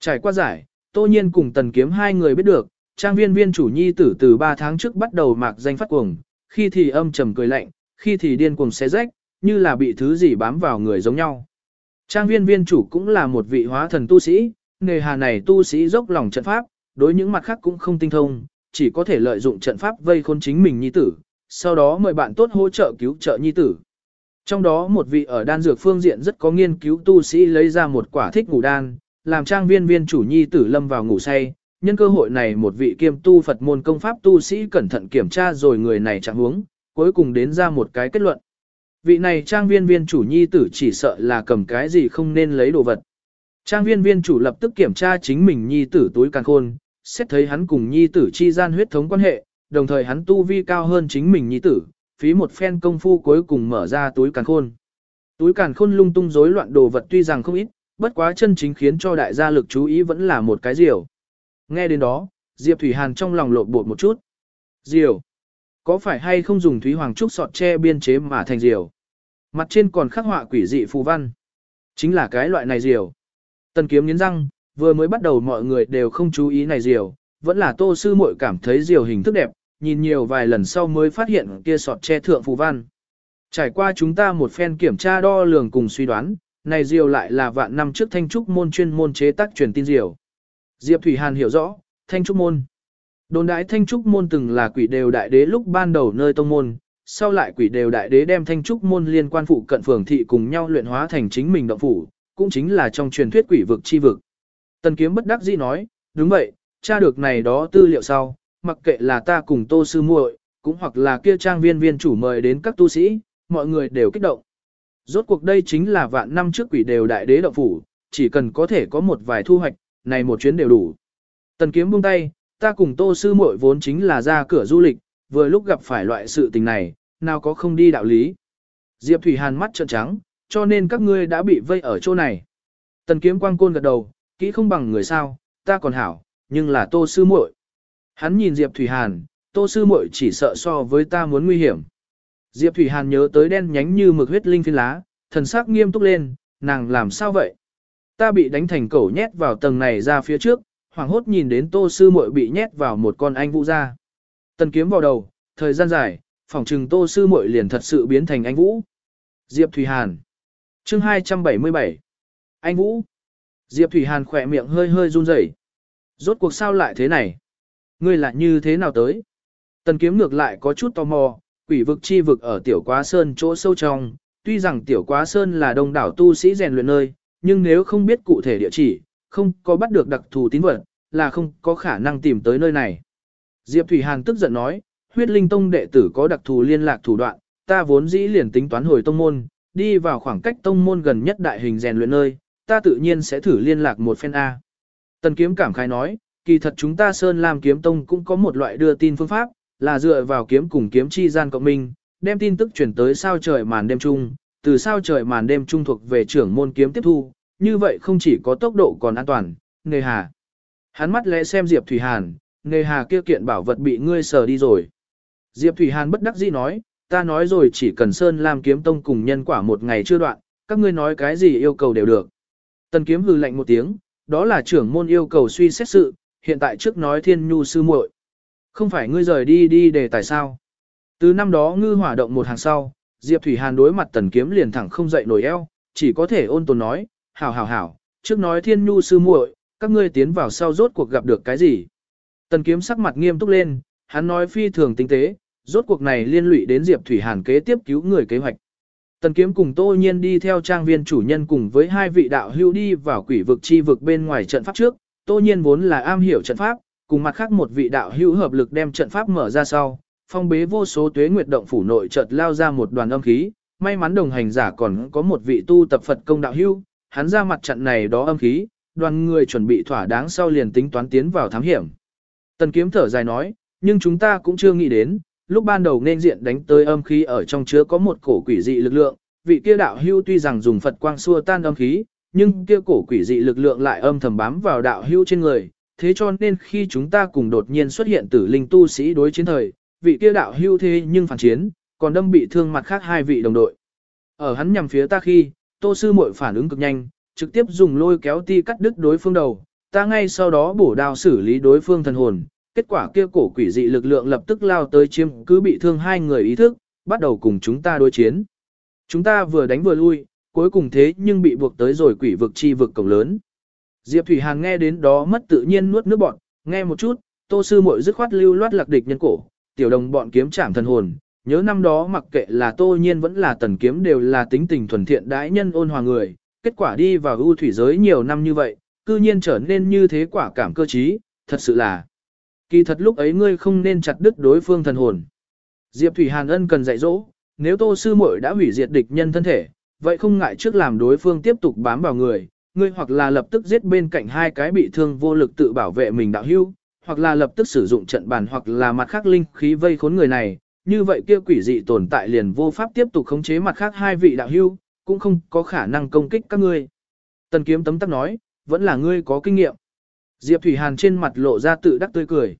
Trải qua giải, tô nhiên cùng tần kiếm hai người biết được, trang viên viên chủ nhi tử từ ba tháng trước bắt đầu mạc danh phát cuồng, khi thì âm trầm cười lạnh, khi thì điên cuồng xé rách, như là bị thứ gì bám vào người giống nhau. Trang viên viên chủ cũng là một vị hóa thần tu sĩ, nghề hà này tu sĩ dốc lòng trận pháp, đối những mặt khác cũng không tinh thông, chỉ có thể lợi dụng trận pháp vây khôn chính mình nhi tử, sau đó mời bạn tốt hỗ trợ cứu trợ nhi tử. Trong đó một vị ở đan dược phương diện rất có nghiên cứu tu sĩ lấy ra một quả thích ngủ đan, làm trang viên viên chủ nhi tử lâm vào ngủ say. Nhân cơ hội này một vị kiêm tu Phật môn công pháp tu sĩ cẩn thận kiểm tra rồi người này trạng huống, cuối cùng đến ra một cái kết luận. Vị này trang viên viên chủ nhi tử chỉ sợ là cầm cái gì không nên lấy đồ vật. Trang viên viên chủ lập tức kiểm tra chính mình nhi tử túi càng khôn, xét thấy hắn cùng nhi tử chi gian huyết thống quan hệ, đồng thời hắn tu vi cao hơn chính mình nhi tử, phí một phen công phu cuối cùng mở ra túi càn khôn. Túi càn khôn lung tung rối loạn đồ vật tuy rằng không ít, bất quá chân chính khiến cho đại gia lực chú ý vẫn là một cái diều. Nghe đến đó, Diệp Thủy Hàn trong lòng lộn bột một chút. Diều. Có phải hay không dùng thúy hoàng trúc sọt che biên chế mà thành diều? Mặt trên còn khắc họa quỷ dị phù văn. Chính là cái loại này diều. Tần kiếm nghiến răng, vừa mới bắt đầu mọi người đều không chú ý này diều, vẫn là tô sư muội cảm thấy diều hình thức đẹp, nhìn nhiều vài lần sau mới phát hiện kia sọt che thượng phù văn. Trải qua chúng ta một phen kiểm tra đo lường cùng suy đoán, này diều lại là vạn năm trước thanh trúc môn chuyên môn chế tác truyền tin diều. Diệp Thủy Hàn hiểu rõ, thanh trúc môn. Đồn đại thanh trúc môn từng là quỷ đều đại đế lúc ban đầu nơi tông môn, sau lại quỷ đều đại đế đem thanh trúc môn liên quan phụ cận phường thị cùng nhau luyện hóa thành chính mình động phủ, cũng chính là trong truyền thuyết quỷ vực chi vực. Tần kiếm bất đắc dĩ nói, đúng vậy, tra được này đó tư liệu sau, mặc kệ là ta cùng tô sư muội, cũng hoặc là kia trang viên viên chủ mời đến các tu sĩ, mọi người đều kích động. Rốt cuộc đây chính là vạn năm trước quỷ đều đại đế động phủ, chỉ cần có thể có một vài thu hoạch, này một chuyến đều đủ. Tần kiếm buông tay, ta cùng tô sư muội vốn chính là ra cửa du lịch, vừa lúc gặp phải loại sự tình này, nào có không đi đạo lý. Diệp Thủy Hàn mắt trợn trắng, cho nên các ngươi đã bị vây ở chỗ này. Tần kiếm quang côn gật đầu, kỹ không bằng người sao, ta còn hảo, nhưng là tô sư muội. Hắn nhìn Diệp Thủy Hàn, tô sư muội chỉ sợ so với ta muốn nguy hiểm. Diệp Thủy Hàn nhớ tới đen nhánh như mực huyết linh phiến lá, thần sắc nghiêm túc lên, nàng làm sao vậy? Ta bị đánh thành cẩu nhét vào tầng này ra phía trước, hoàng hốt nhìn đến tô sư muội bị nhét vào một con anh vũ ra. Tần kiếm vào đầu, thời gian dài, phòng trừng tô sư muội liền thật sự biến thành anh vũ. Diệp Thủy Hàn Chương 277 Anh Vũ Diệp Thủy Hàn khỏe miệng hơi hơi run rẩy. Rốt cuộc sao lại thế này? Ngươi lại như thế nào tới? Tần kiếm ngược lại có chút tò mò, quỷ vực chi vực ở tiểu quá sơn chỗ sâu trong, tuy rằng tiểu quá sơn là đông đảo tu sĩ rèn luyện nơi, nhưng nếu không biết cụ thể địa chỉ, không có bắt được đặc thù tín vật, là không có khả năng tìm tới nơi này. Diệp Thủy Hàn tức giận nói, huyết linh tông đệ tử có đặc thù liên lạc thủ đoạn, ta vốn dĩ liền tính toán hồi tông môn, đi vào khoảng cách tông môn gần nhất đại hình rèn luyện nơi, ta tự nhiên sẽ thử liên lạc một phen A. Tần kiếm cảm khai nói, kỳ thật chúng ta Sơn Lam kiếm tông cũng có một loại đưa tin phương pháp, là dựa vào kiếm cùng kiếm chi gian cộng minh, đem tin tức chuyển tới sao trời màn đêm chung, từ sao trời màn đêm trung thuộc về trưởng môn kiếm tiếp thu, như vậy không chỉ có tốc độ còn an toàn, nề hà. Hắn mắt lẽ xem Diệp Thủy Hàn, nề hà kia kiện bảo vật bị ngươi sờ đi rồi. Diệp Thủy Hàn bất đắc dĩ nói, ta nói rồi chỉ cần Sơn Lam kiếm tông cùng nhân quả một ngày chưa đoạn, các ngươi nói cái gì yêu cầu đều được. Tần kiếm hừ lạnh một tiếng, đó là trưởng môn yêu cầu suy xét sự, hiện tại trước nói thiên nhu sư muội. Không phải ngươi rời đi đi để tại sao. Từ năm đó ngư hỏa động một hàng sau, Diệp Thủy Hàn đối mặt tần kiếm liền thẳng không dậy nổi eo, chỉ có thể ôn tồn nói, hảo hảo hảo, trước nói thiên nhu sư muội, các ngươi tiến vào sau rốt cuộc gặp được cái gì. Tần kiếm sắc mặt nghiêm túc lên, hắn nói phi thường tinh tế, rốt cuộc này liên lụy đến Diệp Thủy Hàn kế tiếp cứu người kế hoạch. Tần kiếm cùng Tô Nhiên đi theo trang viên chủ nhân cùng với hai vị đạo hữu đi vào quỷ vực chi vực bên ngoài trận pháp trước, Tô Nhiên vốn là am hiểu trận pháp, cùng mặt khác một vị đạo hữu hợp lực đem trận pháp mở ra sau, phong bế vô số tuế nguyệt động phủ nội chợt lao ra một đoàn âm khí, may mắn đồng hành giả còn có một vị tu tập Phật công đạo hữu, hắn ra mặt trận này đó âm khí, đoàn người chuẩn bị thỏa đáng sau liền tính toán tiến vào thám hiểm. Tần kiếm thở dài nói, nhưng chúng ta cũng chưa nghĩ đến, lúc ban đầu nên diện đánh tới âm khí ở trong chứa có một cổ quỷ dị lực lượng, vị kia đạo hưu tuy rằng dùng Phật quang xua tan âm khí, nhưng kia cổ quỷ dị lực lượng lại âm thầm bám vào đạo hưu trên người, thế cho nên khi chúng ta cùng đột nhiên xuất hiện tử linh tu sĩ đối chiến thời, vị kia đạo hưu thế nhưng phản chiến, còn đâm bị thương mặt khác hai vị đồng đội. Ở hắn nhằm phía ta khi, tô sư muội phản ứng cực nhanh, trực tiếp dùng lôi kéo ti cắt đứt đối phương đầu, ta ngay sau đó bổ đao xử lý đối phương thần hồn, kết quả kia cổ quỷ dị lực lượng lập tức lao tới chiếm cứ bị thương hai người ý thức, bắt đầu cùng chúng ta đối chiến. Chúng ta vừa đánh vừa lui, cuối cùng thế nhưng bị buộc tới rồi quỷ vực chi vực cổng lớn. Diệp Thủy Hàn nghe đến đó mất tự nhiên nuốt nước bọn, nghe một chút, tô sư muội dứt khoát lưu loát lạc địch nhân cổ, tiểu đồng bọn kiếm trảm thần hồn, nhớ năm đó mặc kệ là tô nhiên vẫn là tần kiếm đều là tính tình thuần thiện đãi nhân ôn hòa người, kết quả đi vào ưu thủy giới nhiều năm như vậy, cư nhiên trở nên như thế quả cảm cơ trí, thật sự là. Kỳ thật lúc ấy ngươi không nên chặt đứt đối phương thần hồn. Diệp Thủy Hàn ân cần dạy dỗ, nếu tô sư muội đã hủy diệt địch nhân thân thể, vậy không ngại trước làm đối phương tiếp tục bám vào người, ngươi hoặc là lập tức giết bên cạnh hai cái bị thương vô lực tự bảo vệ mình đạo hưu, hoặc là lập tức sử dụng trận bàn hoặc là mặt khác linh khí vây khốn người này, như vậy kia quỷ dị tồn tại liền vô pháp tiếp tục khống chế mặt khác hai vị đạo hưu, cũng không có khả năng công kích các ngươi. Tần kiếm tấm tắc nói, vẫn là ngươi có kinh nghiệm. Diệp Thủy Hàn trên mặt lộ ra tự đắc tươi cười.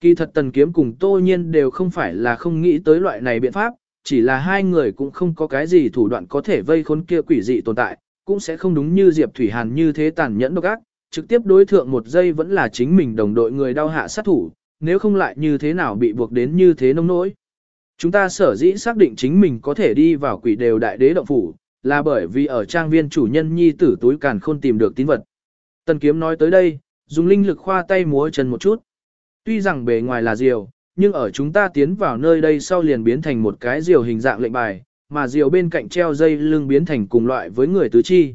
Kỳ thật tần kiếm cùng tô nhiên đều không phải là không nghĩ tới loại này biện pháp, chỉ là hai người cũng không có cái gì thủ đoạn có thể vây khốn kia quỷ dị tồn tại, cũng sẽ không đúng như Diệp Thủy Hàn như thế tàn nhẫn độc ác, trực tiếp đối thượng một giây vẫn là chính mình đồng đội người đau hạ sát thủ, nếu không lại như thế nào bị buộc đến như thế nông nỗi. Chúng ta sở dĩ xác định chính mình có thể đi vào quỷ đều đại đế động phủ, là bởi vì ở trang viên chủ nhân nhi tử túi càn khôn tìm được tín vật. Tần kiếm nói tới đây, dùng linh lực khoa tay múa chân một chút. Tuy rằng bề ngoài là diều, nhưng ở chúng ta tiến vào nơi đây sau liền biến thành một cái diều hình dạng lệnh bài, mà diều bên cạnh treo dây lưng biến thành cùng loại với người tứ chi.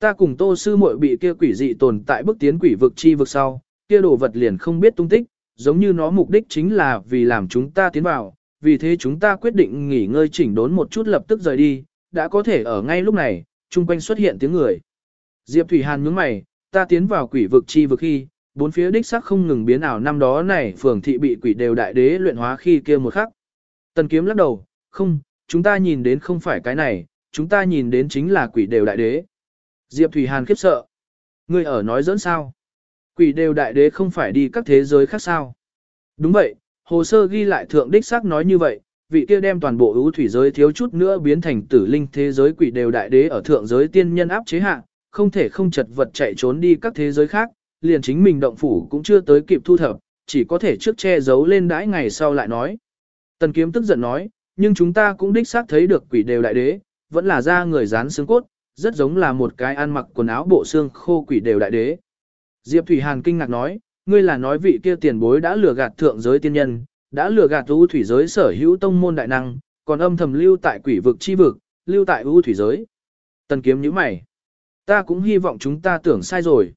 Ta cùng tô sư muội bị kia quỷ dị tồn tại bước tiến quỷ vực chi vực sau, kia đồ vật liền không biết tung tích, giống như nó mục đích chính là vì làm chúng ta tiến vào, vì thế chúng ta quyết định nghỉ ngơi chỉnh đốn một chút lập tức rời đi, đã có thể ở ngay lúc này, chung quanh xuất hiện tiếng người. Diệp Thủy Hàn nhướng mày, ta tiến vào quỷ vực chi vực khi, bốn phía đích sắc không ngừng biến ảo năm đó này phường thị bị quỷ đều đại đế luyện hóa khi kia một khắc. Tần kiếm lắc đầu, không, chúng ta nhìn đến không phải cái này, chúng ta nhìn đến chính là quỷ đều đại đế. Diệp Thủy Hàn khiếp sợ. Ngươi ở nói dẫn sao? Quỷ đều đại đế không phải đi các thế giới khác sao? Đúng vậy, hồ sơ ghi lại thượng đích xác nói như vậy, vị kia đem toàn bộ ưu thủy giới thiếu chút nữa biến thành tử linh thế giới quỷ đều đại đế ở thượng giới tiên nhân áp chế hạ, không thể không chật vật chạy trốn đi các thế giới khác, liền chính mình động phủ cũng chưa tới kịp thu thập, chỉ có thể trước che giấu lên đãi ngày sau lại nói. Tần kiếm tức giận nói, nhưng chúng ta cũng đích xác thấy được quỷ đều đại đế, vẫn là ra người dán xương cốt, rất giống là một cái ăn mặc quần áo bộ xương khô quỷ đều đại đế. Diệp Thủy Hàn kinh ngạc nói, ngươi là nói vị kia tiền bối đã lừa gạt thượng giới tiên nhân, đã lừa gạt ưu thủy giới sở hữu tông môn đại năng, còn âm thầm lưu tại quỷ vực chi vực, lưu tại ưu thủy giới. Tần kiếm nhíu mày. Ta cũng hy vọng chúng ta tưởng sai rồi.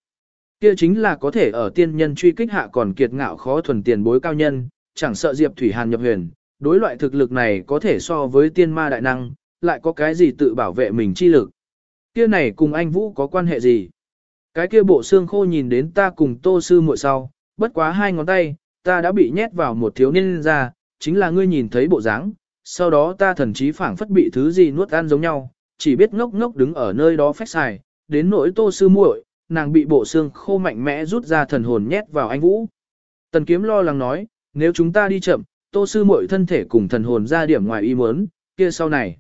Kia chính là có thể ở tiên nhân truy kích hạ còn kiệt ngạo khó thuần tiền bối cao nhân, chẳng sợ Diệp Thủy Hàn nhập huyền, đối loại thực lực này có thể so với tiên ma đại năng, lại có cái gì tự bảo vệ mình chi lực. Kia này cùng anh Vũ có quan hệ gì? Cái kia bộ xương khô nhìn đến ta cùng tô sư muội sau, bất quá hai ngón tay, ta đã bị nhét vào một thiếu niên ra, chính là ngươi nhìn thấy bộ dáng, sau đó ta thần chí phảng phất bị thứ gì nuốt ăn giống nhau, chỉ biết ngốc ngốc đứng ở nơi đó phách xài, đến nỗi tô sư muội, nàng bị bộ xương khô mạnh mẽ rút ra thần hồn nhét vào anh Vũ. Tần kiếm lo lắng nói, nếu chúng ta đi chậm, tô sư muội thân thể cùng thần hồn ra điểm ngoài ý muốn, kia sau này.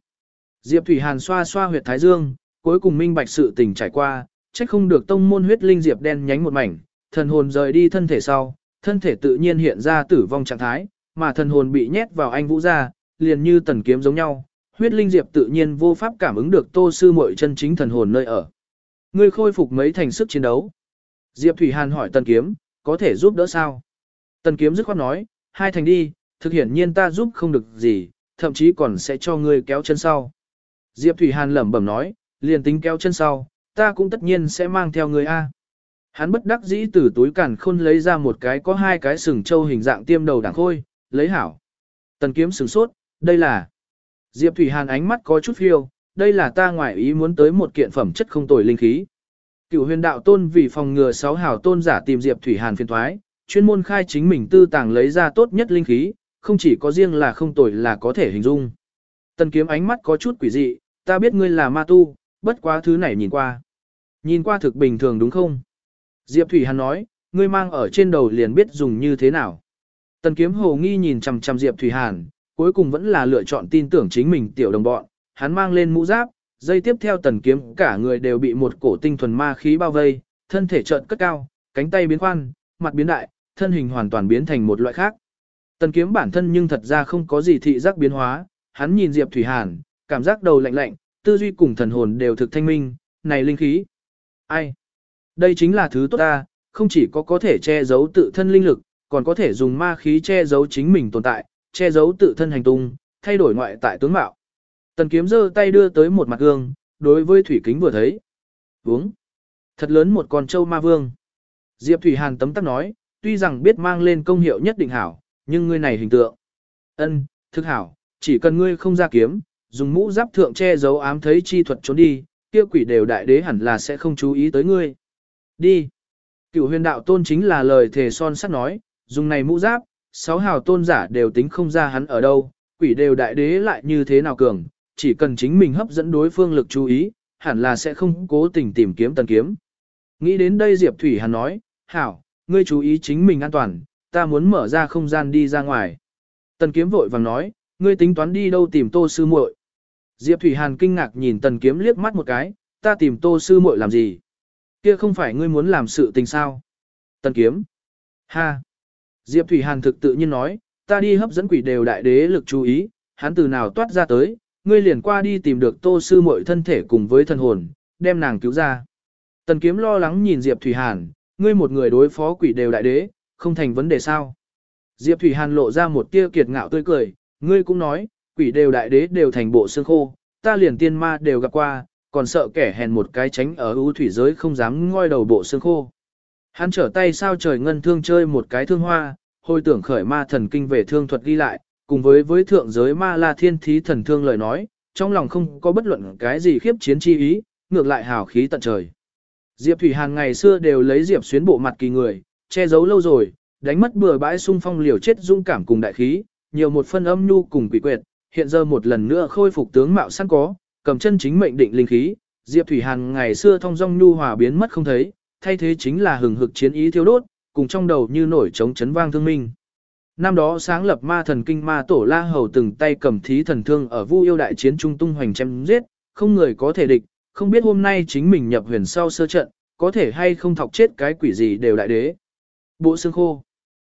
Diệp Thủy Hàn xoa xoa huyệt thái dương, cuối cùng minh bạch sự tình trải qua, trách không được tông môn huyết linh diệp đen nhánh một mảnh, thần hồn rời đi thân thể sau, thân thể tự nhiên hiện ra tử vong trạng thái, mà thần hồn bị nhét vào anh vũ ra, liền như tần kiếm giống nhau, huyết linh diệp tự nhiên vô pháp cảm ứng được tô sư muội chân chính thần hồn nơi ở. Ngươi khôi phục mấy thành sức chiến đấu. Diệp Thủy Hàn hỏi tần kiếm, có thể giúp đỡ sao? Tần kiếm dứt khoát nói, hai thành đi, thực hiện nhiên ta giúp không được gì, thậm chí còn sẽ cho ngươi kéo chân sau. Diệp Thủy Hàn lẩm bẩm nói, liền tính kéo chân sau, ta cũng tất nhiên sẽ mang theo ngươi A. Hắn bất đắc dĩ từ túi cản khôn lấy ra một cái có hai cái sừng trâu hình dạng tiêm đầu đảng khôi, lấy hảo. Tần kiếm sừng sốt, đây là... Diệp Thủy Hàn ánh mắt có chút phiêu, đây là ta ngoại ý muốn tới một kiện phẩm chất không tồi linh khí. Cựu huyền đạo tôn vì phòng ngừa sáu hảo tôn giả tìm Diệp Thủy Hàn phiền thoái, chuyên môn khai chính mình tư tàng lấy ra tốt nhất linh khí, không chỉ có riêng là không tồi là có thể hình dung. Tần kiếm ánh mắt có chút quỷ dị, ta biết ngươi là ma tu, bất quá thứ này nhìn qua. Nhìn qua thực bình thường đúng không? Diệp Thủy Hàn nói, ngươi mang ở trên đầu liền biết dùng như thế nào. Tần kiếm hồ nghi nhìn chằm chằm Diệp Thủy Hàn, cuối cùng vẫn là lựa chọn tin tưởng chính mình tiểu đồng bọn, hắn mang lên mũ giáp, dây tiếp theo tần kiếm cả người đều bị một cổ tinh thuần ma khí bao vây, thân thể trợn cất cao, cánh tay biến khoan, mặt biến đại, thân hình hoàn toàn biến thành một loại khác. Tần kiếm bản thân nhưng thật ra không có gì thị giác biến hóa, hắn nhìn Diệp Thủy Hàn, cảm giác đầu lạnh lạnh, tư duy cùng thần hồn đều thực thanh minh, này linh khí. Ai? Đây chính là thứ tốt ta, không chỉ có có thể che giấu tự thân linh lực, còn có thể dùng ma khí che giấu chính mình tồn tại, che giấu tự thân hành tung, thay đổi ngoại tại tướng mạo. Tần kiếm giơ tay đưa tới một mặt gương, đối với thủy kính vừa thấy. Uống. Thật lớn một con trâu ma vương. Diệp Thủy Hàn tấm tắc nói, tuy rằng biết mang lên công hiệu nhất định hảo, nhưng ngươi này hình tượng. ân, thực hảo, chỉ cần ngươi không ra kiếm, dùng mũ giáp thượng che giấu ám thấy chi thuật trốn đi, kia quỷ đều đại đế hẳn là sẽ không chú ý tới ngươi. Đi. Cựu huyền đạo tôn chính là lời thề son sắt nói, dùng này mũ giáp, sáu hào tôn giả đều tính không ra hắn ở đâu, quỷ đều đại đế lại như thế nào cường, chỉ cần chính mình hấp dẫn đối phương lực chú ý, hẳn là sẽ không cố tình tìm kiếm tần kiếm. Nghĩ đến đây Diệp Thủy Hàn nói, hảo, ngươi chú ý chính mình an toàn, ta muốn mở ra không gian đi ra ngoài. Tần kiếm vội vàng nói, ngươi tính toán đi đâu tìm tô sư muội? Diệp Thủy Hàn kinh ngạc nhìn tần kiếm liếc mắt một cái, ta tìm tô sư muội làm gì? Kia không phải ngươi muốn làm sự tình sao? Tần kiếm. Ha. Diệp Thủy Hàn thực tự nhiên nói, ta đi hấp dẫn quỷ đều đại đế lực chú ý, hắn từ nào toát ra tới, ngươi liền qua đi tìm được tô sư muội thân thể cùng với thân hồn, đem nàng cứu ra. Tần kiếm lo lắng nhìn Diệp Thủy Hàn, ngươi một người đối phó quỷ đều đại đế, không thành vấn đề sao. Diệp Thủy Hàn lộ ra một tia kiệt ngạo tươi cười, ngươi cũng nói, quỷ đều đại đế đều thành bộ xương khô, ta liền tiên ma đều gặp qua, còn sợ kẻ hèn một cái tránh ở ưu thủy giới không dám ngoi đầu bộ xương khô. Hắn trở tay sao trời ngân thương chơi một cái thương hoa, hồi tưởng khởi ma thần kinh về thương thuật ghi lại, cùng với với thượng giới ma la thiên thí thần thương lời nói, trong lòng không có bất luận cái gì khiếp chiến chi ý, ngược lại hào khí tận trời. Diệp Thủy Hàn ngày xưa đều lấy Diệp xuyến bộ mặt kỳ người, che giấu lâu rồi, đánh mất bừa bãi sung phong liều chết dung cảm cùng đại khí, nhiều một phân âm nhu cùng quỷ quyệt, hiện giờ một lần nữa khôi phục tướng mạo sẵn có, cầm chân chính mệnh định linh khí, Diệp Thủy Hàn ngày xưa thông dong nhu hòa biến mất không thấy, thay thế chính là hừng hực chiến ý thiêu đốt, cùng trong đầu như nổi trống chấn vang thương minh. Năm đó sáng lập ma thần kinh ma tổ la hầu từng tay cầm thí thần thương ở vu yêu đại chiến trung tung hoành chém giết, không người có thể địch, không biết hôm nay chính mình nhập huyền sau sơ trận, có thể hay không thọc chết cái quỷ gì đều đại đế. Bộ xương khô.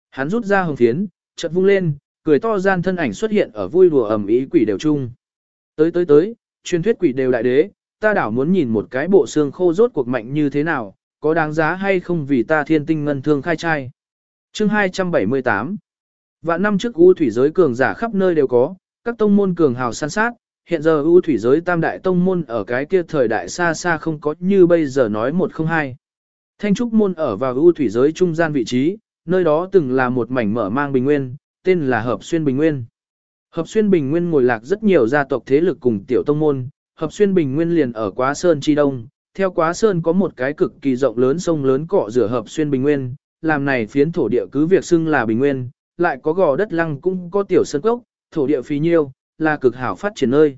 Hắn rút ra hồng phiến, chợt vung lên, cười to gian thân ảnh xuất hiện ở vui đùa ầm ý quỷ đều chung. Tới tới tới, truyền thuyết quỷ đều đại đế, ta đảo muốn nhìn một cái bộ xương khô rốt cuộc mạnh như thế nào, có đáng giá hay không vì ta thiên tinh ngân thương khai trai. Chương 278 Vạn năm trước U thủy giới cường giả khắp nơi đều có, các tông môn cường hào san sát, hiện giờ U thủy giới tam đại tông môn ở cái kia thời đại xa xa không có như bây giờ nói một không hai. Thanh trúc môn ở vào U thủy giới trung gian vị trí, nơi đó từng là một mảnh mở mang bình nguyên, tên là Hợp Xuyên Bình Nguyên. Hợp Xuyên Bình Nguyên ngồi lạc rất nhiều gia tộc thế lực cùng tiểu tông môn, Hợp Xuyên Bình Nguyên liền ở Quá Sơn chi đông, theo Quá Sơn có một cái cực kỳ rộng lớn sông lớn cọ rửa Hợp Xuyên Bình Nguyên, làm này phiến thổ địa cứ việc xưng là Bình Nguyên, lại có gò đất lăng cũng có tiểu sơn cốc, thổ địa phí nhiêu, là cực hảo phát triển nơi.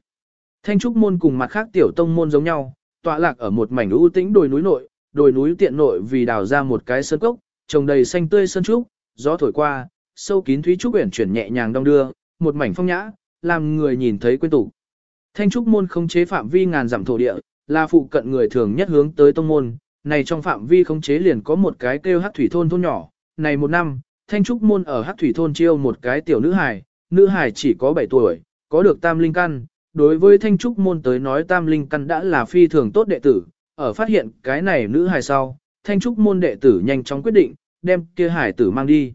Thanh trúc môn cùng mặt khác tiểu tông môn giống nhau, tọa lạc ở một mảnh ưu tĩnh đồi núi nội, đồi núi tiện nội vì đào ra một cái sơn cốc, trồng đầy xanh tươi sơn trúc, gió thổi qua, sâu kín thúy trúc uyển chuyển nhẹ nhàng đong đưa, một mảnh phong nhã, làm người nhìn thấy quên tủ. Thanh trúc môn không chế phạm vi ngàn dặm thổ địa, là phụ cận người thường nhất hướng tới tông môn, này trong phạm vi không chế liền có một cái kêu hắc thủy thôn thôn nhỏ, này một năm, Thanh Trúc Môn ở Hắc Thủy Thôn chiêu một cái tiểu nữ hài, nữ hài chỉ có 7 tuổi, có được tam linh căn. Đối với Thanh Trúc Môn tới nói tam linh căn đã là phi thường tốt đệ tử, ở phát hiện cái này nữ hài sau, Thanh Trúc Môn đệ tử nhanh chóng quyết định, đem kia hài tử mang đi.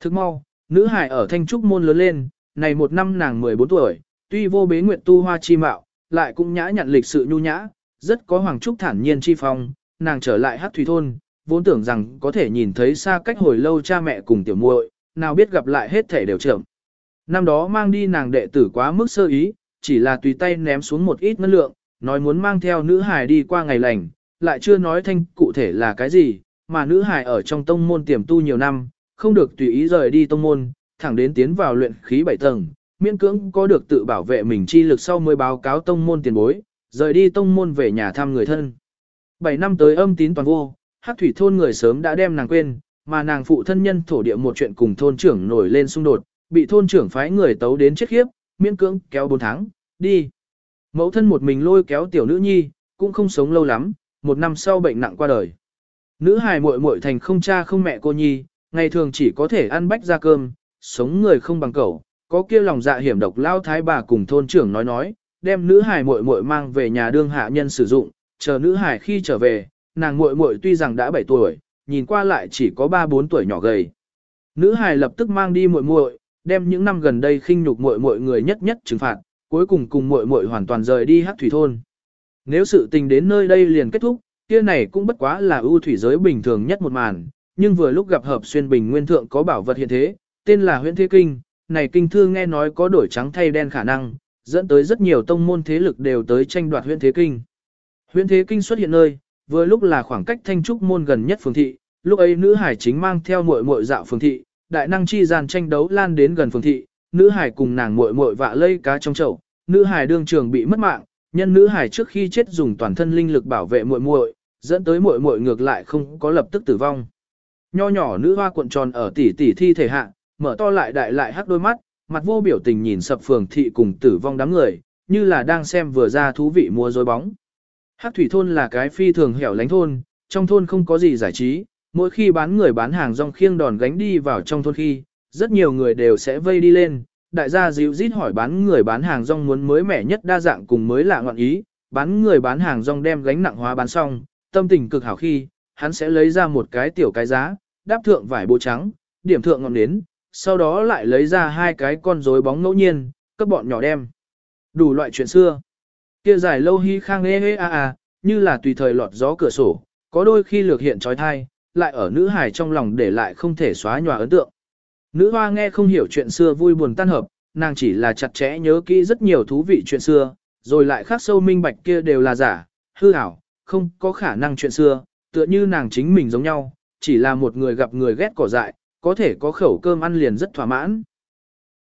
Thức mau, nữ hài ở Thanh Trúc Môn lớn lên, này một năm nàng 14 tuổi, tuy vô bế nguyện tu hoa chi mạo, lại cũng nhã nhận lịch sự nhu nhã, rất có hoàng trúc thản nhiên chi phong, nàng trở lại Hắc Thủy Thôn, vốn tưởng rằng có thể nhìn thấy xa cách hồi lâu cha mẹ cùng tiểu muội, nào biết gặp lại hết thể đều trưởng. Năm đó mang đi nàng đệ tử quá mức sơ ý, chỉ là tùy tay ném xuống một ít ngân lượng, nói muốn mang theo nữ hài đi qua ngày lành, lại chưa nói thanh cụ thể là cái gì, mà nữ hài ở trong tông môn tiềm tu nhiều năm, không được tùy ý rời đi tông môn, thẳng đến tiến vào luyện khí bảy tầng, miễn cưỡng có được tự bảo vệ mình chi lực sau mới báo cáo tông môn tiền bối, rời đi tông môn về nhà thăm người thân. Bảy năm tới âm tín toàn vô, Hắc thủy thôn người sớm đã đem nàng quên, mà nàng phụ thân nhân thổ địa một chuyện cùng thôn trưởng nổi lên xung đột, bị thôn trưởng phái người tấu đến chết khiếp, miễn cưỡng kéo 4 tháng, đi. Mẫu thân một mình lôi kéo tiểu nữ nhi, cũng không sống lâu lắm, một năm sau bệnh nặng qua đời. Nữ hài muội muội thành không cha không mẹ cô nhi, ngày thường chỉ có thể ăn bách ra cơm, sống người không bằng cẩu, có kia lòng dạ hiểm độc lao thái bà cùng thôn trưởng nói nói, đem nữ hài muội muội mang về nhà đương hạ nhân sử dụng, chờ nữ hài khi trở về, nàng muội muội tuy rằng đã 7 tuổi, nhìn qua lại chỉ có 3-4 tuổi nhỏ gầy. Nữ hài lập tức mang đi muội muội, đem những năm gần đây khinh nhục muội muội người nhất nhất trừng phạt, cuối cùng cùng muội muội hoàn toàn rời đi Hắc thủy thôn. Nếu sự tình đến nơi đây liền kết thúc, kia này cũng bất quá là ưu thủy giới bình thường nhất một màn, nhưng vừa lúc gặp hợp xuyên bình nguyên thượng có bảo vật hiện thế, tên là Huyễn Thế Kinh, này kinh thư nghe nói có đổi trắng thay đen khả năng, dẫn tới rất nhiều tông môn thế lực đều tới tranh đoạt Huyễn Thế Kinh. Huyễn Thế Kinh xuất hiện nơi, vừa lúc là khoảng cách thanh trúc môn gần nhất phường thị, lúc ấy nữ hải chính mang theo muội muội dạo phường thị, đại năng chi gian tranh đấu lan đến gần phường thị, nữ hải cùng nàng muội muội vạ lây cá trong chậu, nữ hải đương trường bị mất mạng, nhân nữ hải trước khi chết dùng toàn thân linh lực bảo vệ muội muội, dẫn tới muội muội ngược lại không có lập tức tử vong. Nho nhỏ nữ hoa cuộn tròn ở tỉ tỉ thi thể hạ, mở to lại đại lại hắc đôi mắt, mặt vô biểu tình nhìn sập phường thị cùng tử vong đám người, như là đang xem vừa ra thú vị mua rối bóng. Hắc thủy thôn là cái phi thường hẻo lánh thôn, trong thôn không có gì giải trí, mỗi khi bán người bán hàng rong khiêng đòn gánh đi vào trong thôn khi, rất nhiều người đều sẽ vây đi lên, đại gia dịu rít hỏi bán người bán hàng rong muốn mới mẻ nhất đa dạng cùng mới lạ ngọn ý, bán người bán hàng rong đem gánh nặng hóa bán xong, tâm tình cực hảo khi, hắn sẽ lấy ra một cái tiểu cái giá, đáp thượng vải bộ trắng, điểm thượng ngọn nến, sau đó lại lấy ra hai cái con rối bóng ngẫu nhiên, cấp bọn nhỏ đem. Đủ loại chuyện xưa. Kia dài lâu hy khang ê ê a a, như là tùy thời lọt gió cửa sổ, có đôi khi lược hiện trói thai, lại ở nữ hài trong lòng để lại không thể xóa nhòa ấn tượng. Nữ hoa nghe không hiểu chuyện xưa vui buồn tan hợp, nàng chỉ là chặt chẽ nhớ kỹ rất nhiều thú vị chuyện xưa, rồi lại khắc sâu minh bạch kia đều là giả, hư ảo, không có khả năng chuyện xưa, tựa như nàng chính mình giống nhau, chỉ là một người gặp người ghét cỏ dại, có thể có khẩu cơm ăn liền rất thỏa mãn.